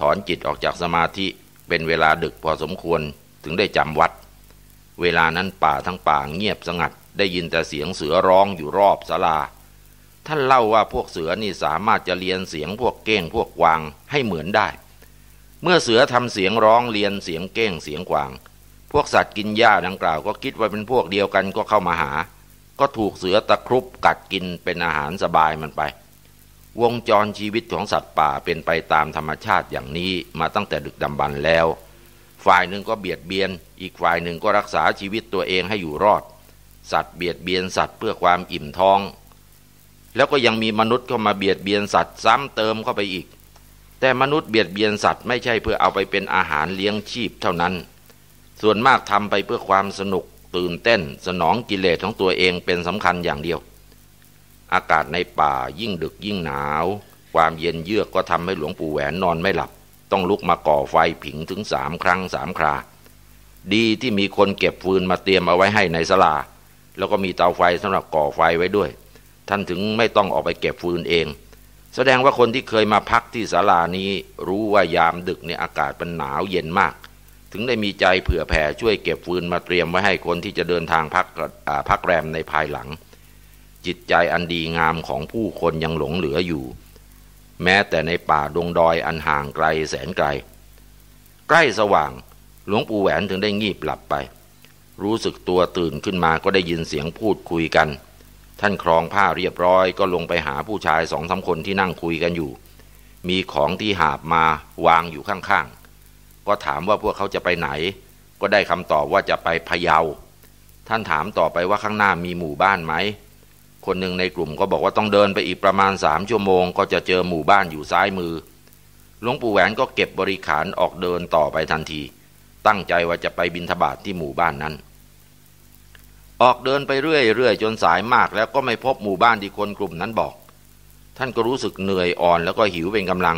ถอนจิตออกจากสมาธิเป็นเวลาดึกพอสมควรถึงได้จำวัด เวลานั้นป่าทั้งป่าเงียบสงัด ได้ยินแต่เสียงเสือร้องอยู่รอบศาลา ท่านเล่าว่าพวกเสือนี่สามารถจะเรียนเสียงพวกเก้งพวกกวางให้เหมือนได้ เมื่อเสือทำเสียงร้องเรียนเสียงเก้งเสียงกวาง พวกสัตว์กินหญ้าดังกล่าวก็คิดว่าเป็นพวกเดียวกันก็เข้ามาหา ก็ถูกเสือตะครุบกัดกินเป็นอาหารสบายมันไป วงจรชีวิตของสัตว์ป่าเป็นไปตามธรรมชาติอย่างนี้มาตั้งแต่ดึกดำบรรแล้ว ฝ่ายหนึ่งก็เบียดเบียน อีกฝ่ายหนึ่งก็รักษาชีวิตตัวเองให้อยู่รอด สัตว์เบียดเบียนสัตว์เพื่อความอิ่มท้อง แล้วก็ยังมีมนุษย์เข้ามาเบียดเบียนสัตว์ซ้ำเติมเข้าไปอีก แต่มนุษย์เบียดเบียนสัตว์ไม่ใช่เพื่อเอาไปเป็นอาหารเลี้ยงชีพเท่านั้น ส่วนมากทำไปเพื่อความสนุกตื่นเต้น สนองกิเลสของตัวเองเป็นสำคัญอย่างเดียว อากาศในป่ายิ่งดึกยิ่งหนาว ความเย็นเยือกก็ทำให้หลวงปู่แหวนนอนไม่หลับ ต้องลุกมาก่อไฟผิงถึงสามครั้งสามครา ดีที่มีคนเก็บฟืนมาเตรียมเอาไว้ให้ในสลา แล้วก็มีเตาไฟสำหรับก่อไฟไว้ด้วย ท่านถึงไม่ต้องออกไปเก็บฟืนเอง แสดงว่าคนที่เคยมาพักที่ศาลานี้ รู้ว่ายามดึกในอากาศเป็นหนาวเย็นมาก ถึงได้มีใจเผื่อแผ่ช่วยเก็บฟืนมาเตรียมไว้ให้คนที่จะเดินทางพักพักแรมในภายหลัง จิตใจอันดีงามของผู้คนยังหลงเหลืออยู่ แม้แต่ในป่าดงดอยอันห่างไกลแสนไกล ใกล้สว่างหลวงปู่แหวนถึงได้งีบหลับไป รู้สึกตัวตื่นขึ้นมาก็ได้ยินเสียงพูดคุยกัน ท่านครองผ้าเรียบร้อยก็ลงไปหาผู้ชายสองสาคนที่นั่งคุยกันอยู่ มีของที่หาบมาวางอยู่ข้างๆ ก็ถามว่าพวกเขาจะไปไหน ก็ได้คำตอบว่าจะไปพะเยา ท่านถามต่อไปว่าข้างหน้ามีหมู่บ้านไหม คนหนึ่งในกลุ่มก็บอกว่าต้องเดินไปอีกประมาณสามชั่วโมง ก็จะเจอหมู่บ้านอยู่ซ้ายมือหลวงปู่แหวนก็เก็บบริขารออกเดินต่อไปทันที ตั้งใจว่าจะไปบินทบาทที่หมู่บ้านนั้น ออกเดินไปเรื่อยๆจนสายมากแล้วก็ไม่พบหมู่บ้านที่คนกลุ่มนั้นบอก ท่านก็รู้สึกเหนื่อยอ่อนแล้วก็หิวเป็นกำลัง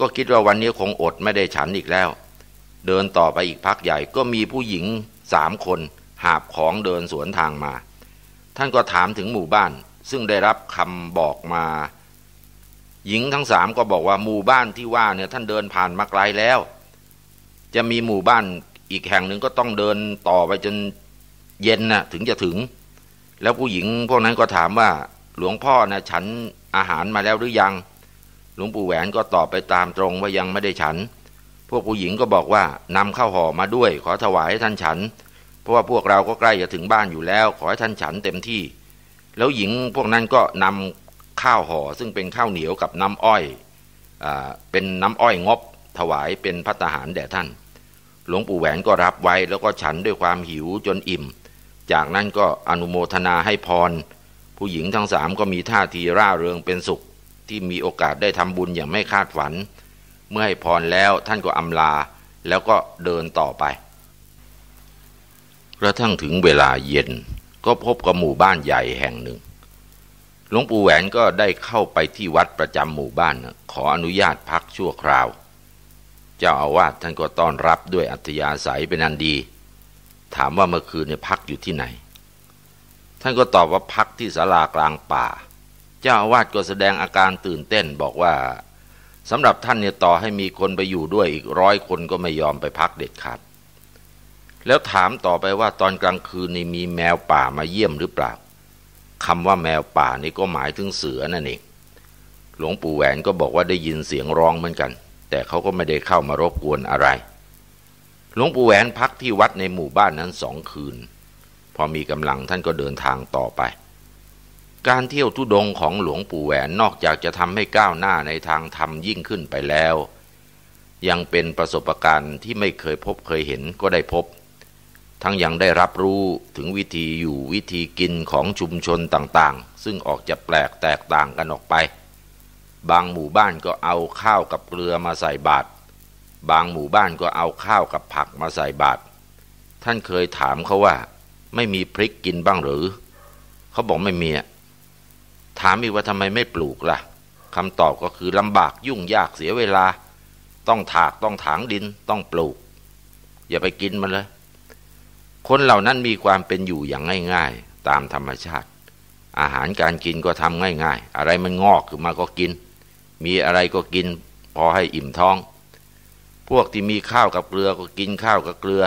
ก็คิดว่าวันนี้คงอดไม่ได้ฉันอีกแล้ว เดินต่อไปอีกพักใหญ่ก็มีผู้หญิงสามคนหาบของเดินสวนทางมา ท่านก็ถามถึงหมู่บ้าน ซึ่งได้รับคำบอกมา หญิงทั้งสามก็บอกว่าหมู่บ้านที่ว่าเนี่ยท่านเดินผ่านมาไกลแล้ว จะมีหมู่บ้านอีกแห่งหนึ่งก็ต้องเดินต่อไปจนเย็นนะ่ะถึงจะถึง แล้วผู้หญิงพวกนั้นก็ถามว่าหลวงพ่อนะฉันอาหารมาแล้วหรือยัง หลวงปู่แหวนก็ตอบไปตามตรงว่ายังไม่ได้ฉัน พวกผู้หญิงก็บอกว่านำข้าวห่อมาด้วย ขอถวายให้ท่านฉัน เพราะว่าพวกเราก็ใกล้จะถึงบ้านอยู่แล้ว ขอให้ท่านฉันเต็มที่ แล้วหญิงพวกนั้นก็นำข้าวห่อซึ่งเป็นข้าวเหนียวกับน้ำอ้อยอเป็นน้ำอ้อยงบ ถวายเป็นพัตหารแด่ท่าน หลวงปู่แหวนก็รับไว้แล้วก็ฉันด้วยความหิวจนอิ่ม จากนั้นก็อนุโมทนาให้พร ผู้หญิงทั้งสามก็มีท่าทีร่าเริงเป็นสุข ที่มีโอกาสได้ทำบุญอย่างไม่คาดฝัน เมื่อให้พรแล้วท่านก็อำลาแล้วก็เดินต่อไปกระทั่งถึงเวลาเย็นก็พบกับหมู่บ้านใหญ่แห่งหนึ่ง หลวงปู่แหวนก็ได้เข้าไปที่วัดประจำหมู่บ้าน ขออนุญาตพักชั่วคราว เจ้าอาวาสท่านก็ต้อนรับด้วยอัธยาศัยเป็นอันดี ถามว่าเมื่อคืนเนี่ยพักอยู่ที่ไหน ท่านก็ตอบว่าพักที่ศาลากลางป่า เจ้าอาวาสก็แสดงอาการตื่นเต้นบอกว่าสำหรับท่านเนี่ยต่อให้มีคนไปอยู่ด้วยอีกร้อยคนก็ไม่ยอมไปพักเด็ดขาดแล้วถามต่อไปว่าตอนกลางคืนนี่มีแมวป่ามาเยี่ยมหรือเปล่าคำว่าแมวป่านี่ก็หมายถึงเสือนั่นเองหลวงปู่แหวนก็บอกว่าได้ยินเสียงร้องเหมือนกัน แต่เขาก็ไม่ได้เข้ามารบกวนอะไร หลวงปู่แหวนพักที่วัดในหมู่บ้านนั้นสองคืน พอมีกำลังท่านก็เดินทางต่อไป การเที่ยวทุดงของหลวงปู่แหวนนอกจากจะทำให้ก้าวหน้าในทางธรรมยิ่งขึ้นไปแล้ว ยังเป็นประสบการณ์ที่ไม่เคยพบเคยเห็นก็ได้พบ ทั้งยังได้รับรู้ถึงวิธีอยู่วิธีกินของชุมชนต่างๆ ซึ่งออกจะแปลกแตกต่างกันออกไป บางหมู่บ้านก็เอาข้าวกับเกลือมาใส่บาตรบางหมู่บ้านก็เอาข้าวกับผักมาใส่บาตรท่านเคยถามเขาว่า ไม่มีพริกกินบ้างหรือ เขาบอกไม่มีถามอีกว่าทำไมไม่ปลูกละ่ะคำตอบก็คือลำบากยุ่งยากเสียเวลา ต้องถากต้องถางดินต้องปลูก อย่าไปกินมันเลย คนเหล่านั้นมีความเป็นอยู่อย่างง่าย ๆ ตามธรรมชาติ อาหารการกินก็ทำง่าย ๆ อะไรมันงอกขึ้นมาก็กิน มีอะไรก็กินพอให้อิ่มท้อง พวกที่มีข้าวกับเกลือก็กินข้าวกับเกลือ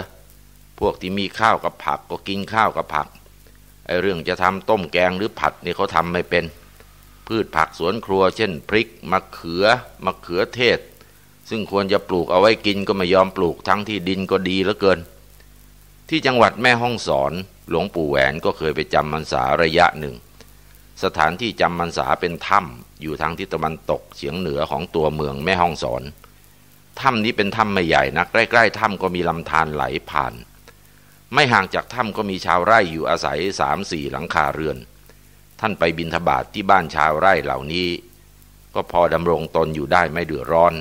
พวกที่มีข้าวกับผักก็กินข้าวกับผัก ไอเรื่องจะทำต้มแกงหรือผัดนี่เขาทำไม่เป็น พืชผักสวนครัว เช่น พริกมะเขือมะเขือเทศ ซึ่งควรจะปลูกเอาไว้กินก็ไม่ยอมปลูกทั้งที่ดินก็ดีเหลือเกิน ที่จังหวัดแม่ฮ่องสอนหลวงปู่แหวนก็เคยไปจำมันสาระยะหนึ่ง สถานที่จำมันสาเป็นถ้ำอยู่ทางทิศตะวันตกเฉียงเหนือของตัวเมืองแม่ฮ่องสอนถ้ำนี้เป็นถ้ำไม่ใหญ่นักใกล้ๆถ้ำก็มีลำธารไหลผ่าน ไม่ห่างจากถ้ำก็มีชาวไร่อยู่อาศัยสามสี่หลังคาเรือน ท่านไปบินทบาทที่บ้านชาวไร่เหล่านี้ ก็พอดำรงตนอยู่ได้ไม่เดือดร้อน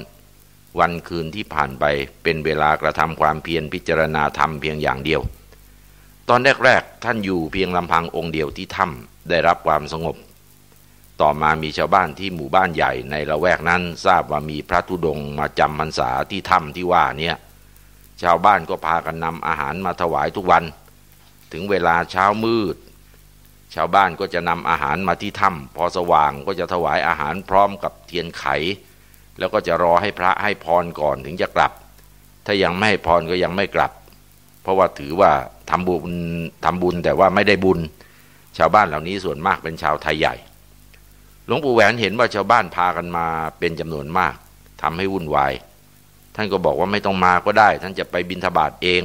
วันคืนที่ผ่านไปเป็นเวลากระทำความเพียรพิจารณาธรรมเพียงอย่างเดียว ตอนแรกๆท่านอยู่เพียงลำพังองค์เดียวที่ถ้ำได้รับความสงบ ต่อมามีชาวบ้านที่หมู่บ้านใหญ่ในละแวกนั้น ทราบว่ามีพระธุดงมาจำพรรษาที่ถ้ำที่ว่าเนี่ยชาวบ้านก็พากันนำอาหารมาถวายทุกวัน ถึงเวลาเช้ามืด ชาวบ้านก็จะนำอาหารมาที่ถ้ำพอสว่างก็จะถวายอาหารพร้อมกับเทียนไข แล้วก็จะรอให้พระให้พรก่อนถึงจะกลับ ถ้ายังไม่ให้พรก็ยังไม่กลับ เพราะว่าถือว่า ทำบุญทำบุญแต่ว่าไม่ได้บุญ ชาวบ้านเหล่านี้ส่วนมากเป็นชาวไทยใหญ่ หลวงปู่แหวนเห็นว่าชาวบ้านพากันมาเป็นจำนวนมากทำให้วุ่นวาย ท่านก็บอกว่าไม่ต้องมาก็ได้ ท่านจะไปบินทบาทเอง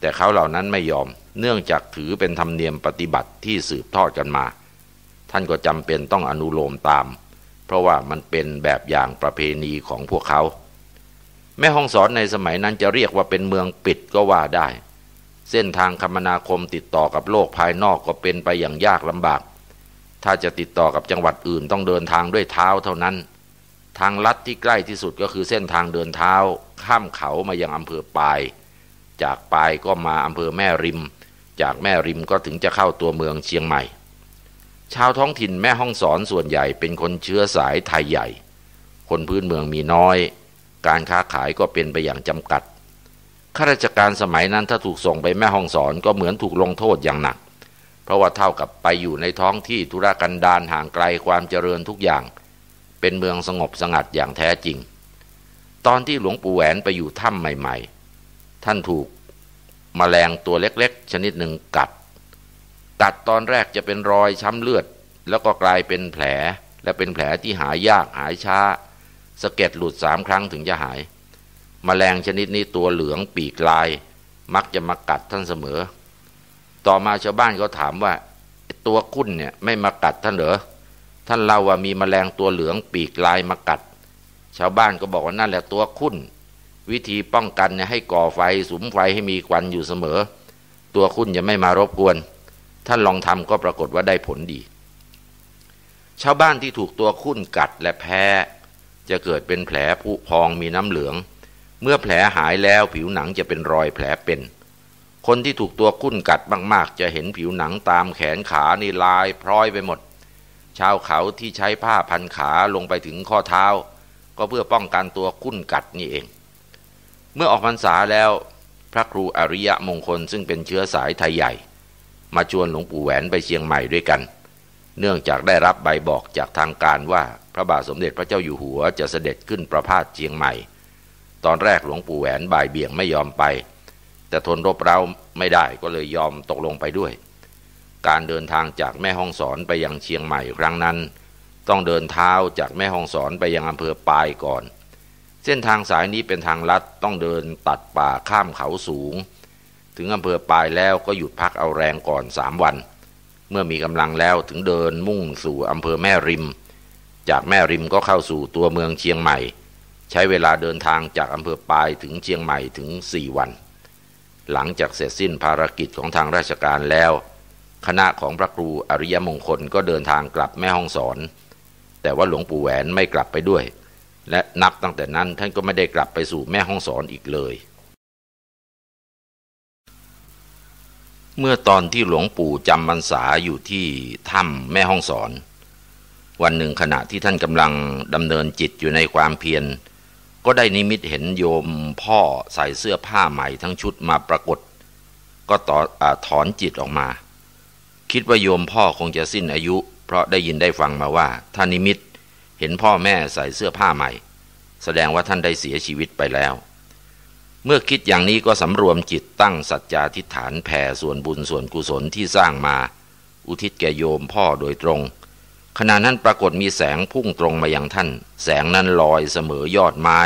แต่เขาเหล่านั้นไม่ยอม เนื่องจากถือเป็นธรรมเนียมปฏิบัติที่สืบทอดกันมา ท่านก็จำเป็นต้องอนุโลมตาม เพราะว่ามันเป็นแบบอย่างประเพณีของพวกเขาแม่ห้องสอนในสมัยนั้นจะเรียกว่าเป็นเมืองปิดก็ว่าได้ เส้นทางคมนาคมติดต่อกับโลกภายนอกก็เป็นไปอย่างยากลำบาก ถ้าจะติดต่อกับจังหวัดอื่นต้องเดินทางด้วยเท้าเท่านั้น ทางลัดที่ใกล้ที่สุดก็คือเส้นทางเดินเท้า ข้ามเขามายังอำเภอปาย จากปายก็มาอำเภอแม่ริม จากแม่ริมก็ถึงจะเข้าตัวเมืองเชียงใหม่ ชาวท้องถิ่นแม่ห้องสอนส่วนใหญ่เป็นคนเชื้อสายไทยใหญ่ คนพื้นเมืองมีน้อย การค้าขายก็เป็นไปอย่างจำกัด ข้าราชการสมัยนั้นถ้าถูกส่งไปแม่ห้องสอนก็เหมือนถูกลงโทษอย่างหนัก เพราะว่าเท่ากับไปอยู่ในท้องที่ธุรกันดารห่างไกลความเจริญทุกอย่าง เป็นเมืองสงบสงัดอย่างแท้จริง ตอนที่หลวงปู่แหวนไปอยู่ถ้ำใหม่ ๆ ท่านถูกมแมลงตัวเล็กๆ ชนิดหนึ่งกัด กัดตอนแรกจะเป็นรอยช้ำเลือด แล้วก็กลายเป็นแผลและเป็นแผลที่หายากหายช้าสะเก็ดหลุดสามครั้งถึงจะหาย มแมลงชนิดนี้ตัวเหลืองปีกลาย มักจะมากัดท่านเสมอ ต่อมาชาวบ้านเขาถามว่า ตัวคุ้นเนี่ยไม่มากัดท่านเหรอท่านเล่าว่ามีแมลงตัวเหลืองปีกลายมากัด ชาวบ้านก็บอกว่านั่นแหละตัวคุ้น วิธีป้องกันเนี่ยให้ก่อไฟสุมไฟให้มีควันอยู่เสมอ ตัวคุ้นจะไม่มารบกวน ท่านลองทำก็ปรากฏว่าได้ผลดี ชาวบ้านที่ถูกตัวคุ้นกัดและแพ้จะเกิดเป็นแผลผุพองมีน้ำเหลือง เมื่อแผลหายแล้วผิวหนังจะเป็นรอยแผลเป็น คนที่ถูกตัวคุ้นกัดมากๆ จะเห็นผิวหนังตามแขนขานี่ลายพร้อยไปหมด ชาวเขาที่ใช้ผ้าพันขาลงไปถึงข้อเท้า ก็เพื่อป้องกันตัวคุ้นกัดนี่เอง เมื่อออกพรรษาแล้วพระครูอริยมงคลซึ่งเป็นเชื้อสายไทยใหญ่ มาชวนหลวงปู่แหวนไปเชียงใหม่ด้วยกัน เนื่องจากได้รับใบบอกจากทางการว่าพระบาทสมเด็จพระเจ้าอยู่หัวจะเสด็จขึ้นประพาสเชียงใหม่ ตอนแรกหลวงปู่แหวนบ่ายเบี่ยงไม่ยอมไป แต่ทนรบเร้าไม่ได้ก็เลยยอมตกลงไปด้วย การเดินทางจากแม่ห้องสอนไปยังเชียงใหม่ครั้งนั้น ต้องเดินเท้าจากแม่ห้องสอนไปยังอำเภอปายก่อน เส้นทางสายนี้เป็นทางลัดต้องเดินตัดป่าข้ามเขาสูง ถึงอำเภอปายแล้วก็หยุดพักเอาแรงก่อนสามวัน เมื่อมีกำลังแล้วถึงเดินมุ่งสู่อำเภอแม่ริม จากแม่ริมก็เข้าสู่ตัวเมืองเชียงใหม่ ใช้เวลาเดินทางจากอำเภอปายถึงเชียงใหม่ถึงสี่วัน หลังจากเสร็จสิ้นภารกิจของทางราชการแล้ว คณะของพระครูอริยมงคลก็เดินทางกลับแม่ห้องสอน แต่ว่าหลวงปู่แหวนไม่กลับไปด้วย และนับตั้งแต่นั้นท่านก็ไม่ได้กลับไปสู่แม่ห้องสอนอีกเลย เมื่อตอนที่หลวงปู่จำพรรษาอยู่ที่ถ้ำแม่ห้องสอนวันหนึ่งขณะที่ท่านกำลังดำเนินจิตอยู่ในความเพียร ก็ได้นิมิตเห็นโยมพ่อใส่เสื้อผ้าใหม่ทั้งชุดมาปรากฏ ก็ต่ออถอนจิตออกมา คิดว่าโยมพ่อคงจะสิ้นอายุ เพราะได้ยินได้ฟังมาว่าท่านนิมิตเห็นพ่อแม่ใส่เสื้อผ้าใหม่ แสดงว่าท่านได้เสียชีวิตไปแล้ว เมื่อคิดอย่างนี้ก็สำรวมจิตตั้งสัจจาทิฏฐานแผ่ส่วนบุญส่วนกุศลที่สร้างมา อุทิศแก่โยมพ่อโดยตรง ขณะนั้นปรากฏมีแสงพุ่งตรงมายังท่าน แสงนั้นลอยเสมอยอดไม้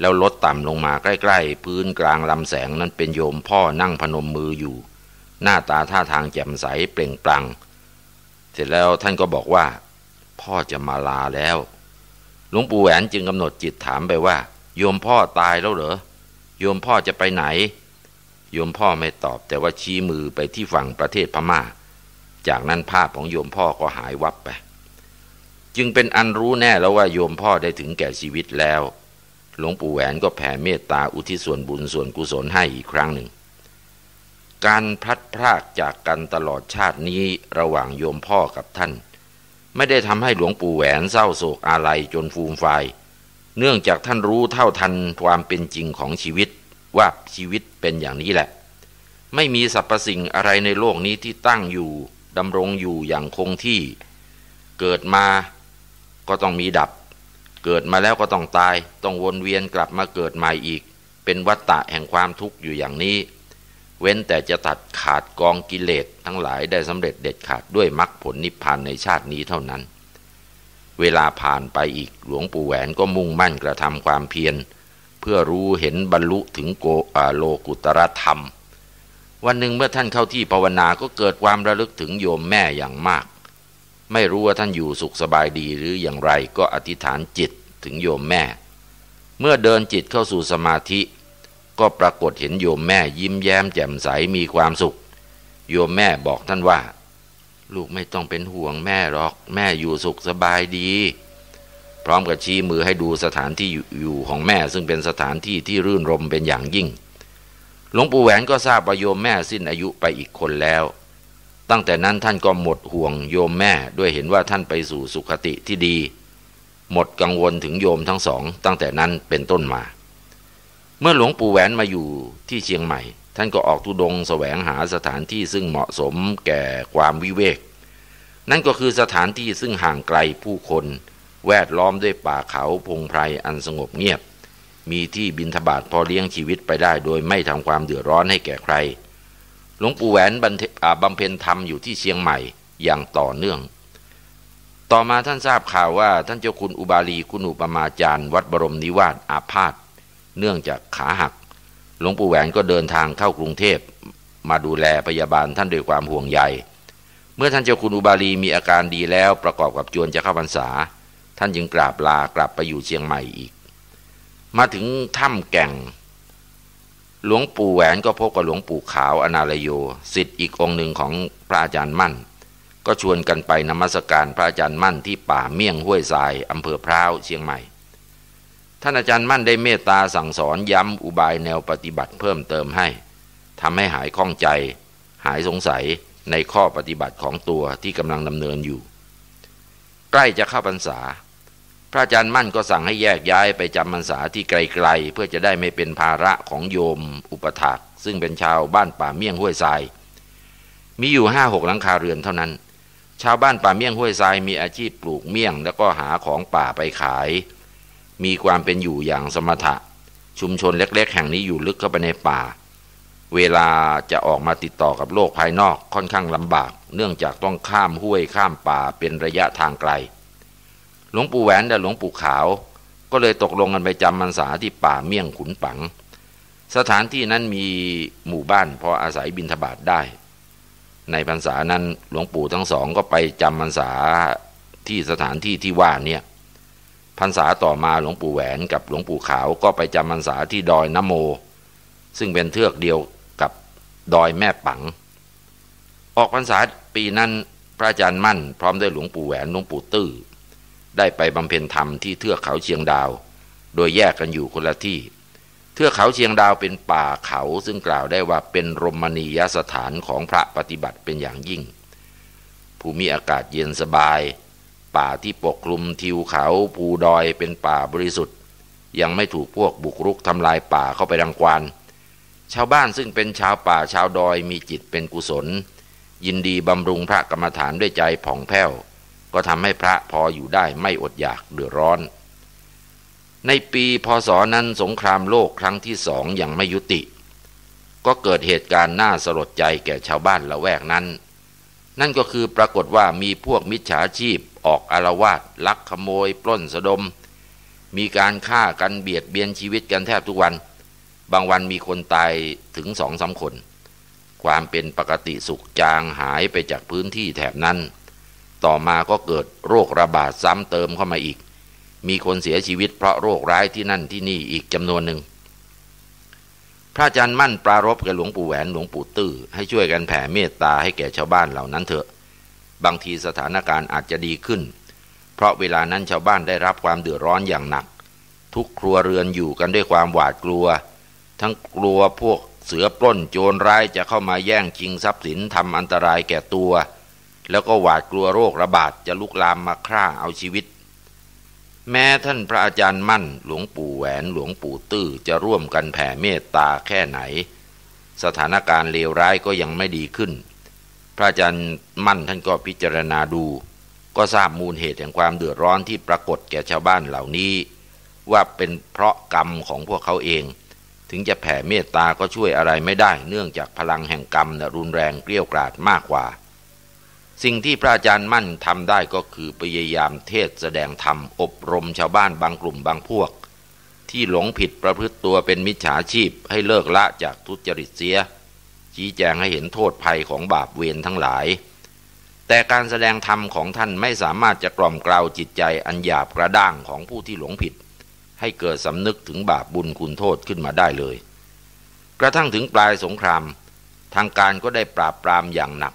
แล้วลดต่ำลงมาใกล้ ๆ พื้นกลางลำแสงนั้นเป็นโยมพ่อนั่งพนมมืออยู่ หน้าตาท่าทางแจ่มใสเปล่งปลั่งเสร็จแล้วท่านก็บอกว่า พ่อจะมาลาแล้วหลวงปู่แหวนจึงกำหนดจิตถามไปว่า โยมพ่อตายแล้วเหรอโยมพ่อจะไปไหน โยมพ่อไม่ตอบแต่ว่าชี้มือไปที่ฝั่งประเทศพมา่า จากนั้นภาพของโยมพ่อก็หายวับไป จึงเป็นอันรู้แน่แล้วว่าโยมพ่อได้ถึงแก่ชีวิตแล้ว หลวงปู่แหวนก็แผ่เมตตาอุทิศส่วนบุญส่วนกุศลให้อีกครั้งหนึ่ง การพลัดพรากจากกันตลอดชาตินี้ระหว่างโยมพ่อกับท่าน ไม่ได้ทำให้หลวงปู่แหวนเศร้าโศกอาลัยจนฟูมไฟเนื่องจากท่านรู้เท่าทันความเป็นจริงของชีวิตว่าชีวิตเป็นอย่างนี้แหละ ไม่มีสรรพสิ่งอะไรในโลกนี้ที่ตั้งอยู่ ดำรงอยู่อย่างคงที่ เกิดมาก็ต้องมีดับ เกิดมาแล้วก็ต้องตาย ต้องวนเวียนกลับมาเกิดใหม่อีก เป็นวัฏฏะแห่งความทุกข์อยู่อย่างนี้ เว้นแต่จะตัดขาดกองกิเลสทั้งหลายได้สำเร็จเด็ดขาดด้วยมรรคผลนิพพานในชาตินี้เท่านั้น เวลาผ่านไปอีกหลวงปู่แหวนก็มุ่งมั่นกระทำความเพียร เพื่อรู้เห็นบรรลุถึงโกโลกุตรธรรม วันหนึ่งเมื่อท่านเข้าที่ภาวนาก็เกิดความระลึกถึงโยมแม่อย่างมาก ไม่รู้ว่าท่านอยู่สุขสบายดีหรืออย่างไรก็อธิษฐานจิตถึงโยมแม่ เมื่อเดินจิตเข้าสู่สมาธิ ก็ปรากฏเห็นโยมแม่ยิ้มแย้มแจ่มใสมีความสุข โยมแม่บอกท่านว่า ลูกไม่ต้องเป็นห่วงแม่หรอกแม่อยู่สุขสบายดี พร้อมกับชี้มือให้ดูสถานที่อยู่ของแม่ซึ่งเป็นสถานที่ที่รื่นรมเป็นอย่างยิ่ง หลวงปู่แหวนก็ทราบว่าโยมแม่สิ้นอายุไปอีกคนแล้ว ตั้งแต่นั้นท่านก็หมดห่วงโยมแม่ด้วยเห็นว่าท่านไปสู่สุขติที่ดี หมดกังวลถึงโยมทั้งสอง ตั้งแต่นั้นเป็นต้นมา เมื่อหลวงปู่แหวนมาอยู่ที่เชียงใหม่ ท่านก็ออกทุดงแสวงหาสถานที่ซึ่งเหมาะสมแก่ความวิเวก นั่นก็คือสถานที่ซึ่งห่างไกลผู้คน แวดล้อมด้วยป่าเขาพงไพรอันสงบเงียบ มีที่บินทบาทพอเลี้ยงชีวิตไปได้โดยไม่ทำความเดือดร้อนให้แก่ใคร หลวงปู่แหวนบำเพ็ญธรรมอยู่ที่เชียงใหม่อย่างต่อเนื่อง ต่อมาท่านทราบข่าวว่าท่านเจ้าคุณอุบาลีคุณอุปมาจารย์ วัดบรมนิวาสอาพาธเนื่องจากขาหัก หลวงปู่แหวนก็เดินทางเข้ากรุงเทพมาดูแลพยาบาลท่านด้วยความห่วงใย เมื่อท่านเจ้าคุณอุบาลีมีอาการดีแล้วประกอบกับจวนจะเข้าพรรษา ท่านจึงกราบลากลับไปอยู่เชียงใหม่อีก มาถึงถ้ำแก่ง หลวงปู่แหวนก็พบกับหลวงปู่ขาวอนาลโยสิทธิ์อีกองหนึ่งของพระอาจารย์มั่น ก็ชวนกันไปนมัสการพระอาจารย์มั่นที่ป่าเมี่ยงห้วยทรายอำเภอพร้าวเชียงใหม่ ท่านอาจารย์มั่นได้เมตตาสั่งสอนย้ำอุบายแนวปฏิบัติเพิ่มเติมให้ทำให้หายข้องใจ หายสงสัยในข้อปฏิบัติของตัวที่กำลังดำเนินอยู่ ใกล้จะเข้าพรรษา พระอาจารย์มั่นก็สั่งให้แยกย้ายไปจำพรรษาที่ไกลๆ เพื่อจะได้ไม่เป็นภาระของโยม อุปถากซึ่งเป็นชาวบ้านป่าเมี่ยงห้วยทราย มีอยู่ห้าหกหลังคาเรือนเท่านั้น ชาวบ้านป่าเมี่ยงห้วยทรายมีอาชีพปลูกเมี่ยง แล้วก็หาของป่าไปขาย มีความเป็นอยู่อย่างสมถะ ชุมชนเล็กๆ แห่งนี้อยู่ลึกเข้าไปในป่า เวลาจะออกมาติดต่อกับโลกภายนอกค่อนข้างลำบาก เนื่องจากต้องข้ามห้วยข้ามป่าเป็นระยะทางไกล หลวงปู่แหวนและหลวงปู่ขาว ก็เลยตกลงกันไปจำพรรษาที่ป่าเมี่ยงขุนปัง สถานที่นั้นมีหมู่บ้านพออาศัยบินทบาทได้ ในพรรษานั้นหลวงปู่ทั้งสองก็ไปจำพรรษาที่สถานที่ที่ว่าเนี่ยพรรษาต่อมาหลวงปู่แหวนกับหลวงปู่ขาวก็ไปจำพรรษาที่ดอยนโม ซึ่งเป็นเทือกเดียวกับดอยแม่ปัง ออกพรรษาปีนั้นพระอาจารย์มั่น พร้อมด้วยหลวงปู่แหวนหลวงปู่ตื้อ ได้ไปบำเพ็ญธรรมที่เทือกเขาเชียงดาว โดยแยกกันอยู่คนละที่ เทือกเขาเชียงดาวเป็นป่าเขาซึ่งกล่าวได้ว่าเป็นรมณียสถานของพระปฏิบัติเป็นอย่างยิ่ง ภูมิอากาศเย็นสบาย ป่าที่ปกคลุมทิวเขาภูดอยเป็นป่าบริสุทธิ์ ยังไม่ถูกพวกบุกรุกทำลายป่าเข้าไปรังควานชาวบ้านซึ่งเป็นชาวป่าชาวดอยมีจิตเป็นกุศล ยินดีบำรุงพระกรรมฐานด้วยใจผ่องแผ้ว ก็ทำให้พระพออยู่ได้ไม่อดอยากเดือดร้อน ในปีพศนั้นสงครามโลกครั้งที่สองอยังไม่ยุติ ก็เกิดเหตุการณ์น่าสลดใจแก่ชาวบ้านละแวกนั้น นั่นก็คือปรากฏว่ามีพวกมิจฉาชีพออกอารวาสลักขโมย ปล้นสะดม มีการฆ่ากันเบียดเบียนชีวิตกันแทบทุกวัน บางวันมีคนตายถึงสองสาคน ความเป็นปกติสุขจางหายไปจากพื้นที่แถบนั้น ต่อมาก็เกิดโรคระบาดซ้ำเติมเข้ามาอีก มีคนเสียชีวิตเพราะโรคร้ายที่นั่นที่นี่อีกจำนวนหนึ่ง พระอาจารย์มั่นปรารบกับหลวงปู่แหวนหลวงปู่ตื้อให้ช่วยกันแผ่เมตตาให้แก่ชาวบ้านเหล่านั้นเถอะ บางทีสถานการณ์อาจจะดีขึ้น เพราะเวลานั้นชาวบ้านได้รับความเดือดร้อนอย่างหนัก ทุกครัวเรือนอยู่กันด้วยความหวาดกลัว ทั้งกลัวพวกเสือปล้นโจรร้ายจะเข้ามาแย่งชิงทรัพย์สินทำอันตรายแก่ตัว แล้วก็หวาดกลัวโรคระบาดจะลุกลามมาฆ่าเอาชีวิต แม้ท่านพระอาจารย์มั่น หลวงปู่แหวน หลวงปู่ตื้อจะร่วมกันแผ่เมตตาแค่ไหน สถานการณ์เลวร้ายก็ยังไม่ดีขึ้น พระอาจารย์มั่นท่านก็พิจารณาดู ก็ทราบมูลเหตุแห่งความเดือดร้อนที่ปรากฏแก่ชาวบ้านเหล่านี้ ว่าเป็นเพราะกรรมของพวกเขาเอง ถึงจะแผ่เมตตาก็ช่วยอะไรไม่ได้ เนื่องจากพลังแห่งกรรมนะรุนแรงเกลี้ยกล่อดมากกว่า สิ่งที่พระอาจารย์มั่นทำได้ก็คือพยายามเทศแสดงธรรมอบรมชาวบ้านบางกลุ่มบางพวก ที่หลงผิดประพฤติตัวเป็นมิจฉาชีพให้เลิกละจากทุจริตเสีย ชี้แจงให้เห็นโทษภัยของบาปเวรทั้งหลาย แต่การแสดงธรรมของท่านไม่สามารถจะกล่อมกล่าวจิตใจอันหยาบกระด้างของผู้ที่หลงผิด ให้เกิดสำนึกถึงบาปบุญคุณโทษขึ้นมาได้เลย กระทั่งถึงปลายสงคราม ทางการก็ได้ปราบปรามอย่างหนัก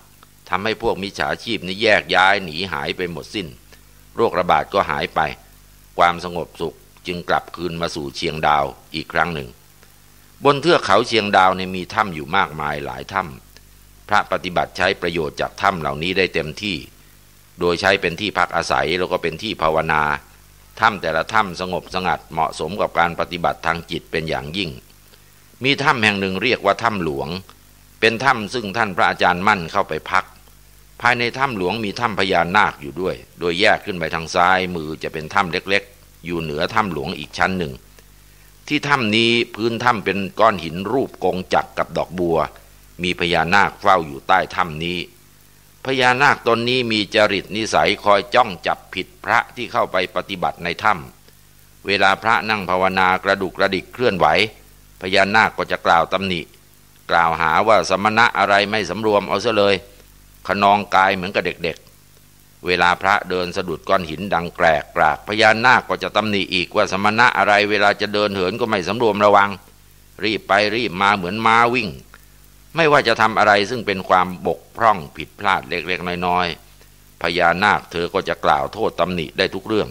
ทำให้พวกมิจฉาชีพนี้แยกย้ายหนีหายไปหมดสิน้น โรคระบาดก็หายไป ความสงบสุขจึงกลับคืนมาสู่เชียงดาวอีกครั้งหนึ่ง บนเทือกเขาเชียงดาวในมีถ้ำอยู่มากมายหลายถ้ำพระปฏิบัติใช้ประโยชน์จากถ้ำเหล่านี้ได้เต็มที่ โดยใช้เป็นที่พักอาศัยแล้วก็เป็นที่ภาวนาถ้ำแต่ละถ้ำสงบสงัดเหมาะสมกับการปฏิบัติทางจิตเป็นอย่างยิ่ง มีถ้ำแห่งหนึ่งเรียกว่าถ้ำหลวง เป็นถ้ำซึ่งท่านพระอาจารย์มั่นเข้าไปพัก ภายในถ้ำหลวงมีถ้ำพญานาคอยู่ด้วย โดยแยกขึ้นไปทางซ้ายมือจะเป็นถ้ำเล็กๆ อยู่เหนือถ้ำหลวงอีกชั้นหนึ่ง ที่ถ้ำนี้พื้นถ้ำเป็นก้อนหินรูปกงจักรกับดอกบัว มีพญานาคเฝ้าอยู่ใต้ถ้ำนี้พญานาคตนนี้มีจริตนิสัยคอยจ้องจับผิดพระที่เข้าไปปฏิบัติในถ้ำเวลาพระนั่งภาวนากระดุกกระดิกเคลื่อนไหว พญานาคก็จะกล่าวตำหนิ กล่าวหาว่าสมณะอะไรไม่สำรวมเอาซะเลย ขนองกายเหมือนกับเด็กๆ เวลาพระเดินสะดุดก้อนหินดังแกรกกรากพญานาคก็จะตำหนิอีกว่าสมณะอะไร เวลาจะเดินเหินก็ไม่สำรวมระวัง รีบไปรีบมาเหมือนม้าวิ่ง ไม่ว่าจะทำอะไรซึ่งเป็นความบกพร่องผิดพลาดเล็กๆ น้อยๆพญานาคเธอก็จะกล่าวโทษตำหนิได้ทุกเรื่อง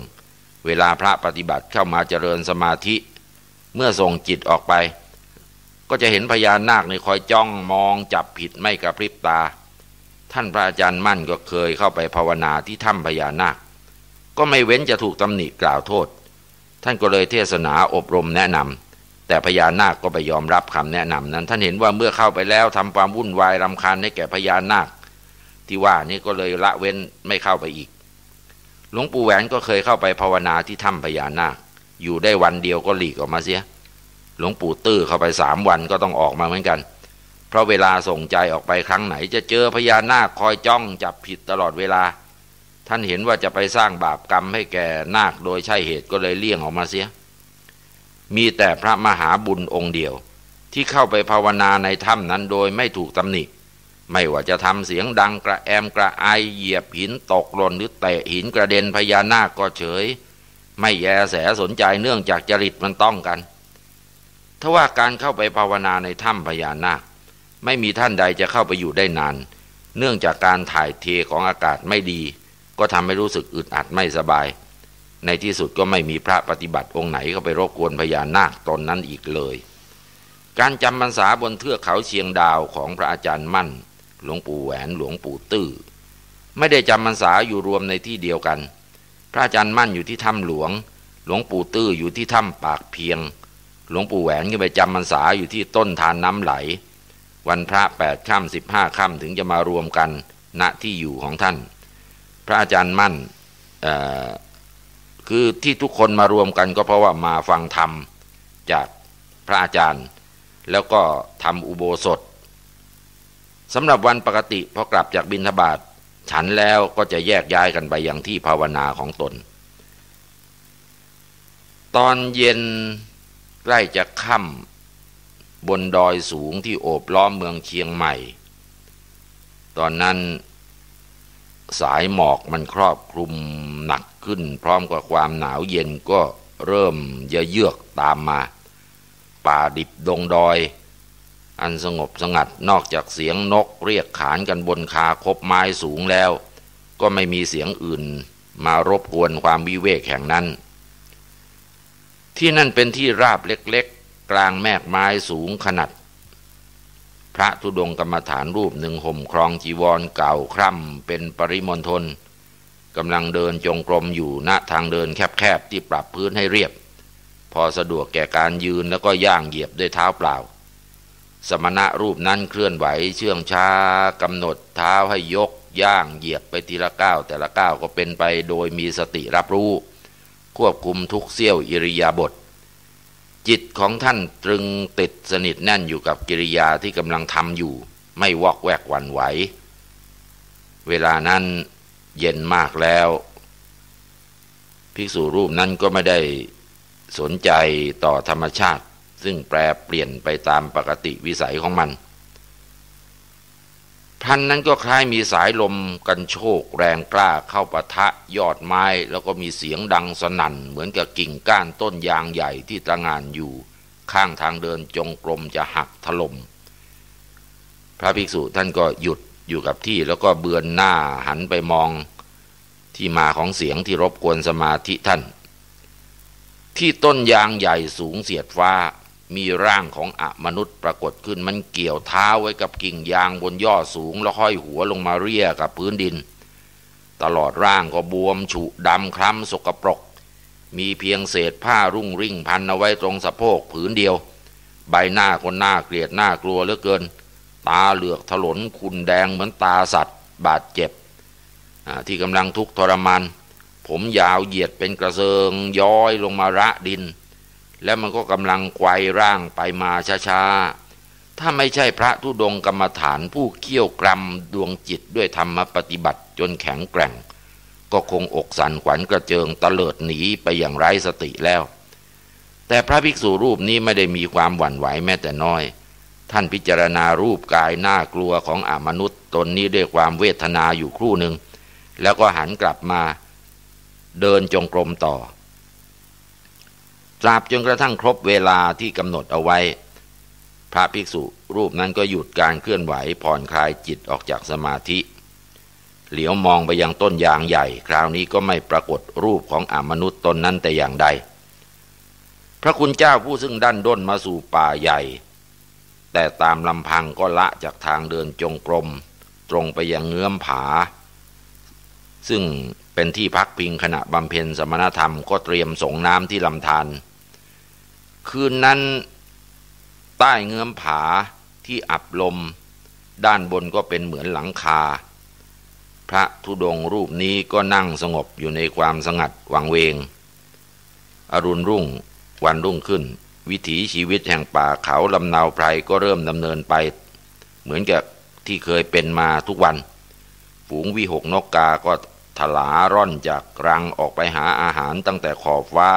เวลาพระปฏิบัติเข้ามาเจริญสมาธิ เมื่อส่งจิตออกไป ก็จะเห็นพญานาคในคอยจ้องมองจับผิดไม่กระพริบตา ท่านพระอาจารย์มั่นก็เคยเข้าไปภาวนาที่ถ้ำพญานาค ก็ไม่เว้นจะถูกตำหนิกล่าวโทษ ท่านก็เลยเทศนาอบรมแนะนำแต่พญานาคก็ไปยอมรับคำแนะนำนั้น ท่านเห็นว่าเมื่อเข้าไปแล้วทำความวุ่นวายรำคาญให้แก่พญานาค ที่ว่านี่ก็เลยละเว้นไม่เข้าไปอีก หลวงปู่แหวนก็เคยเข้าไปภาวนาที่ถ้ำพญานาค อยู่ได้วันเดียวก็หลีกออกมาเสีย หลวงปู่ตื้อเข้าไปสามวันก็ต้องออกมาเหมือนกัน เพราะเวลาส่งใจออกไปครั้งไหน จะเจอพญานาคคอยจ้องจับผิดตลอดเวลา ท่านเห็นว่าจะไปสร้างบาปกรรมให้แก่นาคโดยใช่เหตุก็เลยเลี่ยงออกมาเสีย มีแต่พระมหาบุญองค์เดียว ที่เข้าไปภาวนาในถ้ำนั้นโดยไม่ถูกตำหนิไม่ว่าจะทำเสียงดังกระแอมกระไอเหยียบหินตกหล่นหรือเตะหินกระเด็นพญานาคก็เฉย ไม่แยแสสนใจเนื่องจากจริตมันต้องกันทว่าการเข้าไปภาวนาในถ้ำพญานาค ไม่มีท่านใดจะเข้าไปอยู่ได้นาน เนื่องจากการถ่ายเทของอากาศไม่ดี ก็ทำให้รู้สึกอึดอัดไม่สบาย ในที่สุดก็ไม่มีพระปฏิบัติองค์ไหนเข้าไปรบกวนพญานาคตนนั้นอีกเลย การจำพรรษาบนเทือกเขาเชียงดาวของพระอาจารย์มั่น หลวงปู่แหวนหลวงปู่ตื้อไม่ได้จำพรรษาอยู่รวมในที่เดียวกัน พระอาจารย์มั่นอยู่ที่ถ้ำหลวง หลวงปู่ตื้ออยู่ที่ถ้ำปากเพียง หลวงปู่แหวนก็ไปจำพรรษาอยู่ที่ต้นทานน้ำไหล วันพระแปดค่ำสิบห้าค่ำถึงจะมารวมกันณที่อยู่ของท่าน พระอาจารย์มั่นคือที่ทุกคนมารวมกันก็เพราะว่ามาฟังธรรมจากพระอาจารย์ แล้วก็ทำอุโบสถสำหรับวันปกติพอกลับจากบินทบาทฉันแล้วก็จะแยกย้ายกันไปยังที่ภาวนาของตน ตอนเย็นใกล้จะค่ำ บนดอยสูงที่โอบล้อมเมืองเชียงใหม่ ตอนนั้นสายหมอกมันครอบคลุมหนักขึ้น พร้อมกับความหนาวเย็นก็เริ่มเยือกตามมา ป่าดิบดงดอย อันสงบสงัดนอกจากเสียงนกเรียกขานกันบนคาคบไม้สูงแล้ว ก็ไม่มีเสียงอื่นมารบกวนความวิเวกแห่งนั้น ที่นั่นเป็นที่ราบเล็ก กลางแมกไม้สูงขนาด พระธุดงกรรมฐานรูปหนึ่งห่มครองจีวรเก่าคร่ำเป็นปริมณฑลกำลังเดินจงกรมอยู่ณทางเดินแคบๆที่ปรับพื้นให้เรียบ พอสะดวกแก่การยืนแล้วก็ย่างเหยียบด้วยเท้าเปล่า สมณะรูปนั้นเคลื่อนไหวเชื่องช้ากำหนดเท้าให้ยกย่างเหยียบไปทีละก้าวแต่ละก้าวก็เป็นไปโดยมีสติรับรู้ ควบคุมทุกเสี้ยวอิริยาบถ จิตของท่านตรึงติดสนิทแน่นอยู่กับกิริยาที่กำลังทำอยู่ ไม่วอกแวกวันไหว เวลานั้นเย็นมากแล้ว ภิกษุรูปนั้นก็ไม่ได้สนใจต่อธรรมชาติ ซึ่งแปรเปลี่ยนไปตามปกติวิสัยของมัน พันนั้นก็คล้ายมีสายลมกันโชกแรงกล้าเข้าปะทะยอดไม้ แล้วก็มีเสียงดังสนั่น เหมือนกับกิ่งก้านต้นยางใหญ่ที่ตระงานอยู่ ข้างทางเดินจงกรมจะหักถลม่มพระภิกษุท่านก็หยุดอยู่กับที่แล้วก็เบือนหน้าหันไปมองที่มาของเสียงที่รบกวนสมาธิท่าน ที่ต้นยางใหญ่สูงเสียดฟ้า มีร่างของอมนุษย์ปรากฏขึ้นมันเกี่ยวเท้าไว้กับกิ่งยางบนยอดสูง แล้วห้อยหัวลงมาเรียกับพื้นดิน ตลอดร่างก็บวมฉุดำคล้ำสกปรก มีเพียงเศษผ้ารุ่งริ่งพันเอาไว้ตรงสะโพกผืนเดียว ใบหน้าคนหน้าเกลียดหน้ากลัวเหลือเกิน ตาเหลือกถลนคุณแดงเหมือนตาสัตว์ บาดเจ็บที่กำลังทุกข์ทรมานผมยาวเหยียดเป็นกระเซิงย้อยลงมาระดิน แล้วมันก็กำลังไกวร่างไปมาช้าๆ ถ้าไม่ใช่พระทุดงกรรมฐานผู้เขี่ยวกรำดวงจิตด้วยธรรมปฏิบัติจนแข็งแกร่ง ก็คงอกสันขวัญกระเจิงตะเลิดหนีไปอย่างไร้สติแล้ว แต่พระภิกษุรูปนี้ไม่ได้มีความหวั่นไหวแม้แต่น้อย ท่านพิจารณารูปกายน่ากลัวของอมนุษย์ตนนี้ด้วยความเวทนาอยู่ครู่หนึ่ง แล้วก็หันกลับมา เดินจงกรมต่อ ตราบจนกระทั่งครบเวลาที่กำหนดเอาไว้ พระภิกษุรูปนั้นก็หยุดการเคลื่อนไหวผ่อนคลายจิตออกจากสมาธิ เหลียวมองไปยังต้นยางใหญ่ คราวนี้ก็ไม่ปรากฏรูปของอมนุษย์ตนนั้นแต่อย่างใด พระคุณเจ้าผู้ซึ่งดันด้นมาสู่ป่าใหญ่ แต่ตามลำพังก็ละจากทางเดินจงกรม ตรงไปยังเงื้อมผา ซึ่งเป็นที่พักพิงขณะบำเพ็ญสมณธรรมก็เตรียมส่งน้ำที่ลำธาร คืนนั้น ใต้เงื้อมผาที่อับลม ด้านบนก็เป็นเหมือนหลังคา พระธุดงรูปนี้ก็นั่งสงบอยู่ในความสงัดวังเวง อรุณรุ่งวันรุ่งขึ้น วิถีชีวิตแห่งป่าเขาลำนาวไพรก็เริ่มดำเนินไป เหมือนกับที่เคยเป็นมาทุกวัน ฝูงวิหกนกกาก็ถลาร่อนจากรังออกไปหาอาหารตั้งแต่ขอบฟ้า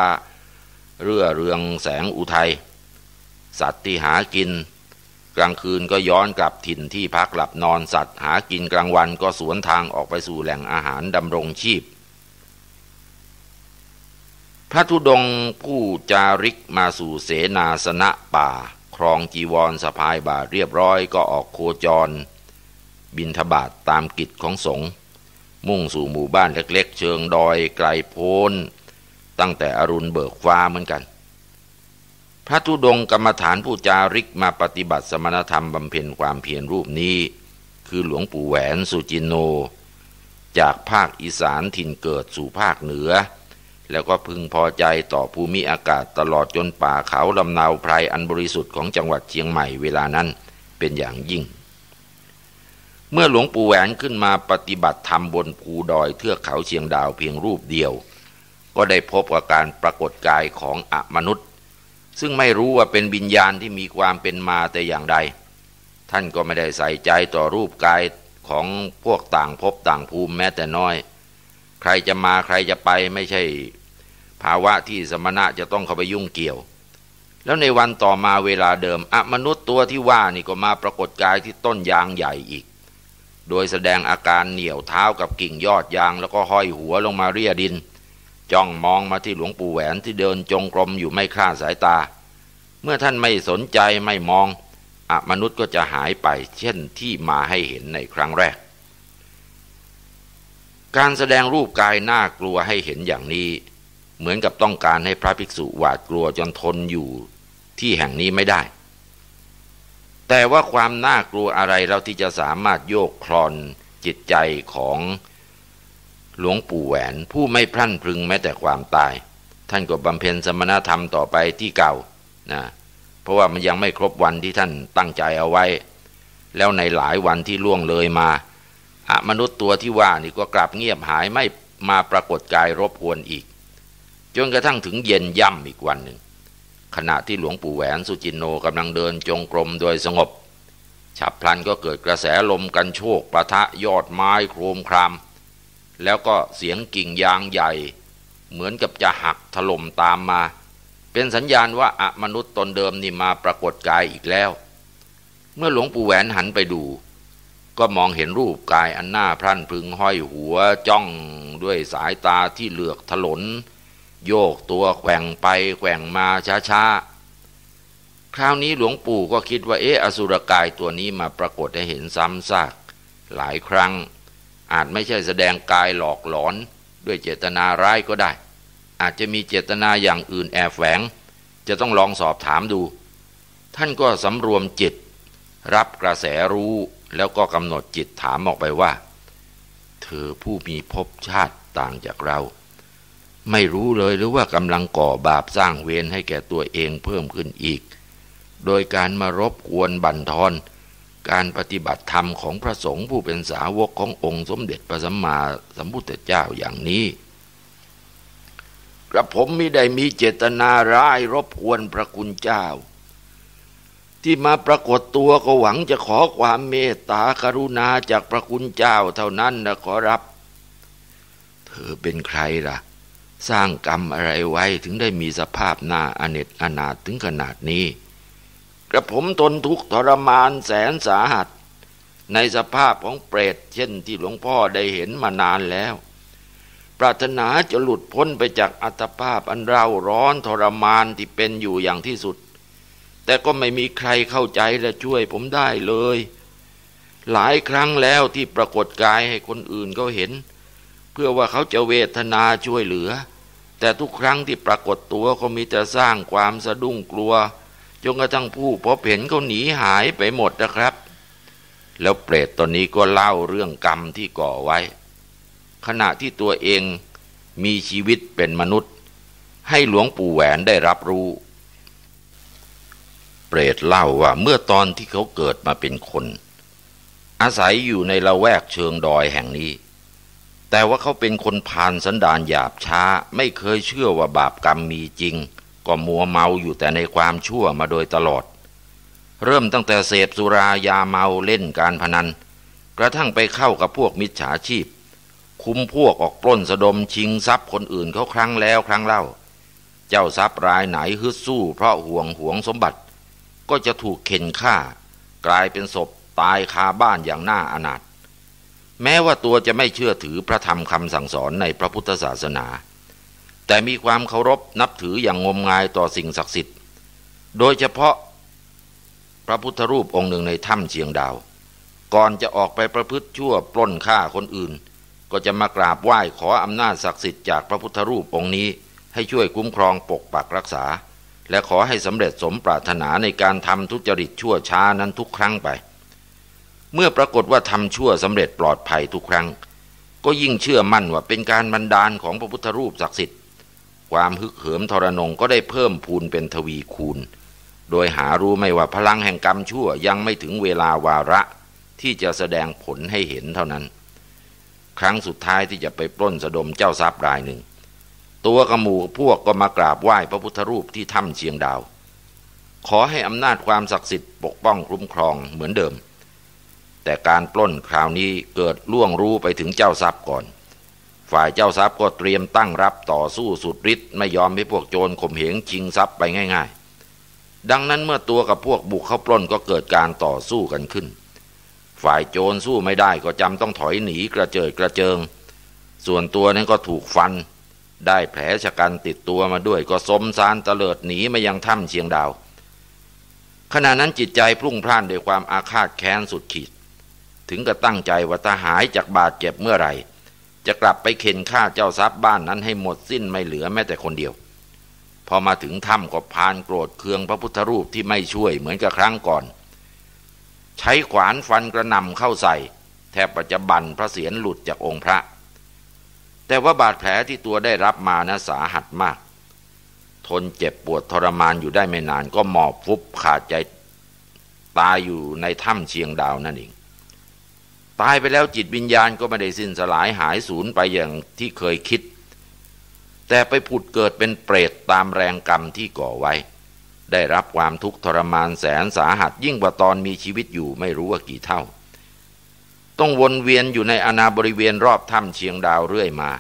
เรื่อเรืองแสงอุทัย สัตว์ที่หากิน กลางคืนก็ย้อนกลับถิ่นที่พักหลับนอนสัตว์ หากินกลางวันก็สวนทางออกไปสู่แหล่งอาหารดำรงชีพ พระธุดงผู้จาริกมาสู่เสนาสนะป่า ครองจีวรสะพายบาทเรียบร้อยก็ออกโคจร บินทบาทตามกิจของสงฆ์มุ่งสู่หมู่บ้านเล็กๆ เชิงดอยไกลโพ้น ตั้งแต่อรุณเบิกฟ้าเหมือนกัน พระธุดงกรรมฐานผู้จาริกมาปฏิบัติสมณธรรมบำเพ็ญความเพียรรูปนี้ คือหลวงปู่แหวนสุจินโน จากภาคอีสานถิ่นเกิดสู่ภาคเหนือ แล้วก็พึงพอใจต่อภูมิอากาศตลอดจนป่าเขาลำนาวไพรอันบริสุทธิ์ของจังหวัดเชียงใหม่เวลานั้นเป็นอย่างยิ่งเมื่อหลวงปู่แหวนขึ้นมาปฏิบัติธรรมบนภูดอยเทือกเขาเชียงดาวเพียงรูปเดียว ก็ได้พบกับการปรากฏกายของอมนุษย์ ซึ่งไม่รู้ว่าเป็นวิญญาณที่มีความเป็นมาแต่อย่างใด ท่านก็ไม่ได้ใส่ใจต่อรูปกายของพวกต่างพบต่างภูมิแม้แต่น้อย ใครจะมาใครจะไปไม่ใช่ ภาวะที่สมณะจะต้องเข้าไปยุ่งเกี่ยว แล้วในวันต่อมาเวลาเดิมอมนุษย์ตัวที่ว่านี่ก็มาปรากฏกายที่ต้นยางใหญ่อีก โดยแสดงอาการเหนียวเท้ากับกิ่งยอดยางแล้วก็ห้อยหัวลงมาเรียดิน จ้องมองมาที่หลวงปู่แหวนที่เดินจงกรมอยู่ไม่คลาดสายตา เมื่อท่านไม่สนใจไม่มองอมนุษย์ก็จะหายไปเช่นที่มาให้เห็นในครั้งแรก การแสดงรูปกายน่ากลัวให้เห็นอย่างนี้ เหมือนกับต้องการให้พระภิกษุหวาดกลัวจนทนอยู่ที่แห่งนี้ไม่ได้ แต่ว่าความน่ากลัวอะไรเราที่จะสามารถโยกคลอนจิตใจของ หลวงปู่แหวนผู้ไม่พลั่นพรึงแม้แต่ความตาย ท่านก็บำเพ็ญสมณธรรมต่อไปที่เก่านะเพราะว่ามันยังไม่ครบวันที่ท่านตั้งใจเอาไว้ แล้วในหลายวันที่ล่วงเลยมาอมนุษย์ตัวที่ว่านี่ก็กลับเงียบหายไม่มาปรากฏกายรบกวนอีก จนกระทั่งถึงเย็นย่ำอีกวันหนึ่ง ขณะที่หลวงปู่แหวนสุจินโนกำลังเดินจงกรมโดยสงบฉับพลันก็เกิดกระแสลมกันโชกประทะยอดไม้โครมคราม แล้วก็เสียงกิ่งยางใหญ่ เหมือนกับจะหักถล่มตามมา เป็นสัญญาณว่าอะมนุษย์ตนเดิมนี่มาปรากฏกายอีกแล้ว เมื่อหลวงปู่แหวนหันไปดู ก็มองเห็นรูปกายอันหน้าพรั่นพึงห้อยหัวจ้องด้วยสายตาที่เหลือกถลน โยกตัวแกว่งไปแกว่งมาช้าๆ คราวนี้หลวงปู่ก็คิดว่าเอออสุรกายตัวนี้มาปรากฏให้เห็นซ้ำซากหลายครั้ง อาจไม่ใช่แสดงกายหลอกหลอนด้วยเจตนาร้ายก็ได้ อาจจะมีเจตนาอย่างอื่นแอบแฝง จะต้องลองสอบถามดู ท่านก็สำรวมจิต รับกระแสรู้แล้วก็กำหนดจิตถามออกไปว่า เธอผู้มีภพชาติต่างจากเรา ไม่รู้เลยหรือว่ากำลังก่อบาปสร้างเวรให้แก่ตัวเองเพิ่มขึ้นอีก โดยการมารบกวนบั่นทอน การปฏิบัติธรรมของพระสงฆ์ผู้เป็นสาวกขององค์สมเด็จพระสัมมาสัมพุทธเจ้าอย่างนี้ กระผมมิได้มีเจตนาร้ายรบกวนพระคุณเจ้า ที่มาปรากฏตัวก็หวังจะขอความเมตตากรุณาจากพระคุณเจ้าเท่านั้นนะขอรับ เธอเป็นใครล่ะ สร้างกรรมอะไรไว้ถึงได้มีสภาพหน้าอเนจอนาถถึงขนาดนี้ กระผมทนทุกข์ทรมานแสนสาหัส ในสภาพของเปรตเช่นที่หลวงพ่อได้เห็นมานานแล้ว ปรารถนาจะหลุดพ้นไปจากอัตภาพอันเร่าร้อนทรมานที่เป็นอยู่อย่างที่สุด แต่ก็ไม่มีใครเข้าใจและช่วยผมได้เลย หลายครั้งแล้วที่ปรากฏกายให้คนอื่นเขาเห็น เพื่อว่าเขาจะเวทนาช่วยเหลือ แต่ทุกครั้งที่ปรากฏตัวก็มีแต่สร้างความสะดุ้งกลัว จนกระทั่งผู้พบเห็นเขาหนีหายไปหมดนะครับ แล้วเปรตตอนนี้ก็เล่าเรื่องกรรมที่ก่อไว้ ขณะที่ตัวเองมีชีวิตเป็นมนุษย์ ให้หลวงปู่แหวนได้รับรู้ เปรตเล่าว่าเมื่อตอนที่เขาเกิดมาเป็นคน อาศัยอยู่ในละแวกเชิงดอยแห่งนี้ แต่ว่าเขาเป็นคนพานสันดานหยาบช้าไม่เคยเชื่อว่าบาปกรรมมีจริง ก็มัวเมาอยู่แต่ในความชั่วมาโดยตลอด เริ่มตั้งแต่เสพสุรายาเมาเล่นการพนัน กระทั่งไปเข้ากับพวกมิจฉาชีพ คุมพวกออกปล้นสะดมชิงทรัพย์คนอื่นเขาครั้งแล้วครั้งเล่า เจ้าทรัพย์รายไหนฮึดสู้เพราะห่วงห่วงสมบัติ ก็จะถูกเข็นฆ่า กลายเป็นศพตายคาบ้านอย่างน่าอนาถแม้ว่าตัวจะไม่เชื่อถือพระธรรมคำสั่งสอนในพระพุทธศาสนา แต่มีความเคารพนับถืออย่างงมงายต่อสิ่งศักดิ์สิทธิ์ โดยเฉพาะพระพุทธรูปองค์หนึ่งในถ้ำเชียงดาว ก่อนจะออกไปประพฤติชั่วปล้นฆ่าคนอื่น ก็จะมากราบไหว้ขออำนาจศักดิ์สิทธิ์จากพระพุทธรูปองค์นี้ให้ช่วยคุ้มครองปกปักรักษา และขอให้สำเร็จสมปรารถนาในการทำทุจริตชั่วช้านั้นทุกครั้งไป เมื่อปรากฏว่าทำชั่วสำเร็จปลอดภัยทุกครั้ง ก็ยิ่งเชื่อมั่นว่าเป็นการบันดาลของพระพุทธรูปศักดิ์สิทธิ์ ความฮึกเหิมทรนงก็ได้เพิ่มพูนเป็นทวีคูณ โดยหารู้ไม่ว่าพลังแห่งกรรมชั่วยังไม่ถึงเวลาวาระที่จะแสดงผลให้เห็นเท่านั้น ครั้งสุดท้ายที่จะไปปล้นสะดมเจ้าทรัพย์รายหนึ่ง ตัวกระหมูพวกก็มากราบไหว้พระพุทธรูปที่ถ้ำเชียงดาว ขอให้อำนาจความศักดิ์สิทธิ์ปกป้องคุ้มครองเหมือนเดิม แต่การปล้นคราวนี้เกิดล่วงรู้ไปถึงเจ้าทรัพย์ก่อน ฝ่ายเจ้าทรัพย์ก็เตรียมตั้งรับต่อสู้สุดฤทธิ์ไม่ยอมให้พวกโจรข่มเหงชิงทรัพย์ไปง่าย ๆ ดังนั้นเมื่อตัวกับพวกบุกเข้าปล้นก็เกิดการต่อสู้กันขึ้น ฝ่ายโจรสู้ไม่ได้ก็จำต้องถอยหนีกระเจิดกระเจิง ส่วนตัวนั้นก็ถูกฟัน ได้แผลชะกันติดตัวมาด้วยก็สมสารเตลิดหนีมายังถ้ำเชียงดาว ขณะนั้นจิตใจพุ่งพล่านด้วยความอาฆาตแค้นสุดขีด ถึงกับตั้งใจว่าถ้าหายจากบาดเจ็บเมื่อไหร่ จะกลับไปเข็นฆ่าเจ้าทรัพย์บ้านนั้นให้หมดสิ้นไม่เหลือแม้แต่คนเดียว พอมาถึงถ้ำก็พานโกรธเคืองพระพุทธรูปที่ไม่ช่วยเหมือนกับครั้งก่อน ใช้ขวานฟันกระนำเข้าใส่ แทบปัจจุบันพระเศียรหลุดจากองค์พระ แต่ว่าบาดแผลที่ตัวได้รับมานะสาหัสมาก ทนเจ็บปวดทรมานอยู่ได้ไม่นานก็หมอบฟุบขาดใจตายอยู่ในถ้ำเชียงดาวนั่นเอง ตายไปแล้วจิตวิญญาณก็ไม่ได้สิ้นสลายหายสูญไปอย่างที่เคยคิด แต่ไปผุดเกิดเป็นเปรตตามแรงกรรมที่ก่อไว้ ได้รับความทุกข์ทรมานแสนสาหัสยิ่งกว่าตอนมีชีวิตอยู่ไม่รู้ว่ากี่เท่า ต้องวนเวียนอยู่ในอนาบริเวณรอบถ้ำเชียงดาวเรื่อยมา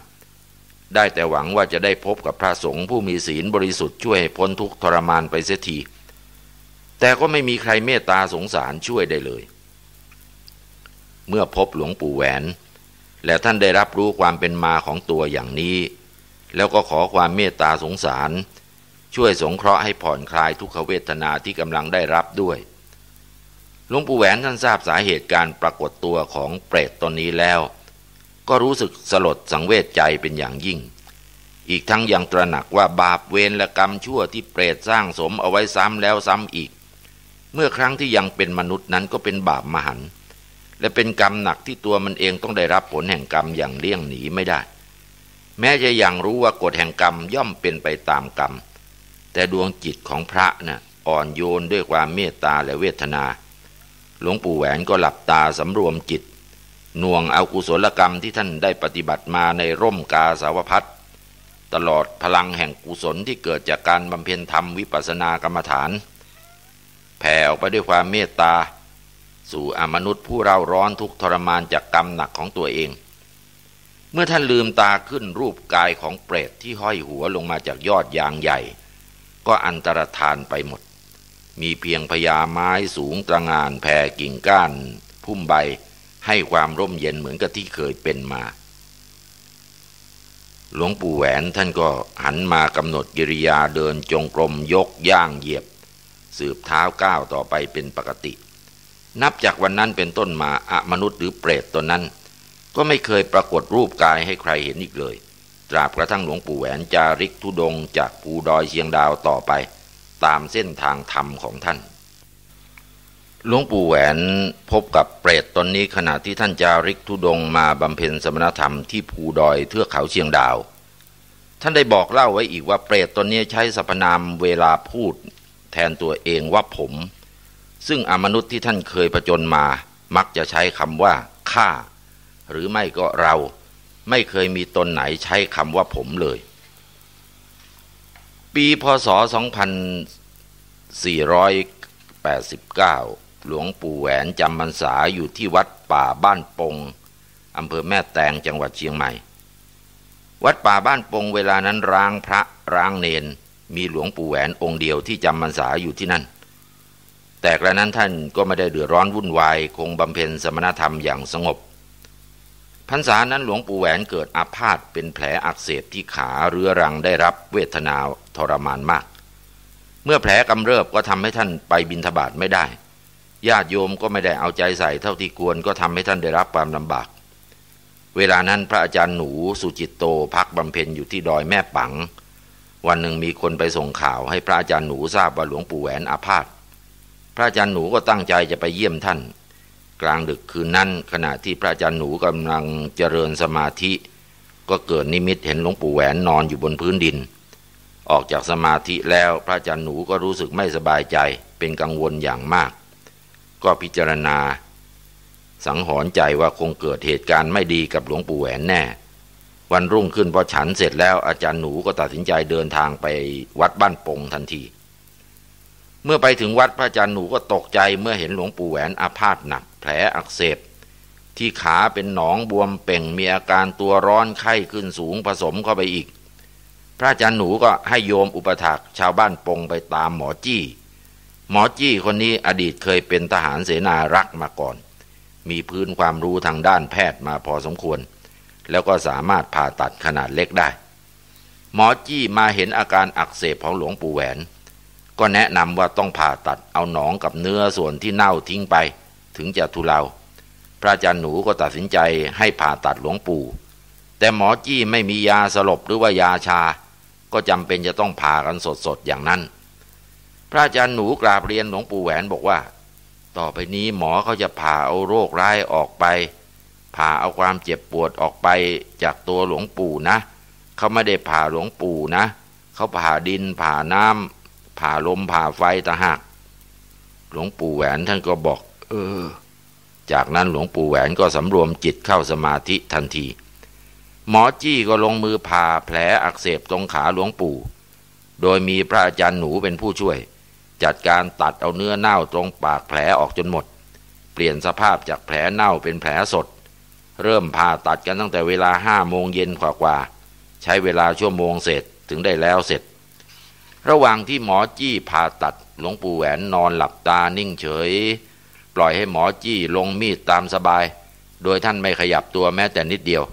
ได้แต่หวังว่าจะได้พบกับพระสงฆ์ผู้มีศีลบริสุทธิ์ช่วยให้พ้นทุกข์ทรมานไปเสียทีแต่ก็ไม่มีใครเมตตาสงสารช่วยได้เลย เมื่อพบหลวงปู่แหวน และท่านได้รับรู้ความเป็นมาของตัวอย่างนี้ แล้วก็ขอความเมตตาสงสาร ช่วยสงเคราะห์ให้ผ่อนคลายทุกขเวทนาที่กำลังได้รับด้วยหลวงปู่แหวนท่านทราบสาเหตุการปรากฏตัวของเปรตตนนี้แล้ว ก็รู้สึกสลดสังเวชใจเป็นอย่างยิ่ง อีกทั้งยังตระหนักว่าบาปเวรและกรรมชั่วที่เปรตสร้างสมเอาไว้ซ้ำแล้วซ้ำอีก เมื่อครั้งที่ยังเป็นมนุษย์นั้นก็เป็นบาปมหันต์ และเป็นกรรมหนักที่ตัวมันเองต้องได้รับผลแห่งกรรมอย่างเลี่ยงหนีไม่ได้ แม้จะยังรู้ว่ากฎแห่งกรรมย่อมเป็นไปตามกรรม แต่ดวงจิตของพระนะ่ะอ่อนโยนด้วยความเมตตาและเวทนา หลวงปู่แหวนก็หลับตาสำรวมจิตน่วงเอากุศลกรรมที่ท่านได้ปฏิบัติมาในร่มกาสาวพัฒตลอดพลังแห่งกุศลที่เกิดจากการบำเพ็ญธรรมวิปัสสนากรรมฐาน แผ่ออกไปด้วยความเมตตา สู่อมนุษย์ผู้เราร้อนทุกทรมานจากกรรมหนักของตัวเอง เมื่อท่านลืมตาขึ้นรูปกายของเปรตที่ห้อยหัวลงมาจากยอดยางใหญ่ ก็อันตรธานไปหมด มีเพียงพญาไม้สูงตระงานแผ่กิ่งก้าน พุ่มใบให้ความร่มเย็นเหมือนกับที่เคยเป็นมา หลวงปู่แหวนท่านก็หันมากำหนดกิริยาเดินจงกรมยกย่างเหยียบ สืบเท้าก้าวต่อไปเป็นปกติ นับจากวันนั้นเป็นต้นมาอะมนุษย์หรือเปรตตนนั้น ก็ไม่เคยปรากฏรูปกายให้ใครเห็นอีกเลย ตราบกระทั่งหลวงปู่แหวนจาริกทุดงจากภูดอยเชียงดาวต่อไป ตามเส้นทางธรรมของท่านหลวงปู่แหวนพบกับเปรตตนนี้ขณะที่ท่านจาริกทุดงมาบำเพ็ญสมณธรรมที่ภูดอยเทือกเขาเชียงดาว ท่านได้บอกเล่าไว้อีกว่าเปรตตนนี้ใช้สรรพนามเวลาพูด แทนตัวเองว่าผม ซึ่งอมนุษย์ที่ท่านเคยประจนมา มักจะใช้คำว่าข้าหรือไม่ก็เรา ไม่เคยมีตนไหนใช้คำว่าผมเลย ปีพศ 2489 หลวงปู่แหวนจำพรรษาอยู่ที่วัดป่าบ้านปงอำเภอแม่แตงจังหวัดเชียงใหม่ วัดป่าบ้านปงเวลานั้นร้างพระร้างเนน มีหลวงปู่แหวนองค์เดียวที่จำพรรษาอยู่ที่นั่น แต่กระนั้นท่านก็ไม่ได้เดือดร้อนวุ่นวาย คงบำเพ็ญสมณธรรมอย่างสงบพรรษานั้นหลวงปู่แหวนเกิดอาพาธเป็นแผลอักเสบที่ขาเรื้อรังได้รับเวทนาทรมานมาก เมื่อแผลกำเริบก็ทำให้ท่านไปบินทบาทไม่ได้ ญาติโยมก็ไม่ได้เอาใจใส่เท่าที่ควรก็ทำให้ท่านได้รับความลำบาก เวลานั้นพระอาจารย์หนูสุจิตโตพักบำเพ็ญอยู่ที่ดอยแม่ปัง วันหนึ่งมีคนไปส่งข่าวให้พระอาจารย์หนูทราบว่าหลวงปู่แหวนอาพาธ พระอาจารย์หนูก็ตั้งใจจะไปเยี่ยมท่าน กลางดึกคืนนั้นขณะที่พระอาจารย์หนูกำลังเจริญสมาธิ ก็เกิดนิมิตเห็นหลวงปู่แหวนนอนอยู่บนพื้นดิน ออกจากสมาธิแล้วพระอาจารย์หนูก็รู้สึกไม่สบายใจเป็นกังวลอย่างมาก ก็พิจารณา สังหรณ์ใจว่าคงเกิดเหตุการณ์ไม่ดีกับหลวงปู่แหวนแน่วันรุ่งขึ้นพอฉันเสร็จแล้วอาจารย์หนูก็ตัดสินใจเดินทางไปวัดบ้านปงทันที เมื่อไปถึงวัดพระอาจารย์หนูก็ตกใจเมื่อเห็นหลวงปู่แหวนอาพาธหนัก แผลอักเสบที่ขาเป็นหนองบวมเป่งมีอาการตัวร้อนไข้ขึ้นสูงผสมเข้าไปอีก พระอาจารย์หนูก็ให้โยมอุปถากชาวบ้านปงไปตามหมอจี้ หมอจี้คนนี้อดีตเคยเป็นทหารเสนารักมาก่อน มีพื้นความรู้ทางด้านแพทย์มาพอสมควร แล้วก็สามารถผ่าตัดขนาดเล็กได้ หมอจี้มาเห็นอาการอักเสบของหลวงปู่แหวน ก็แนะนำว่าต้องผ่าตัดเอาหนองกับเนื้อส่วนที่เน่าทิ้งไป ถึงจะทุเลาพระอาจารย์หนูก็ตัดสินใจให้ผ่าตัดหลวงปู่ แต่หมอจี้ไม่มียาสลบหรือว่ายาชา ก็จำเป็นจะต้องผ่ากันสดๆอย่างนั้น พระอาจารย์หนูกราบเรียนหลวงปู่แหวนบอกว่า ต่อไปนี้หมอเขาจะผ่าเอาโรคร้ายออกไป ผ่าเอาความเจ็บปวดออกไปจากตัวหลวงปู่นะ เขาไม่ได้ผ่าหลวงปู่นะ เขาผ่าดินผ่าน้ำ ผ่าลมผ่าไฟตะหัก หลวงปู่แหวนท่านก็บอก เออ จากนั้นหลวงปู่แหวนก็สำรวมจิตเข้าสมาธิทันที หมอจี้ก็ลงมือผ่าแผลอักเสบตรงขาหลวงปู่ โดยมีพระอาจารย์หนูเป็นผู้ช่วย จัดการตัดเอาเนื้อเน่าตรงปากแผลออกจนหมด เปลี่ยนสภาพจากแผลเน่าเป็นแผลสด เริ่มผ่าตัดกันตั้งแต่เวลาห้าโมงเย็นกว่าๆใช้เวลาชั่วโมงเสร็จถึงได้แล้วเสร็จ ระหว่างที่หมอจี้ผ่าตัด หลวงปู่แหวนนอนหลับตานิ่งเฉย ปล่อยให้หมอจี้ลงมีดตามสบาย โดยท่านไม่ขยับตัวแม้แต่นิดเดียว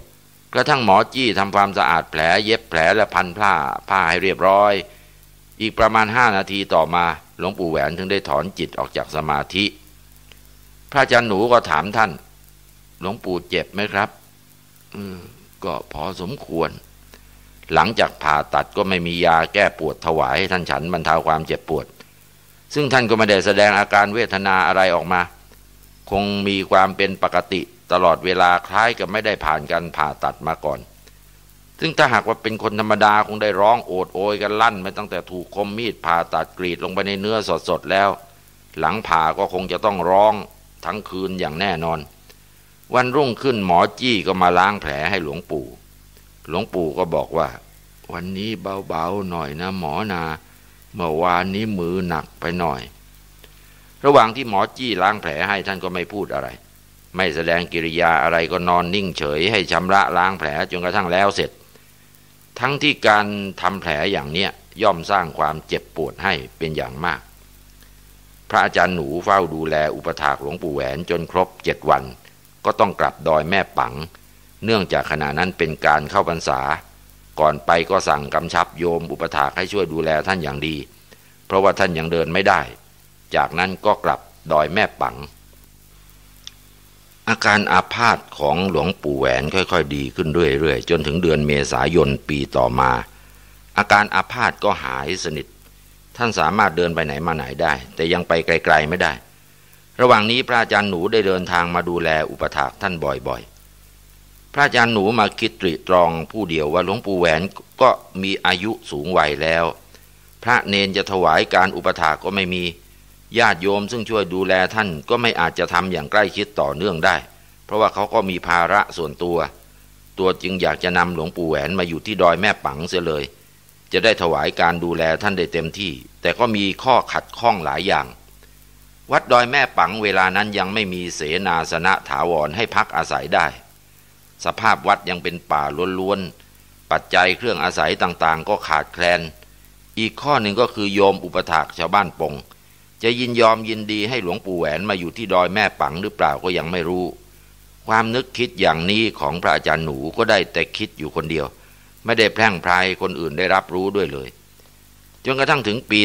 กระทั่งหมอจี้ทำความสะอาดแผลเย็บแผลและพันผ้าผ้าให้เรียบร้อย อีกประมาณห้านาทีต่อมาหลวงปู่แหวนถึงได้ถอนจิตออกจากสมาธิ พระอาจารย์หนูก็ถามท่าน หลวงปู่เจ็บไหมครับ อืมก็พอสมควร หลังจากผ่าตัดก็ไม่มียาแก้ปวดถวายให้ท่านฉันบรรเทาความเจ็บปวด ซึ่งท่านก็ไม่ได้แสดงอาการเวทนาอะไรออกมา คงมีความเป็นปกติตลอดเวลาคล้ายกับไม่ได้ผ่านการผ่าตัดมาก่อน ซึ่งถ้าหากว่าเป็นคนธรรมดาคงได้ร้องโอดโอยกันลั่นไปตั้งแต่ถูกคมมีดผ่าตัดกรีดลงไปในเนื้อสดๆแล้ว หลังผ่าก็คงจะต้องร้องทั้งคืนอย่างแน่นอน วันรุ่งขึ้นหมอจี้ก็มาล้างแผลให้หลวงปู่ หลวงปู่ก็บอกว่า วันนี้เบาๆหน่อยนะหมอนา เมื่อวานนี้มือหนักไปหน่อย ระหว่างที่หมอจี้ล้างแผลให้ท่านก็ไม่พูดอะไร ไม่แสดงกิริยาอะไรก็นอนนิ่งเฉย ให้ชำระล้างแผลจนกระทั่งแล้วเสร็จ ทั้งที่การทำแผลอย่างเนี้ยย่อมสร้างความเจ็บปวดให้เป็นอย่างมาก พระอาจารย์หนูเฝ้าดูแลอุปถากหลวงปู่แหวนจนครบเจ็ดวัน ก็ต้องกลับดอยแม่ปัง เนื่องจากขณะนั้นเป็นการเข้าพรรษา ก่อนไปก็สั่งกำชับโยมอุปถากให้ช่วยดูแลท่านอย่างดี เพราะว่าท่านยังเดินไม่ได้ จากนั้นก็กลับดอยแม่ปัง อาการอาพาธของหลวงปู่แหวนค่อยๆ ดีขึ้นเรื่อยๆ จนถึงเดือนเมษายนปีต่อมา อาการอาพาธก็หายสนิท ท่านสามารถเดินไปไหนมาไหนได้ แต่ยังไปไกลๆไม่ได้ ระหว่างนี้พระอาจารย์หนูได้เดินทางมาดูแลอุปถากท่านบ่อยๆ ระอาจารย์หนูมาคิดตรีตรองผู้เดียวว่าหลวงปู่แหวนก็มีอายุสูงวัยแล้ว พระเนนจะถวายการอุปถาก็ไม่มีญาติโยมซึ่งช่วยดูแลท่านก็ไม่อาจจะทำอย่างใกล้ชิดต่อเนื่องได้ เพราะว่าเขาก็มีภาระส่วนตัว ตัวจึงอยากจะนำหลวงปู่แหวนมาอยู่ที่ดอยแม่ปังเสียเลย จะได้ถวายการดูแลท่านได้เต็มที่ แต่ก็มีข้อขัดข้องหลายอย่าง วัดดอยแม่ปังเวลานั้นยังไม่มีเสนาสนะถาวรให้พักอาศัยได้ สภาพวัดยังเป็นป่าล้วนๆ ปัจจัยเครื่องอาศัยต่างๆ ก็ขาดแคลน อีกข้อหนึ่งก็คือโยมอุปถากชาวบ้านปง จะยินยอมยินดีให้หลวงปู่แหวนมาอยู่ที่ดอยแม่ปังหรือเปล่าก็ยังไม่รู้ ความนึกคิดอย่างนี้ของพระอาจารย์หนูก็ได้แต่คิดอยู่คนเดียว ไม่ได้แพร่งพรายคนอื่นได้รับรู้ด้วยเลย จนกระทั่งถึงปี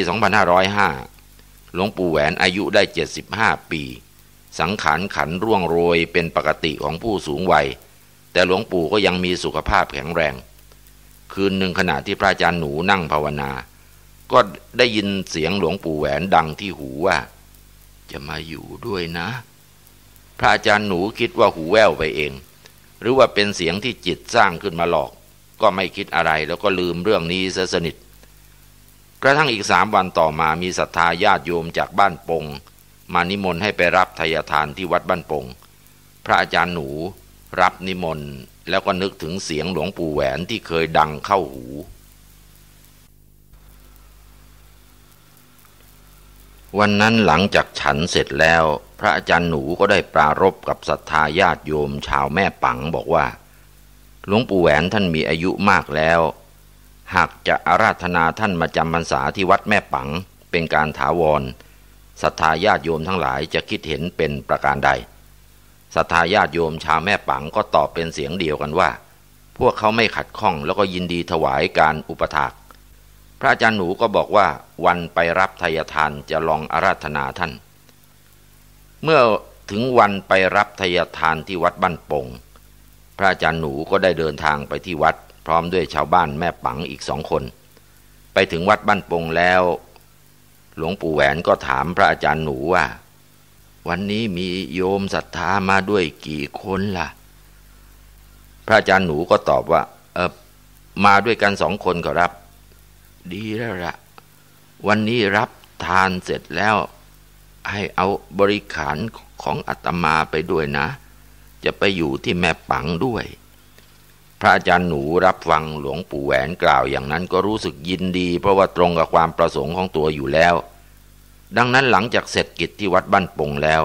2505 หลวงปู่แหวนอายุได้ 75 ปี สังขารขันร่วงโรยเป็นปกติของผู้สูงวัย แต่หลวงปู่ก็ยังมีสุขภาพแข็งแรง คืนหนึ่งขณะที่พระอาจารย์หนูนั่งภาวนา ก็ได้ยินเสียงหลวงปู่แหวนดังที่หูว่า จะมาอยู่ด้วยนะ พระอาจารย์หนูคิดว่าหูแว่วไปเอง หรือว่าเป็นเสียงที่จิตสร้างขึ้นมาหลอก ก็ไม่คิดอะไรแล้วก็ลืมเรื่องนี้ซะสนิทกระทั่งอีกสามวันต่อมามีศรัทธาญาติโยมจากบ้านปง มานิมนต์ให้ไปรับทายทานที่วัดบ้านปง พระอาจารย์หนู รับนิมนต์แล้วก็นึกถึงเสียงหลวงปู่แหวนที่เคยดังเข้าหู วันนั้นหลังจากฉันเสร็จแล้ว พระอาจารย์หนูก็ได้ปรารบกับศรัทธาญาติโยมชาวแม่ปังบอกว่า หลวงปู่แหวนท่านมีอายุมากแล้ว หากจะอาราธนาท่านมาจำพรรษาที่วัดแม่ปังเป็นการถาวรศรัทธาญาติโยมทั้งหลายจะคิดเห็นเป็นประการใด ศรัทธาญาติโยมชาวแม่ปังก็ตอบเป็นเสียงเดียวกันว่า พวกเขาไม่ขัดข้องแล้วก็ยินดีถวายการอุปถาก พระอาจารย์หนูก็บอกว่าวันไปรับทายทานจะลองอาราธนาท่าน เมื่อถึงวันไปรับทยทานที่วัดบ้านปง พระอาจารย์หนูก็ได้เดินทางไปที่วัด พร้อมด้วยชาวบ้านแม่ปังอีกสองคน ไปถึงวัดบ้านปงแล้ว หลวงปู่แหวนก็ถามพระอาจารย์หนูว่า วันนี้มีโยมศรัทธามาด้วยกี่คนล่ะ พระอาจารย์หนูก็ตอบว่า เออมาด้วยกันสองคนก็รับ ดีแล้วละวันนี้รับทานเสร็จแล้ว ให้เอาบริขารของอาตมาไปด้วยนะ จะไปอยู่ที่แม่ปังด้วย พระอาจารย์หนูรับฟังหลวงปู่แหวนกล่าวอย่างนั้นก็รู้สึกยินดี เพราะว่าตรงกับความประสงค์ของตัวอยู่แล้ว ดังนั้นหลังจากเสร็จกิจที่วัดบ้านปงแล้ว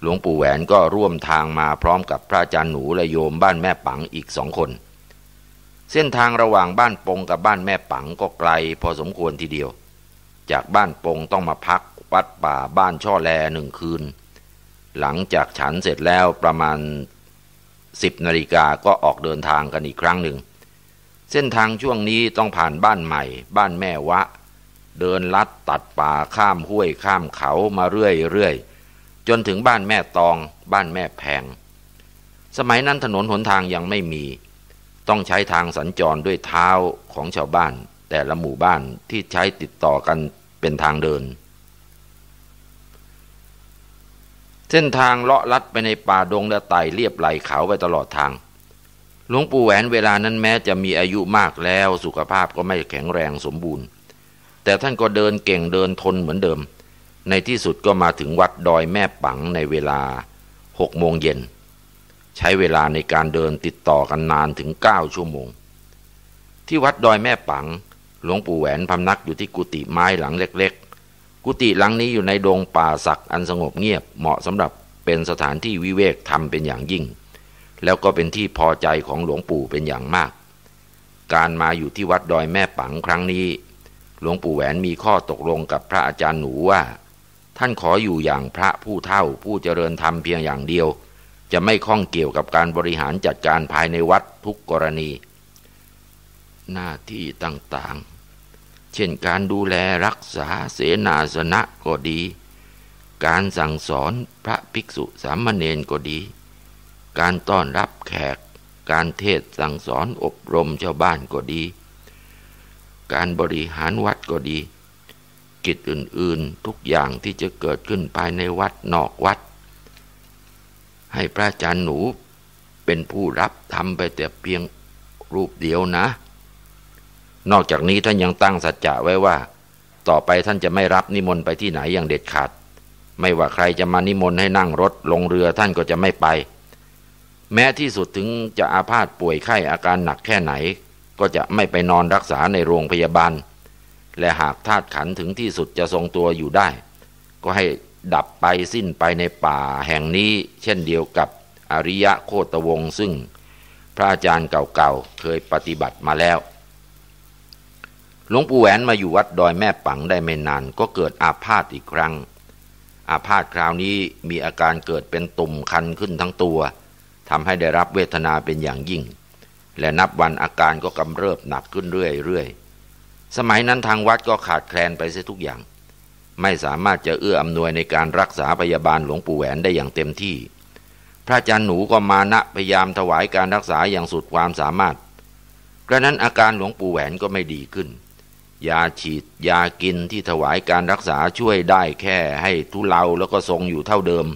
หลวงปู่แหวนก็ร่วมทางมาพร้อมกับพระอาจารย์หนูและโยมบ้านแม่ปังอีกสองคน เส้นทางระหว่างบ้านปงกับบ้านแม่ปังก็ไกลพอสมควรทีเดียว จากบ้านปงต้องมาพักวัดป่าบ้านช่อแลหนึ่งคืน หลังจากฉันเสร็จแล้วประมาณสิบนาฬิกาก็ออกเดินทางกันอีกครั้งหนึ่ง เส้นทางช่วงนี้ต้องผ่านบ้านใหม่ บ้านแม่วะ เดินลัดตัดป่าข้ามห้วยข้ามเขามาเรื่อยๆ จนถึงบ้านแม่ตองบ้านแม่แพง สมัยนั้นถนนหนทางยังไม่มี ต้องใช้ทางสัญจรด้วยเท้าของชาวบ้าน แต่ละหมู่บ้านที่ใช้ติดต่อกันเป็นทางเดิน เส้นทางเลาะลัดไปในป่าดงและไต่เรียบไหลเขาไปตลอดทางหลวงปู่แหวนเวลานั้นแม้จะมีอายุมากแล้วสุขภาพก็ไม่แข็งแรงสมบูรณ์ แต่ท่านก็เดินเก่งเดินทนเหมือนเดิม ในที่สุดก็มาถึงวัดดอยแม่ปังในเวลาหกโมงเย็น ใช้เวลาในการเดินติดต่อกันนานถึงเก้าชั่วโมง ที่วัดดอยแม่ปัง หลวงปู่แหวนพำนักอยู่ที่กุฏิไม้หลังเล็กๆ กุฏิหลังนี้อยู่ในดงป่าศักอันสงบเงียบเหมาะสำหรับเป็นสถานที่วิเวกทำเป็นอย่างยิ่ง แล้วก็เป็นที่พอใจของหลวงปู่เป็นอย่างมาก การมาอยู่ที่วัดดอยแม่ปังครั้งนี้ หลวงปู่แหวนมีข้อตกลงกับพระอาจารย์หนูว่า ท่านขออยู่อย่างพระผู้เท่าผู้เจริญธรรมเพียงอย่างเดียว จะไม่ข้องเกี่ยวกับการบริหารจัดการภายในวัดทุกกรณี หน้าที่ต่างๆ เช่นการดูแลรักษาเสนาสนะก็ดี การสั่งสอนพระภิกษุสามเณรก็ดี การต้อนรับแขก การเทศสั่งสอนอบรมชาวบ้านก็ดี การบริหารวัดก็ดี กิจอื่นๆทุกอย่างที่จะเกิดขึ้นภายในวัดนอกวัด ให้พระอาจารย์หนูเป็นผู้รับทำไปแต่เพียงรูปเดียวนะ นอกจากนี้ท่านยังตั้งสัจจะไว้ว่า ต่อไปท่านจะไม่รับนิมนต์ไปที่ไหนอย่างเด็ดขาด ไม่ว่าใครจะมานิมนต์ให้นั่งรถลงเรือท่านก็จะไม่ไป แม้ที่สุดถึงจะอาพาธป่วยไข้อาการหนักแค่ไหน ก็จะไม่ไปนอนรักษาในโรงพยาบาล และหากธาตุขันถึงที่สุดจะทรงตัวอยู่ได้ ก็ให้ดับไปสิ้นไปในป่าแห่งนี้ เช่นเดียวกับอริยะโคตวงซึ่ง พระอาจารย์เก่าๆเคยปฏิบัติมาแล้วหลวงปู่แหวนมาอยู่วัดดอยแม่ปังได้ไม่นาน ก็เกิดอาพาธอีกครั้ง อาพาธคราวนี้มีอาการเกิดเป็นตุ่มคันขึ้นทั้งตัวทำให้ได้รับเวทนาเป็นอย่างยิ่ง และนับวันอาการก็กำเริบหนักขึ้นเรื่อยๆ สมัยนั้นทางวัดก็ขาดแคลนไปเสียทุกอย่าง ไม่สามารถจะเอื้ออำนวยในการรักษาพยาบาลหลวงปู่แหวนได้อย่างเต็มที่ พระอาจารย์หนูก็มานะพยายามถวายการรักษาอย่างสุดความสามารถ กระนั้นอาการหลวงปู่แหวนก็ไม่ดีขึ้น ยาฉีด ยากินที่ถวายการรักษาช่วยได้แค่ให้ทุเลาแล้วก็ทรงอยู่เท่าเดิม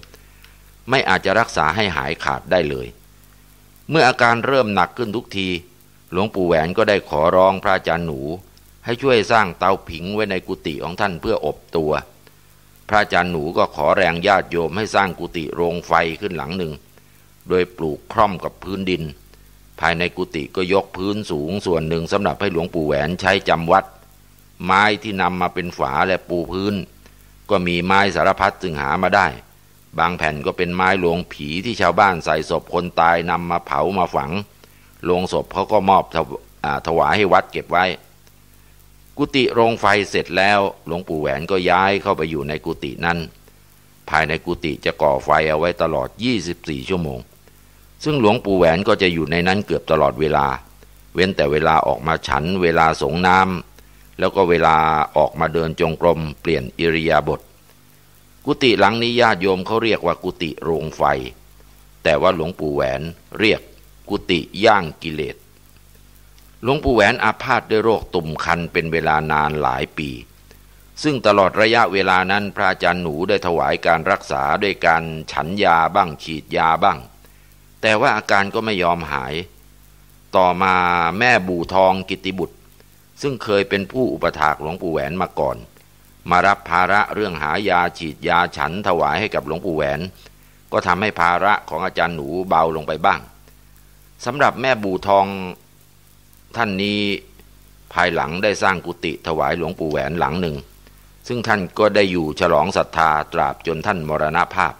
ไม่อาจจะรักษาให้หายขาดได้เลย เมื่ออาการเริ่มหนักขึ้นทุกที หลวงปู่แหวนก็ได้ขอร้องพระอาจารย์หนู ให้ช่วยสร้างเตาผิงไว้ในกุฏิของท่านเพื่ออบตัว พระอาจารย์หนูก็ขอแรงญาติโยมให้สร้างกุฏิโรงไฟขึ้นหลังหนึ่ง โดยปลูกคร่อมกับพื้นดิน ภายในกุฏิก็ยกพื้นสูงส่วนหนึ่งสำหรับให้หลวงปู่แหวนใช้จำวัด ไม้ที่นำมาเป็นฝาและปูพื้น ก็มีไม้สารพัดจึงหามาได้ บางแผ่นก็เป็นไม้หลวงผีที่ชาวบ้านใส่ศพคนตายนำมาเผามาฝังลงศพเขาก็มอบถวายให้วัดเก็บไว้ กุฏิโรงไฟเสร็จแล้วหลวงปู่แหวนก็ย้ายเข้าไปอยู่ในกุฏินั้น ภายในกุฏิจะก่อไฟเอาไว้ตลอด 24 ชั่วโมง ซึ่งหลวงปู่แหวนก็จะอยู่ในนั้นเกือบตลอดเวลา เว้นแต่เวลาออกมาฉัน เวลาสงน้ำแล้วก็เวลาออกมาเดินจงกรมเปลี่ยนอิริยาบถ กุฏิหลังนี้ญาติโยมเขาเรียกว่ากุฏิโรงไฟ แต่ว่าหลวงปู่แหวนเรียกกุฏิย่างกิเลสหลวงปู่แหวนอาพาธด้วยโรคตุ่มคันเป็นเวลานานหลายปี ซึ่งตลอดระยะเวลานั้นพระอาจารย์หนูได้ถวายการรักษาด้วยการฉันยาบ้างฉีดยาบ้าง แต่ว่าอาการก็ไม่ยอมหาย ต่อมาแม่บู่ทองกิติบุตร ซึ่งเคยเป็นผู้อุปถากหลวงปู่แหวนมาก่อน มารับภาระเรื่องหายาฉีดยาฉันถวายให้กับหลวงปู่แหวน ก็ทำให้ภาระของอาจารย์หนูเบาลงไปบ้างสำหรับแม่บูทองท่านนี้ภายหลังได้สร้างกุฏิถวายหลวงปู่แหวนหลังหนึ่ง ซึ่งท่านก็ได้อยู่ฉลองศรัทธาตราบจนท่านมรณภาพ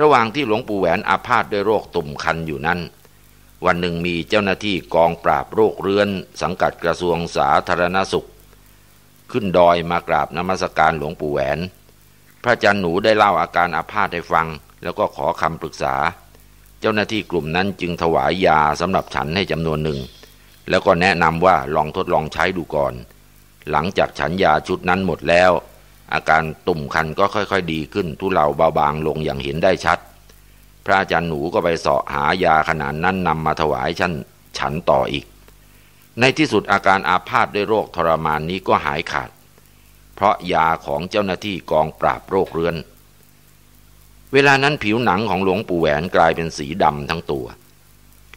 ระหว่างที่หลวงปู่แหวนอาพาธด้วยโรคตุ่มคันอยู่นั้น วันหนึ่งมีเจ้าหน้าที่กองปราบโรคเรื้อน สังกัดกระทรวงสาธารณสุข ขึ้นดอยมากราบนมัสการหลวงปู่แหวน พระจันหนูได้เล่าอาการอาพาธให้ฟัง แล้วก็ขอคำปรึกษา เจ้าหน้าที่กลุ่มนั้นจึงถวายยาสำหรับฉันให้จำนวนหนึ่ง แล้วก็แนะนำว่าลองทดลองใช้ดูก่อน หลังจากฉันยาชุดนั้นหมดแล้ว อาการตุ่มคันก็ค่อยๆ ดีขึ้นทุเลาเบาบางลงอย่างเห็นได้ชัด พระอาจารย์หนูก็ไปเสาะหายาขนาดนั้นนำมาถวายฉันฉันต่ออีก ในที่สุดอาการอาพาธด้วยโรคทรมานนี้ก็หายขาด เพราะยาของเจ้าหน้าที่กองปราบโรคเรื้อน เวลานั้นผิวหนังของหลวงปู่แหวนกลายเป็นสีดำทั้งตัว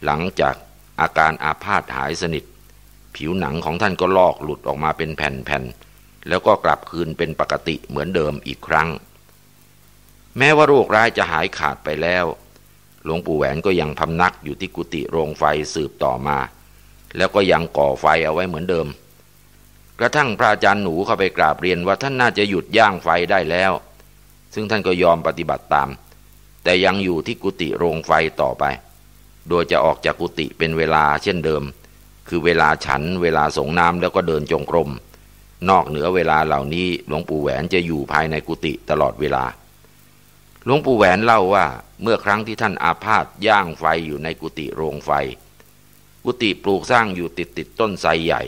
หลังจากอาการอาพาธหายสนิท ผิวหนังของท่านก็ลอกหลุดออกมาเป็นแผ่นๆ แล้วก็กลับคืนเป็นปกติเหมือนเดิมอีกครั้ง แม้ว่าโรคร้ายจะหายขาดไปแล้ว หลวงปู่แหวนก็ยังพำนักอยู่ที่กุฏิโรงไฟสืบต่อมา แล้วก็ยังก่อไฟเอาไว้เหมือนเดิม กระทั่งพระอาจารย์หนูเข้าไปกราบเรียนว่าท่านน่าจะหยุดย่างไฟได้แล้ว ซึ่งท่านก็ยอมปฏิบัติตาม แต่ยังอยู่ที่กุฏิโรงไฟต่อไป โดยจะออกจากกุฏิเป็นเวลาเช่นเดิม คือเวลาฉันเวลาสงน้ำแล้วก็เดินจงกรม นอกเหนือเวลาเหล่านี้หลวงปู่แหวนจะอยู่ภายในกุฏิตลอดเวลาหลวงปู่แหวนเล่าว่าเมื่อครั้งที่ท่านอาพาธย่างไฟอยู่ในกุฏิโรงไฟ กุฏิปลูกสร้างอยู่ติดติดต้นไทรใหญ่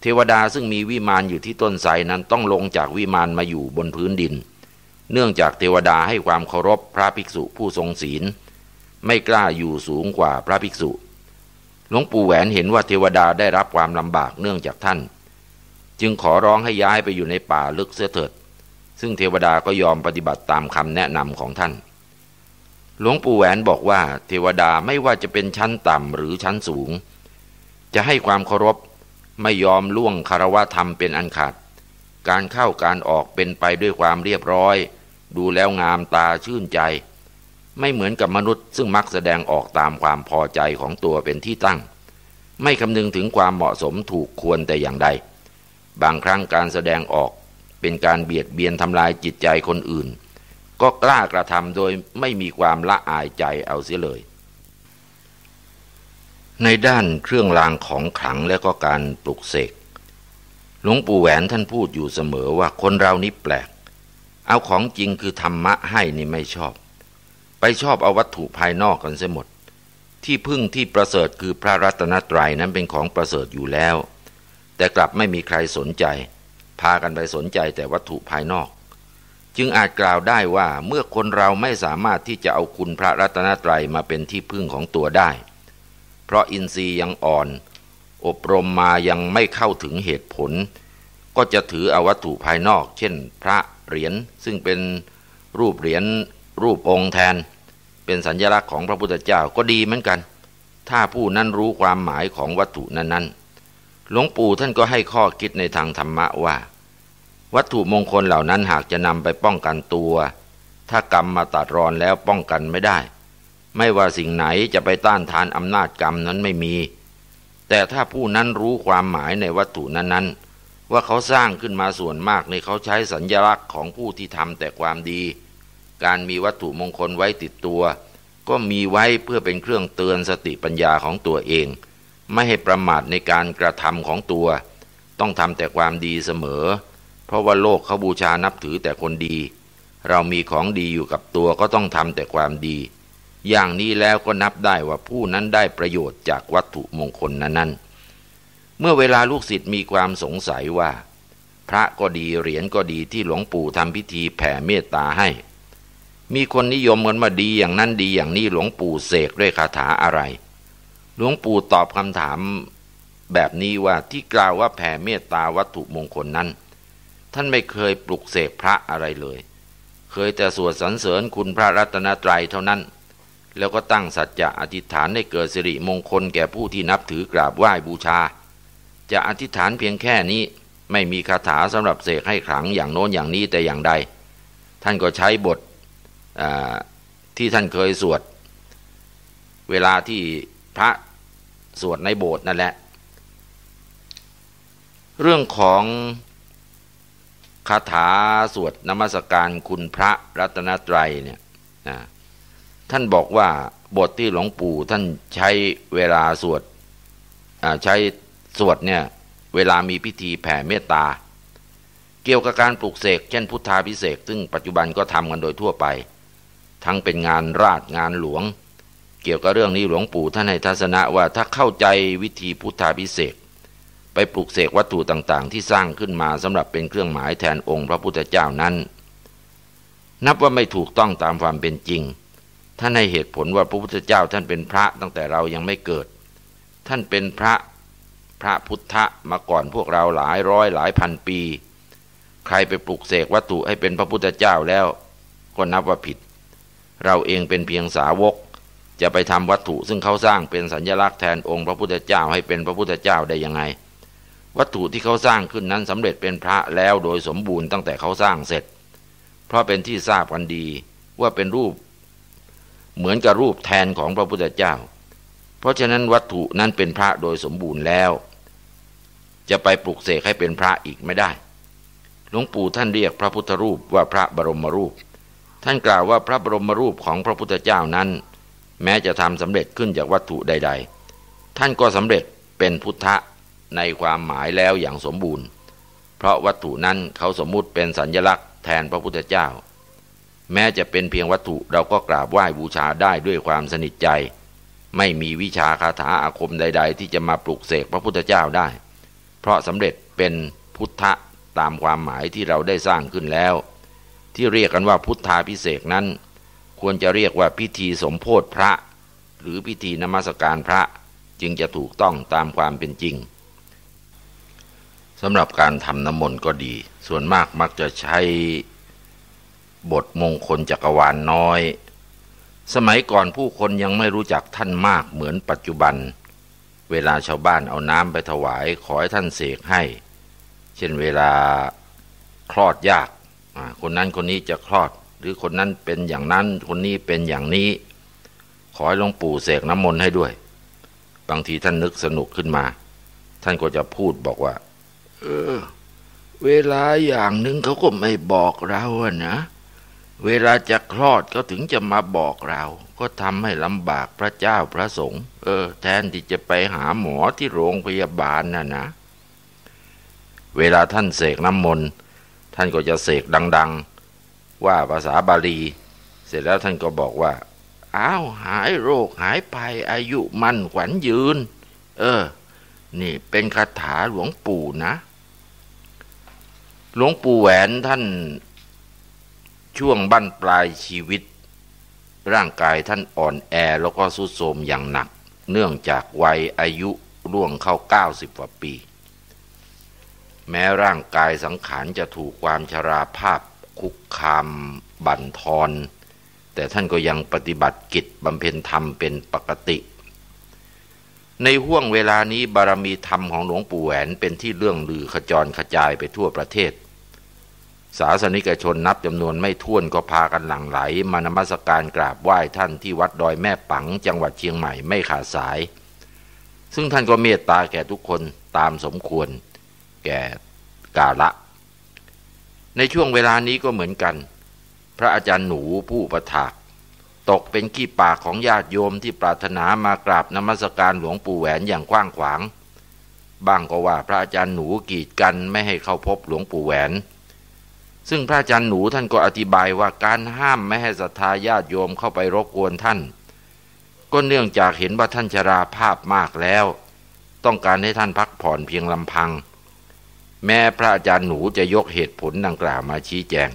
เทวดาซึ่งมีวิมานอยู่ที่ต้นไทรนั้นต้องลงจากวิมานมาอยู่บนพื้นดิน เนื่องจากเทวดาให้ความเคารพพระภิกษุผู้ทรงศีล ไม่กล้าอยู่สูงกว่าพระภิกษุหลวงปู่แหวนเห็นว่าเทวดาได้รับความลำบากเนื่องจากท่าน จึงขอร้องให้ย้ายไปอยู่ในป่าลึกเสียเถิด ซึ่งเทวดาก็ยอมปฏิบัติตามคำแนะนำของท่าน หลวงปู่แหวนบอกว่า เทวดาไม่ว่าจะเป็นชั้นต่ำหรือชั้นสูง จะให้ความเคารพไม่ยอมล่วงคารวะธรรมเป็นอันขาด การเข้าการออกเป็นไปด้วยความเรียบร้อย ดูแล้วงามตาชื่นใจ ไม่เหมือนกับมนุษย์ซึ่งมักแสดงออกตามความพอใจของตัวเป็นที่ตั้ง ไม่คำนึงถึงความเหมาะสมถูกควรแต่อย่างใด บางครั้งการแสดงออกเป็นการเบียดเบียนทำลายจิตใจคนอื่น ก็กล้ากระทำโดยไม่มีความละอายใจเอาเสียเลย ในด้านเครื่องรางของขลังและก็การปลุกเสกหลวงปู่แหวนท่านพูดอยู่เสมอว่าคนเรานี้แปลก เอาของจริงคือธรรมะให้นี่ไม่ชอบ ไปชอบเอาวัตถุภายนอกกันเสียหมด ที่พึ่งที่ประเสริฐคือพระรัตนตรัยนั้นเป็นของประเสริฐอยู่แล้ว แต่กลับไม่มีใครสนใจ พากันไปสนใจแต่วัตถุภายนอก จึงอาจกล่าวได้ว่าเมื่อคนเราไม่สามารถที่จะเอาคุณพระรัตนตรัยมาเป็นที่พึ่งของตัวได้ เพราะอินทรีย์ยังอ่อน อบรมมายังไม่เข้าถึงเหตุผล ก็จะถือเอาวัตถุภายนอก เช่น พระเหรียญซึ่งเป็นรูปเหรียญรูปองค์แทน เป็นสัญลักษณ์ของพระพุทธเจ้าก็ดีเหมือนกัน ถ้าผู้นั้นรู้ความหมายของวัตถุนั้นๆหลวงปู่ท่านก็ให้ข้อคิดในทางธรรมะว่า วัตถุมงคลเหล่านั้นหากจะนำไปป้องกันตัว ถ้ากรรมมาตัดรอนแล้วป้องกันไม่ได้ ไม่ว่าสิ่งไหนจะไปต้านทานอำนาจกรรมนั้นไม่มี แต่ถ้าผู้นั้นรู้ความหมายในวัตถุนั้นๆ ว่าเขาสร้างขึ้นมาส่วนมากในเขาใช้สัญญลักษณ์ของผู้ที่ทำแต่ความดี การมีวัตถุมงคลไว้ติดตัว ก็มีไว้เพื่อเป็นเครื่องเตือนสติปัญญาของตัวเอง ไม่ให้ประมาทในการกระทำของตัว ต้องทำแต่ความดีเสมอ เพราะว่าโลกเขาบูชานับถือแต่คนดี เรามีของดีอยู่กับตัวก็ต้องทำแต่ความดี อย่างนี้แล้วก็นับได้ว่าผู้นั้นได้ประโยชน์จากวัตถุมงคลนั้นๆ เมื่อเวลาลูกศิษย์มีความสงสัยว่า พระก็ดีเหรียญก็ดีที่หลวงปู่ทำพิธีแผ่เมตตาให้ มีคนนิยมกันมาดีอย่างนั้นดีอย่างนี้หลวงปู่เสกด้วยคาถาอะไร หลวงปู่ตอบคำถามแบบนี้ว่าที่กล่าวว่าแผ่เมตตาวัตถุมงคลนั้น ท่านไม่เคยปลุกเสกพระอะไรเลย เคยแต่สวดสรรเสริญคุณพระรัตนตรัยเท่านั้น แล้วก็ตั้งสัจจะอธิษฐานให้เกิดสิริมงคลแก่ผู้ที่นับถือกราบไหว้บูชา จะอธิษฐานเพียงแค่นี้ไม่มีคาถาสำหรับเสกให้ขลังอย่างโน้นอย่างนี้แต่อย่างใด ท่านก็ใช้บทที่ท่านเคยสวด เวลาที่พระสวดในโบสถ์นั่นแหละ เรื่องของ คาถาสวดนมัสการคุณพระรัตนตรัยเนี่ยนะท่านบอกว่าบทที่หลวงปู่ท่านใช้เวลาสวดใช้สวดเนี่ยเวลามีพิธีแผ่เมตตา เกี่ยวกับการปลูกเสกเช่นพุทธาพิเศษซึ่งปัจจุบันก็ทำกันโดยทั่วไป ทั้งเป็นงานราชงานหลวง เกี่ยวกับเรื่องนี้หลวงปู่ท่านให้ทัศนะว่าถ้าเข้าใจวิธีพุทธาพิเศษ ไปปลูกเสกวัตถุต่างๆ ที่สร้างขึ้นมาสำหรับเป็นเครื่องหมายแทนองค์พระพุทธเจ้านั้น นับว่าไม่ถูกต้องตามความเป็นจริง ท่านให้เหตุผลว่าพระพุทธเจ้าท่านเป็นพระตั้งแต่เรายังไม่เกิด ท่านเป็นพระพระพุทธมาก่อนพวกเราหลายร้อยหลายพันปี ใครไปปลุกเสกวัตถุให้เป็นพระพุทธเจ้าแล้ว ก็นับว่าผิด เราเองเป็นเพียงสาวก จะไปทำวัตถุซึ่งเขาสร้างเป็นสัญญลักษณ์แทนองค์พระพุทธเจ้าให้เป็นพระพุทธเจ้าได้ยังไง วัตถุที่เขาสร้างขึ้นนั้นสำเร็จเป็นพระแล้วโดยสมบูรณ์ตั้งแต่เขาสร้างเสร็จ เพราะเป็นที่ทราบกันดีว่าเป็นรูป เหมือนกับรูปแทนของพระพุทธเจ้า เพราะฉะนั้นวัตถุนั้นเป็นพระโดยสมบูรณ์แล้ว จะไปปลุกเสกให้เป็นพระอีกไม่ได้หลวงปู่ท่านเรียกพระพุทธรูปว่าพระบรมรูป ท่านกล่าวว่าพระบรมรูปของพระพุทธเจ้านั้น แม้จะทำสำเร็จขึ้นจากวัตถุใด ๆ ท่านก็สำเร็จเป็นพุทธ ในความหมายแล้วอย่างสมบูรณ์ เพราะวัตถุนั้นเขาสมมุติเป็นสัญญลักษณ์แทนพระพุทธเจ้า แม้จะเป็นเพียงวัตถุเราก็กราบไหว้บูชาได้ด้วยความสนิทใจ ไม่มีวิชาคาถาอาคมใด ๆ ที่จะมาปลุกเสกพระพุทธเจ้าได้ เพราะสำเร็จเป็นพุทธะตามความหมายที่เราได้สร้างขึ้นแล้ว ที่เรียกกันว่าพุทธาพิเศษนั้น ควรจะเรียกว่าพิธีสมโพธิพระ หรือพิธีนมัสการพระจึงจะถูกต้องตามความเป็นจริง สำหรับการทำน้ำมนต์ก็ดี ส่วนมากมักจะใช้บทมงคลจักรวาลนน้อย สมัยก่อนผู้คนยังไม่รู้จักท่านมากเหมือนปัจจุบัน เวลาชาวบ้านเอาน้ำไปถวายขอให้ท่านเสกให้ เช่นเวลาคลอดยาก คนนั้นคนนี้จะคลอด หรือคนนั้นเป็นอย่างนั้น คนนี้เป็นอย่างนี้ ขอให้หลวงปู่เสกน้ำมนต์ให้ด้วย บางทีท่านนึกสนุกขึ้นมา ท่านก็จะพูดบอกว่า เออ เวลาอย่างหนึ่งเขาก็ไม่บอกเราอะนะ เวลาจะคลอดเขาถึงจะมาบอกเรา ก็ทำให้ลำบากพระเจ้าพระสงฆ์เออ แทนที่จะไปหาหมอที่โรงพยาบาลน่ะนะ เวลาท่านเสกน้ำมนต์ท่านก็จะเสกดัง ๆ ว่าภาษาบาลี เสร็จแล้วท่านก็บอกว่าอ้าวหายโรคหายภัยอายุมั่นขวัญยืน เออ นี่เป็นคาถาหลวงปู่นะ หลวงปู่แหวนท่านช่วงบั้นปลายชีวิต ร่างกายท่านอ่อนแอแล้วก็สุดโทรมอย่างหนัก เนื่องจากวัยอายุล่วงเข้าเก้าสิบกว่าปี แม้ร่างกายสังขารจะถูกความชราภาพคุกคาม บั่นทอน แต่ท่านก็ยังปฏิบัติกิจบำเพ็ญธรรมเป็นปกติ ในห่วงเวลานี้บารมีธรรมของหลวงปู่แหวนเป็นที่เรื่องลือขจรขจายไปทั่วประเทศ ศาสนิกชนนับจำนวนไม่ท้วนก็พากันหลั่งไหล มานมัสการกราบไหว้ท่านที่วัดดอยแม่ปัง จังหวัดเชียงใหม่ไม่ขาดสาย ซึ่งท่านก็เมตตาแก่ทุกคนตามสมควร แก่กาละ ในช่วงเวลานี้ก็เหมือนกัน พระอาจารย์หนูผู้ประถาก ตกเป็นขี้ปากของญาติโยมที่ปรารถนามากราบนมัสการหลวงปู่แหวนอย่างกว้างขวาง บ้างก็ว่าพระอาจารย์หนูกีดกันไม่ให้เข้าพบหลวงปู่แหวน ซึ่งพระอาจารย์หนูท่านก็อธิบายว่าการห้ามไม่ให้ศรัทธาญาติโยมเข้าไปรบกวนท่าน ก็เนื่องจากเห็นว่าท่านชราภาพมากแล้ว ต้องการให้ท่านพักผ่อนเพียงลำพัง แม้พระอาจารย์หนูจะยกเหตุผลดังกล่าวมาชี้แจง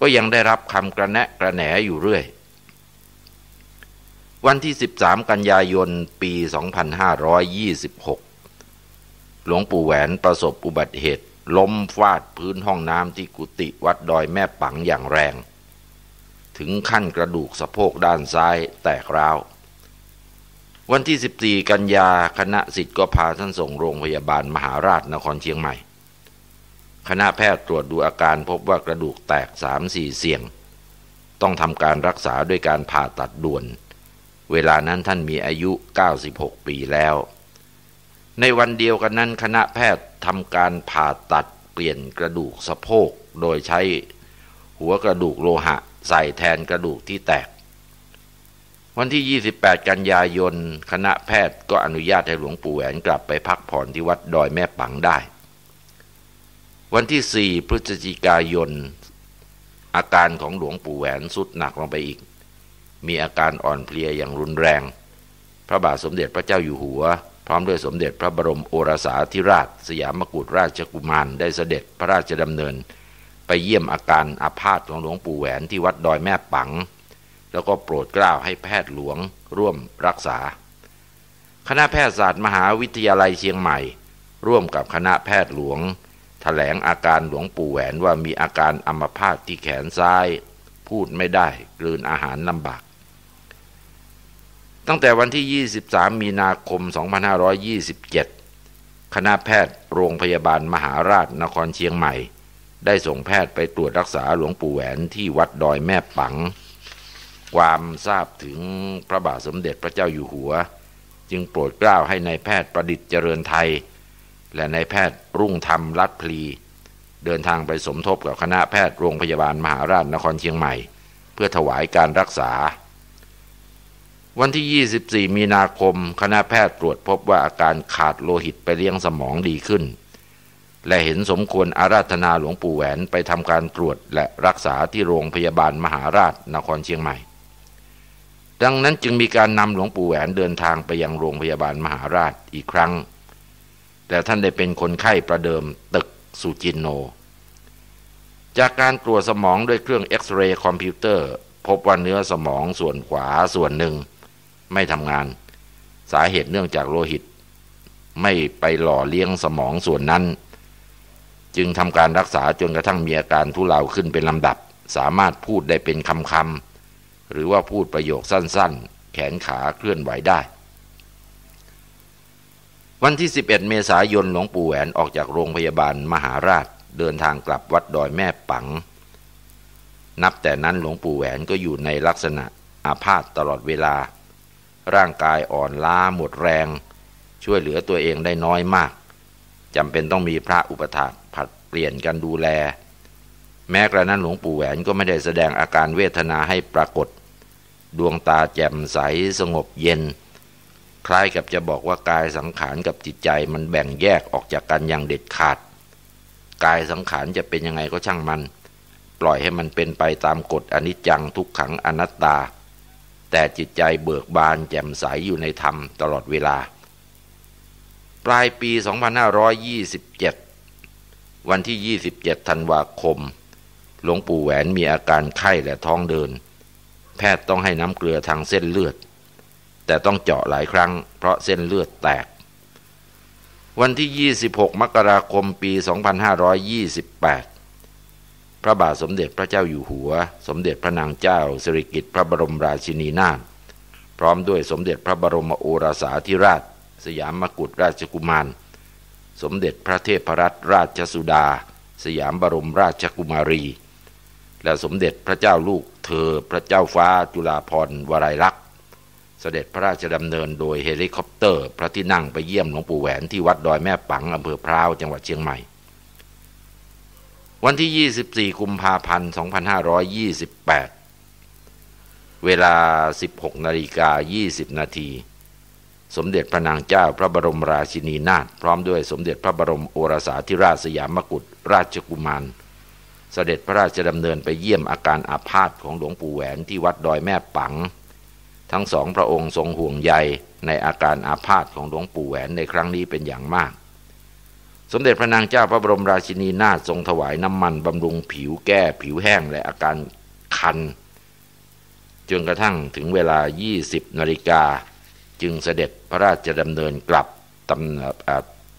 ก็ยังได้รับคำกระแนะกระแหนอยู่เรื่อย วันที่ 13 กันยายน ปี 2526 หลวงปู่แหวนประสบอุบัติเหตุ ล้มฟาดพื้นห้องน้ำที่กุฏิวัดดอยแม่ปังอย่างแรง ถึงขั้นกระดูกสะโพกด้านซ้ายแตกร้าว วันที่ 14 กันยาคณะสิทธิ์ก็พาท่านส่งโรงพยาบาลมหาราชนครเชียงใหม่ คณะแพทย์ตรวจดูอาการพบว่ากระดูกแตกสามสี่เสี่ยง ต้องทำการรักษาด้วยการผ่าตัดด่วน เวลานั้นท่านมีอายุ 96 ปีแล้ว ในวันเดียวกันนั้นคณะแพทย์ทำการผ่าตัดเปลี่ยนกระดูกสะโพก โดยใช้หัวกระดูกโลหะใส่แทนกระดูกที่แตก วันที่ 28 กันยายน คณะแพทย์ก็อนุญาตให้หลวงปู่แหวนกลับไปพักผ่อนที่วัดดอยแม่ปังได้ วันที่ 4 พฤศจิกายน อาการของหลวงปู่แหวนสุดหนักลงไปอีก มีอาการอ่อนเพลียอย่างรุนแรง พระบาทสมเด็จพระเจ้าอยู่หัว พร้อมด้วยสมเด็จพระบรมโอรสาธิราช สยามกุฎราชกุมารได้เสด็จพระราชดำเนิน ไปเยี่ยมอาการอาพาธของหลวงปู่แหวนที่วัดดอยแม่ปัง แล้วก็โปรดเกล้าให้แพทย์หลวงร่วมรักษา คณะแพทยศาสตร์มหาวิทยาลัยเชียงใหม่ ร่วมกับคณะแพทย์หลวงถแถลงอาการหลวงปู่แหวนว่ามีอาการอัมพาตที่แขนซ้าย พูดไม่ได้กลืนอาหารลำบาก ตั้งแต่วันที่ 23 มีนาคม 2527 คณะแพทย์โรงพยาบาลมหาราชนครเชียงใหม่ ได้ส่งแพทย์ไปตรวจรักษาหลวงปู่แหวนที่วัดดอยแม่ปัง ความทราบถึงพระบาทสมเด็จพระเจ้าอยู่หัว จึงโปรดเกล้าให้ในายแพทย์ประดิษฐ์เจริญไทย และนายแพทย์รุ่งธรรมรัตพลี เดินทางไปสมทบกับคณะแพทย์โรงพยาบาลมหาราชนครเชียงใหม่ เพื่อถวายการรักษา วันที่ 24 มีนาคม คณะแพทย์ตรวจพบว่าอาการขาดโลหิตไปเลี้ยงสมองดีขึ้น และเห็นสมควรอาราธนาหลวงปู่แหวนไปทำการตรวจและรักษาที่โรงพยาบาลมหาราชนครเชียงใหม่ ดังนั้นจึงมีการนำหลวงปู่แหวนเดินทางไปยังโรงพยาบาลมหาราชอีกครั้ง แต่ท่านได้เป็นคนไข้ประเดิมตึกสุจิณโณ จากการตรวจสมองด้วยเครื่องเอ็กซเรย์คอมพิวเตอร์ พบว่าเนื้อสมองส่วนขวาส่วนหนึ่ง ไม่ทำงาน สาเหตุเนื่องจากโลหิต ไม่ไปหล่อเลี้ยงสมองส่วนนั้น จึงทำการรักษาจนกระทั่งมีอาการทุเลาขึ้นเป็นลำดับ สามารถพูดได้เป็นคำคำหรือว่าพูดประโยคสั้นๆ แขนขาเคลื่อนไหวได้ วันที่ 11 เมษายนหลวงปู่แหวนออกจากโรงพยาบาลมหาราชเดินทางกลับวัดดอยแม่ปัง นับแต่นั้นหลวงปู่แหวนก็อยู่ในลักษณะอาพาธตลอดเวลา ร่างกายอ่อนล้าหมดแรง ช่วยเหลือตัวเองได้น้อยมากจำเป็นต้องมีพระอุปถากผัดเปลี่ยนกันดูแล แม้กระนั้นหลวงปู่แหวนก็ไม่ได้แสดงอาการเวทนาให้ปรากฏ ดวงตาแจ่มใสสงบเย็น คล้ายกับจะบอกว่ากายสังขารกับจิตใจมันแบ่งแยกออกจากกันอย่างเด็ดขาด กายสังขารจะเป็นยังไงก็ช่างมัน ปล่อยให้มันเป็นไปตามกฎอนิจจังทุกขังอนัตตา แต่จิตใจเบิกบานแจ่มใสอยู่ในธรรมตลอดเวลา ปลายปี 2527 วันที่ 27 ธันวาคม หลวงปู่แหวนมีอาการไข้และท้องเดิน แพทย์ต้องให้น้ำเกลือทางเส้นเลือด แต่ต้องเจาะหลายครั้ง เพราะเส้นเลือดแตก วันที่ 26 มกราคมปี 2528 ระบาทสมเด็จพระเจ้าอยู่หัว สมเด็จพระนางเจ้าสิริกิติ์พระบรมราชินีนาถพร้อมด้วยสมเด็จพระบรมโอรสาธิราช สยามมกุฎราชกุมาร สมเด็จพระเทพรัตนราชสุดา สยามบรมราชกุมารี และสมเด็จพระเจ้าลูกเธอพระเจ้าฟ้าจุฬาภรณ์วรัยลักษณ์เสด็จพระราชดำเนินโดยเฮลิคอปเตอร์ พระที่นั่งไปเยี่ยมหลวงปู่แหวนที่วัดดอยแม่ปังอำเภอพร้าวจังหวัดเชียงใหม่ วันที่ 24 กุมภาพันธ์ 2528 เวลา 16นาฬิกา20 นาที สมเด็จพระนางเจ้าพระบรมราชินีนาถพร้อมด้วยสมเด็จพระบรมโอรสาธิราชสยามกุฎราชกุมาร เสด็จพระราชดำเนินไปเยี่ยมอาการอาพาธของหลวงปู่แหวนที่วัดดอยแม่ปัง ทั้งสองพระองค์ทรงห่วงใยในอาการอาพาธของหลวงปู่แหวนในครั้งนี้เป็นอย่างมาก สมเด็จพระนางเจ้าพระบรมราชินีนาถทรงถวายน้ำมันบำรุงผิวแก้ผิวแห้งและอาการคัน จนกระทั่งถึงเวลา 20นาฬิกา จึงเสด็จพระราชดำเนินกลับ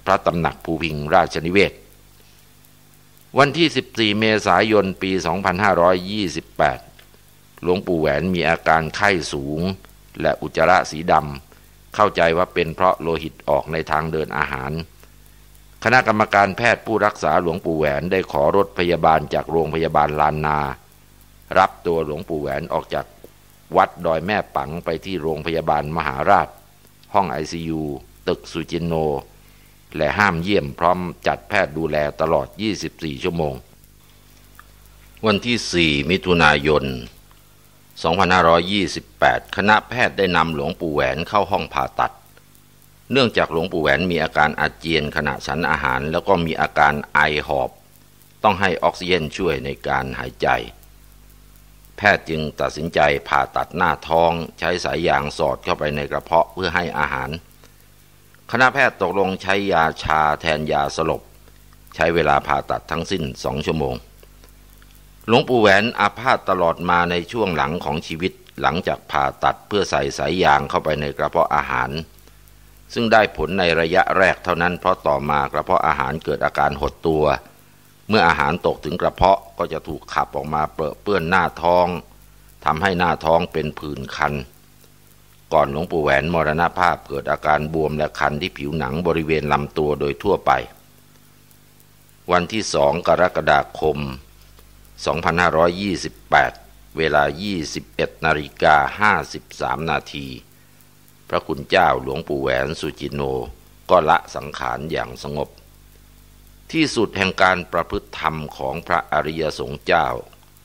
พระตำหนักภูพิงราชนิเวศ วันที่ 14 เมษายนปี 2528 หลวงปู่แหวนมีอาการไข้สูง และอุจจาระสีดำเข้าใจว่าเป็นเพราะโลหิตออกในทางเดินอาหาร คณะกรรมการแพทย์ผู้รักษาหลวงปู่แหวนได้ขอรถพยาบาลจากโรงพยาบาลลานนา รับตัวหลวงปู่แหวนออกจากวัดดอยแม่ปังไปที่โรงพยาบาลมหาราช ห้องไอซียูตึกสุจินโน และห้ามเยี่ยมพร้อมจัดแพทย์ดูแลตลอด 24 ชั่วโมง วันที่ 4 มิถุนายน 2528 คณะแพทย์ได้นำหลวงปู่แหวนเข้าห้องผ่าตัด เนื่องจากหลวงปู่แหวนมีอาการอาเจียนขณะฉันอาหาร แล้วก็มีอาการไอหอบ ต้องให้ออกซิเจนช่วยในการหายใจ แพทย์จึงตัดสินใจผ่าตัดหน้าท้องใช้สายยางสอดเข้าไปในกระเพาะเพื่อให้อาหาร คณะแพทย์ตกลงใช้ยาชาแทนยาสลบ ใช้เวลาผ่าตัดทั้งสิ้นสองชั่วโมง หลวงปู่แหวนอาพาธตลอดมาในช่วงหลังของชีวิตหลังจากผ่าตัดเพื่อใส่สายยางเข้าไปในกระเพาะอาหาร ซึ่งได้ผลในระยะแรกเท่านั้นเพราะต่อมากระเพาะอาหารเกิดอาการหดตัว เมื่ออาหารตกถึงกระเพาะก็จะถูกขับออกมาเปรอะเปื้อนหน้าท้องทำให้หน้าท้องเป็นผื่นคัน ก่อนหลวงปู่แหวนมรณภาพเกิดอาการบวมและคันที่ผิวหนังบริเวณลำตัวโดยทั่วไป วันที่สองกรกฎาคม 2528 เวลา 21นาฬิกา53นาที พระคุณเจ้าหลวงปู่แหวนสุจิโน ก็ละสังขารอย่างสงบ ที่สุดแห่งการประพฤติธรรมของพระอริยสงฆ์เจ้า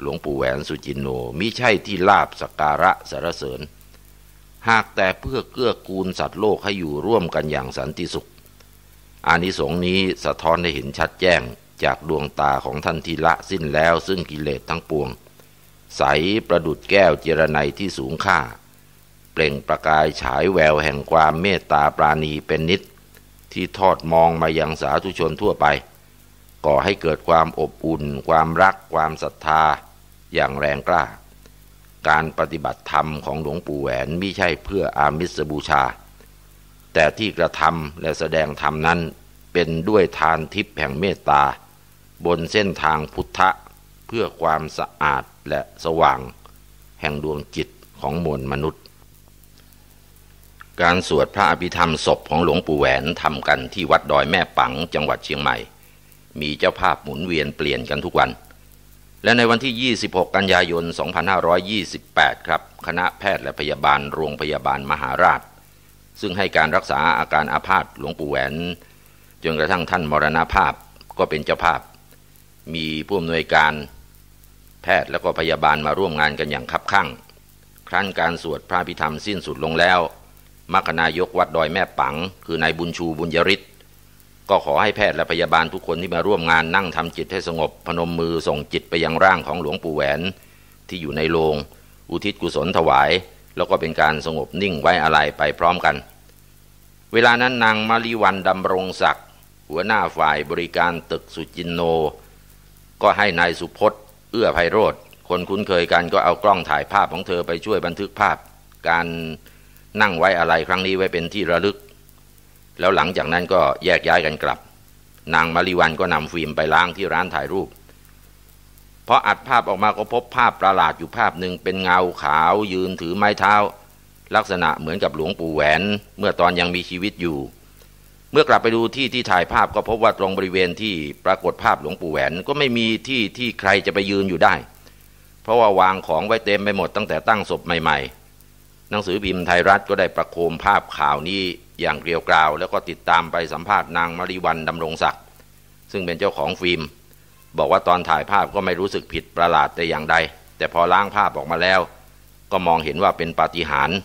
หลวงปู่แหวนสุจินโนมิใช่ที่ลาบสการะสารเสริญ หากแต่เพื่อเกื้อกูลสัตว์โลกให้อยู่ร่วมกันอย่างสันติสุข อานิสงส์นี้สะท้อนให้เห็นชัดแจ้งจากดวงตาของท่านที่ละสิ้นแล้วซึ่งกิเลสทั้งปวง ใสประดุดแก้วเจรไนที่สูงค่า เปล่งประกายฉายแววแห่งความเมตตาปราณีเป็นนิด ที่ทอดมองมายังสาธุชนทั่วไป ก่อให้เกิดความอบอุ่น ความรัก ความศรัทธา อย่างแรงกล้า การปฏิบัติธรรมของหลวงปู่แหวนไม่ใช่เพื่ออามิสบูชา แต่ที่กระทำและแสดงธรรมนั้นเป็นด้วยทานทิพย์แห่งเมตตา บนเส้นทางพุทธะเพื่อความสะอาดและสว่าง แห่งดวงจิตของมวลมนุษย์ การสวดพระอภิธรรมศพของหลวงปู่แหวนทำกันที่วัดดอยแม่ปังจังหวัดเชียงใหม่ มีเจ้าภาพหมุนเวียนเปลี่ยนกันทุกวัน และในวันที่ 26 กันยายน 2528 ครับ คณะแพทย์และพยาบาลโรงพยาบาลมหาราช ซึ่งให้การรักษาอาการอาพาธหลวงปู่แหวน จนกระทั่งท่านมรณภาพก็เป็นเจ้าภาพ มีผู้อำนวยการแพทย์และก็พยาบาลมาร่วมงานกันอย่างคับคั่ง ครั้นการสวดพระพิธรรมสิ้นสุดลงแล้ว มรคนายกวัดดอยแม่ปัง คือนายบุญชูบุญยริศก็ขอให้แพทย์และพยาบาลทุกคนที่มาร่วมงานนั่งทำจิตให้สงบ พนมมือส่งจิตไปยังร่างของหลวงปู่แหวน ที่อยู่ในโรงอุทิศกุศลถวาย แล้วก็เป็นการสงบนิ่งไว้อะไรไปพร้อมกัน เวลานั้นนางมาริวันดำรงศักดิ์หัวหน้าฝ่ายบริการตึกสุจินโน ก็ให้นายสุพจน์ เอื้อไพโรธคนคุ้นเคยกันก็เอากล้องถ่ายภาพของเธอไปช่วยบันทึกภาพ การ นั่งไว้อะไรครั้งนี้ไว้เป็นที่ระลึก แล้วหลังจากนั้นก็แยกย้ายกันกลับ นางมาริวันก็นำฟิล์มไปล้างที่ร้านถ่ายรูปพออัดภาพออกมาก็พบภาพประหลาดอยู่ภาพหนึ่งเป็นเงาขาวยืนถือไม้เท้า ลักษณะเหมือนกับหลวงปู่แหวน เมื่อตอนยังมีชีวิตอยู่ เมื่อกลับไปดูที่ที่ถ่ายภาพก็พบว่าตรงบริเวณที่ปรากฏภาพหลวงปู่แหวน ก็ไม่มีที่ที่ใครจะไปยืนอยู่ได้ เพราะว่าวางของไว้เต็มไปหมดตั้งแต่ตั้งศพใหม่ๆ หนังสือพิมพ์ไทยรัฐก็ได้ประโคมภาพข่าวนี้อย่างเกลียวกราว แล้วก็ติดตามไปสัมภาษณ์นางมาริวันดำรงศักดิ์ซึ่งเป็นเจ้าของฟิล์ม บอกว่าตอนถ่ายภาพก็ไม่รู้สึกผิดประหลาดแต่อย่างใด แต่พอล้างภาพออกมาแล้ว ก็มองเห็นว่าเป็นปาฏิหาริย์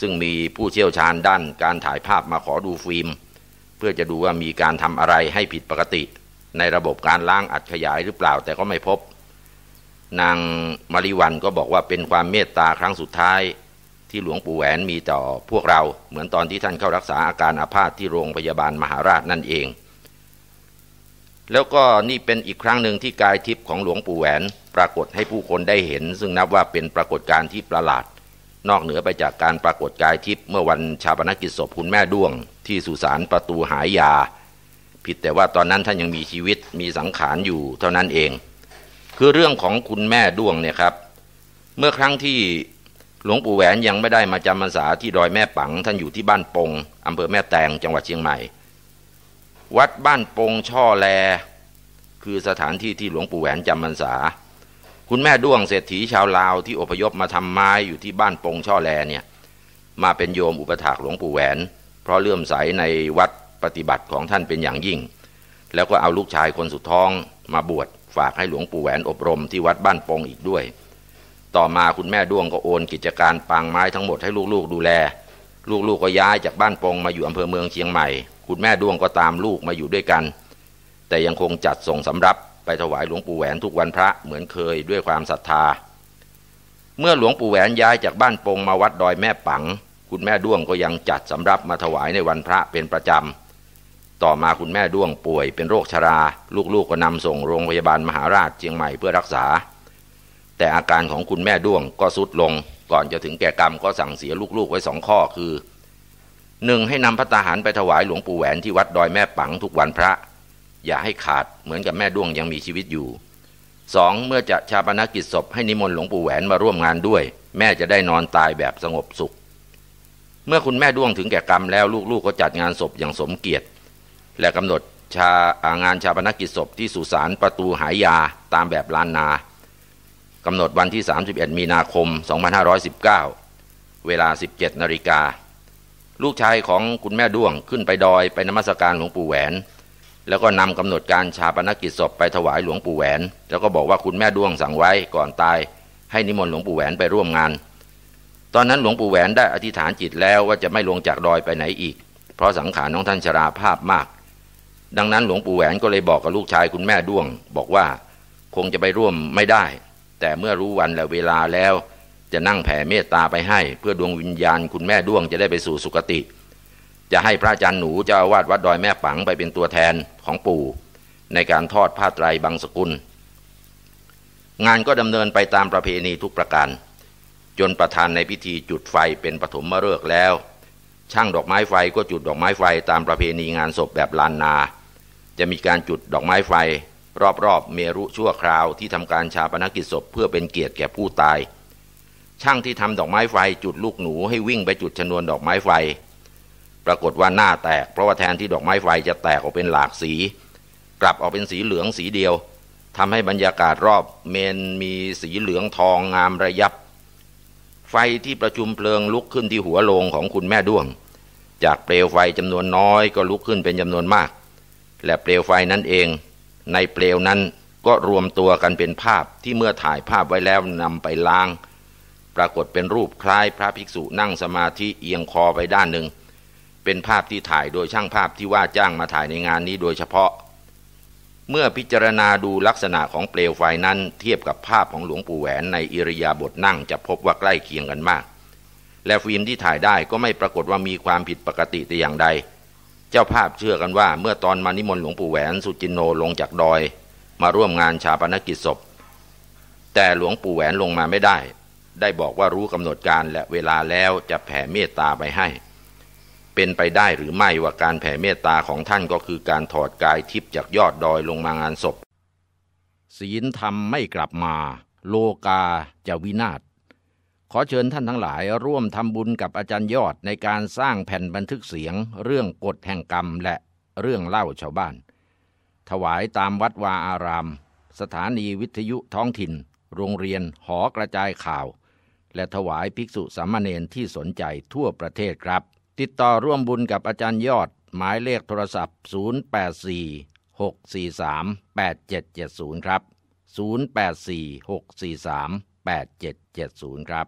ซึ่งมีผู้เชี่ยวชาญด้านการถ่ายภาพมาขอดูฟิล์ม เพื่อจะดูว่ามีการทำอะไรให้ผิดปกติ ในระบบการล้างอัดขยายหรือเปล่าแต่ก็ไม่พบ นางมาริวันก็บอกว่าเป็นความเมตตาครั้งสุดท้าย ที่หลวงปู่แหวนมีต่อพวกเราเหมือนตอนที่ท่านเข้ารักษาอาการอาพาธที่โรงพยาบาลมหาราชนั่นเอง แล้วก็นี่เป็นอีกครั้งหนึ่งที่กายทิพย์ของหลวงปู่แหวนปรากฏให้ผู้คนได้เห็น ซึ่งนับว่าเป็นปรากฏการณ์ที่ประหลาด นอกเหนือไปจากการปรากฏกายทิพย์เมื่อวันชาปนกิจศพคุณแม่ด้วง ที่สุสานประตูหายา ผิดแต่ว่าตอนนั้นท่านยังมีชีวิตมีสังขารอยู่เท่านั้นเอง คือเรื่องของคุณแม่ด้วงเนี่ยครับเมื่อครั้งที่ หลวงปู่แหวนยังไม่ได้มาจำพรรษาที่ดอยแม่ปัง ท่านอยู่ที่บ้านปงอำเภอแม่แตงจังหวัดเชียงใหม่ วัดบ้านปงช่อแล คือสถานที่ที่หลวงปู่แหวนจำพรรษา คุณแม่ด้วงเศรษฐีชาวลาวที่อพยพมาทำไม้อยู่ที่บ้านปงช่อแลเนี่ยมาเป็นโยมอุปถากหลวงปู่แหวน เพราะเลื่อมใสในวัดปฏิบัติของท่านเป็นอย่างยิ่ง แล้วก็เอาลูกชายคนสุดท้องมาบวชฝากให้หลวงปู่แหวนอบรมที่วัดบ้านปงอีกด้วย ต่อมาคุณแม่ด้วงก็โอนกิจการปางไม้ทั้งหมดให้ลูกๆดูแล ลูกๆกก็ย้ายจากบ้านปงมาอยู่อำเภอเมืองเชียงใหม่ คุณแม่ด้วงก็ตามลูกมาอยู่ด้วยกัน แต่ยังคงจัดส่งสำรับไปถวายหลวงปู่แหวนทุกวันพระเหมือนเคยด้วยความศรัทธา เมื่อหลวงปู่แหวนย้ายจากบ้านปงมาวัดดอยแม่ปัง คุณแม่ด้วงก็ยังจัดสำรับมาถวายในวันพระเป็นประจำ ต่อมาคุณแม่ด้วงป่วยเป็นโรคชรา ลูกๆกก็นำส่งโรงพยาบาลมหาราชเชียงใหม่เพื่อรักษา แต่อาการของคุณแม่ด้วงก็สุดลง ก่อนจะถึงแก่กรรมก็สั่งเสียลูกๆไว้สองข้อคือหนึ่งให้นำพระตาหารไปถวายหลวงปู่แหวนที่วัดดอยแม่ปังทุกวันพระ อย่าให้ขาดเหมือนกับแม่ด้วงยังมีชีวิตอยู่สองเมื่อจะชาปนกิจศพให้นิมนต์หลวงปู่แหวนมาร่วมงานด้วย แม่จะได้นอนตายแบบสงบสุข เมื่อคุณแม่ด้วงถึงแก่กรรมแล้วลูกๆก็จัดงานศพอย่างสมเกียรติ และกำหนดชางานชาปนกิจศพที่สุสานประตูหายาตามแบบล้านนา กำหนดวันที่ 31 มีนาคม 2519 เวลา 17นาฬิกา ลูกชายของคุณแม่ด้วงขึ้นไปดอยไปนมัสการหลวงปู่แหวน แล้วก็นำกำหนดการชาปนกิจศพไปถวายหลวงปู่แหวน แล้วก็บอกว่าคุณแม่ด้วงสั่งไว้ก่อนตาย ให้นิมนต์หลวงปู่แหวนไปร่วมงาน ตอนนั้นหลวงปู่แหวนได้อธิษฐานจิตแล้วว่าจะไม่ลงจากดอยไปไหนอีก เพราะสังขารน้องท่านชราภาพมาก ดังนั้นหลวงปู่แหวนก็เลยบอกกับลูกชายคุณแม่ด้วง บอกว่าคงจะไปร่วมไม่ได้ แต่เมื่อรู้วันและเวลาแล้ว จะนั่งแผ่เมตตาไปให้ เพื่อดวงวิญญาณคุณแม่ด้วงจะได้ไปสู่สุคติ จะให้พระอาจารย์หนูเจ้าวาดวัดดอยแม่ปังไปเป็นตัวแทนของปู่ ในการทอดผ้าไตรบางสกุล งานก็ดำเนินไปตามประเพณีทุกประการ จนประธานในพิธีจุดไฟเป็นปฐมฤกษ์แล้ว ช่างดอกไม้ไฟก็จุดดอกไม้ไฟตามประเพณีงานศพแบบลานนา จะมีการจุดดอกไม้ไฟ รอบๆเมรุชั่วคราวที่ทำการชาปนกิจศพเพื่อเป็นเกียรติแก่ผู้ตาย ช่างที่ทำดอกไม้ไฟจุดลูกหนูให้วิ่งไปจุดชนวนดอกไม้ไฟ ปรากฏว่าหน้าแตก เพราะว่าแทนที่ดอกไม้ไฟจะแตกออกเป็นหลากสี กลับออกเป็นสีเหลืองสีเดียวทำให้บรรยากาศรอบเมนมีสีเหลืองทองงามระยับ ไฟที่ประชุมเพลิงลุกขึ้นที่หัวโลงของคุณแม่ด้วง จากเปลวไฟจำนวนน้อยก็ลุกขึ้นเป็นจำนวนมาก และเปลวไฟนั้นเอง ในเปลวนั้นก็รวมตัวกันเป็นภาพที่เมื่อถ่ายภาพไว้แล้วนำไปล้าง ปรากฏเป็นรูปคล้ายพระภิกษุนั่งสมาธิเอียงคอไปด้านหนึ่ง เป็นภาพที่ถ่ายโดยช่างภาพที่ว่าจ้างมาถ่ายในงานนี้โดยเฉพาะ เมื่อพิจารณาดูลักษณะของเปลวไฟนั้นเทียบกับภาพของหลวงปู่แหวนในอิริยาบถนั่งจะพบว่าใกล้เคียงกันมาก และฟิล์มที่ถ่ายได้ก็ไม่ปรากฏว่ามีความผิดปกติแต่อย่างใด เจ้าภาพเชื่อกันว่า เมื่อตอนมานิมนต์หลวงปู่แหวนสุจินโนลงจากดอย มาร่วมงานชาปนกิจศพ แต่หลวงปู่แหวนลงมาไม่ได้ ได้บอกว่ารู้กำหนดการและเวลาแล้วจะแผ่เมตตาไปให้ เป็นไปได้หรือไม่ว่าการแผ่เมตตาของท่านก็คือการถอดกายทิพย์จากยอดดอยลงมางานศพศีลธรรมไม่กลับมา โลกาจะวินาศ ขอเชิญท่านทั้งหลายร่วมทำบุญกับอาจารย์ยอดในการสร้างแผ่นบันทึกเสียง เรื่องกฎแห่งกรรมและเรื่องเล่าชาวบ้าน ถวายตามวัดวาอาราม สถานีวิทยุท้องถิ่น โรงเรียนหอกระจายข่าว และถวายภิกษุสามเณรที่สนใจทั่วประเทศครับ ติดต่อร่วมบุญกับอาจารย์ยอด หมายเลขโทรศัพท์ 084 643 8770 ครับ 084 643 8770 ครับ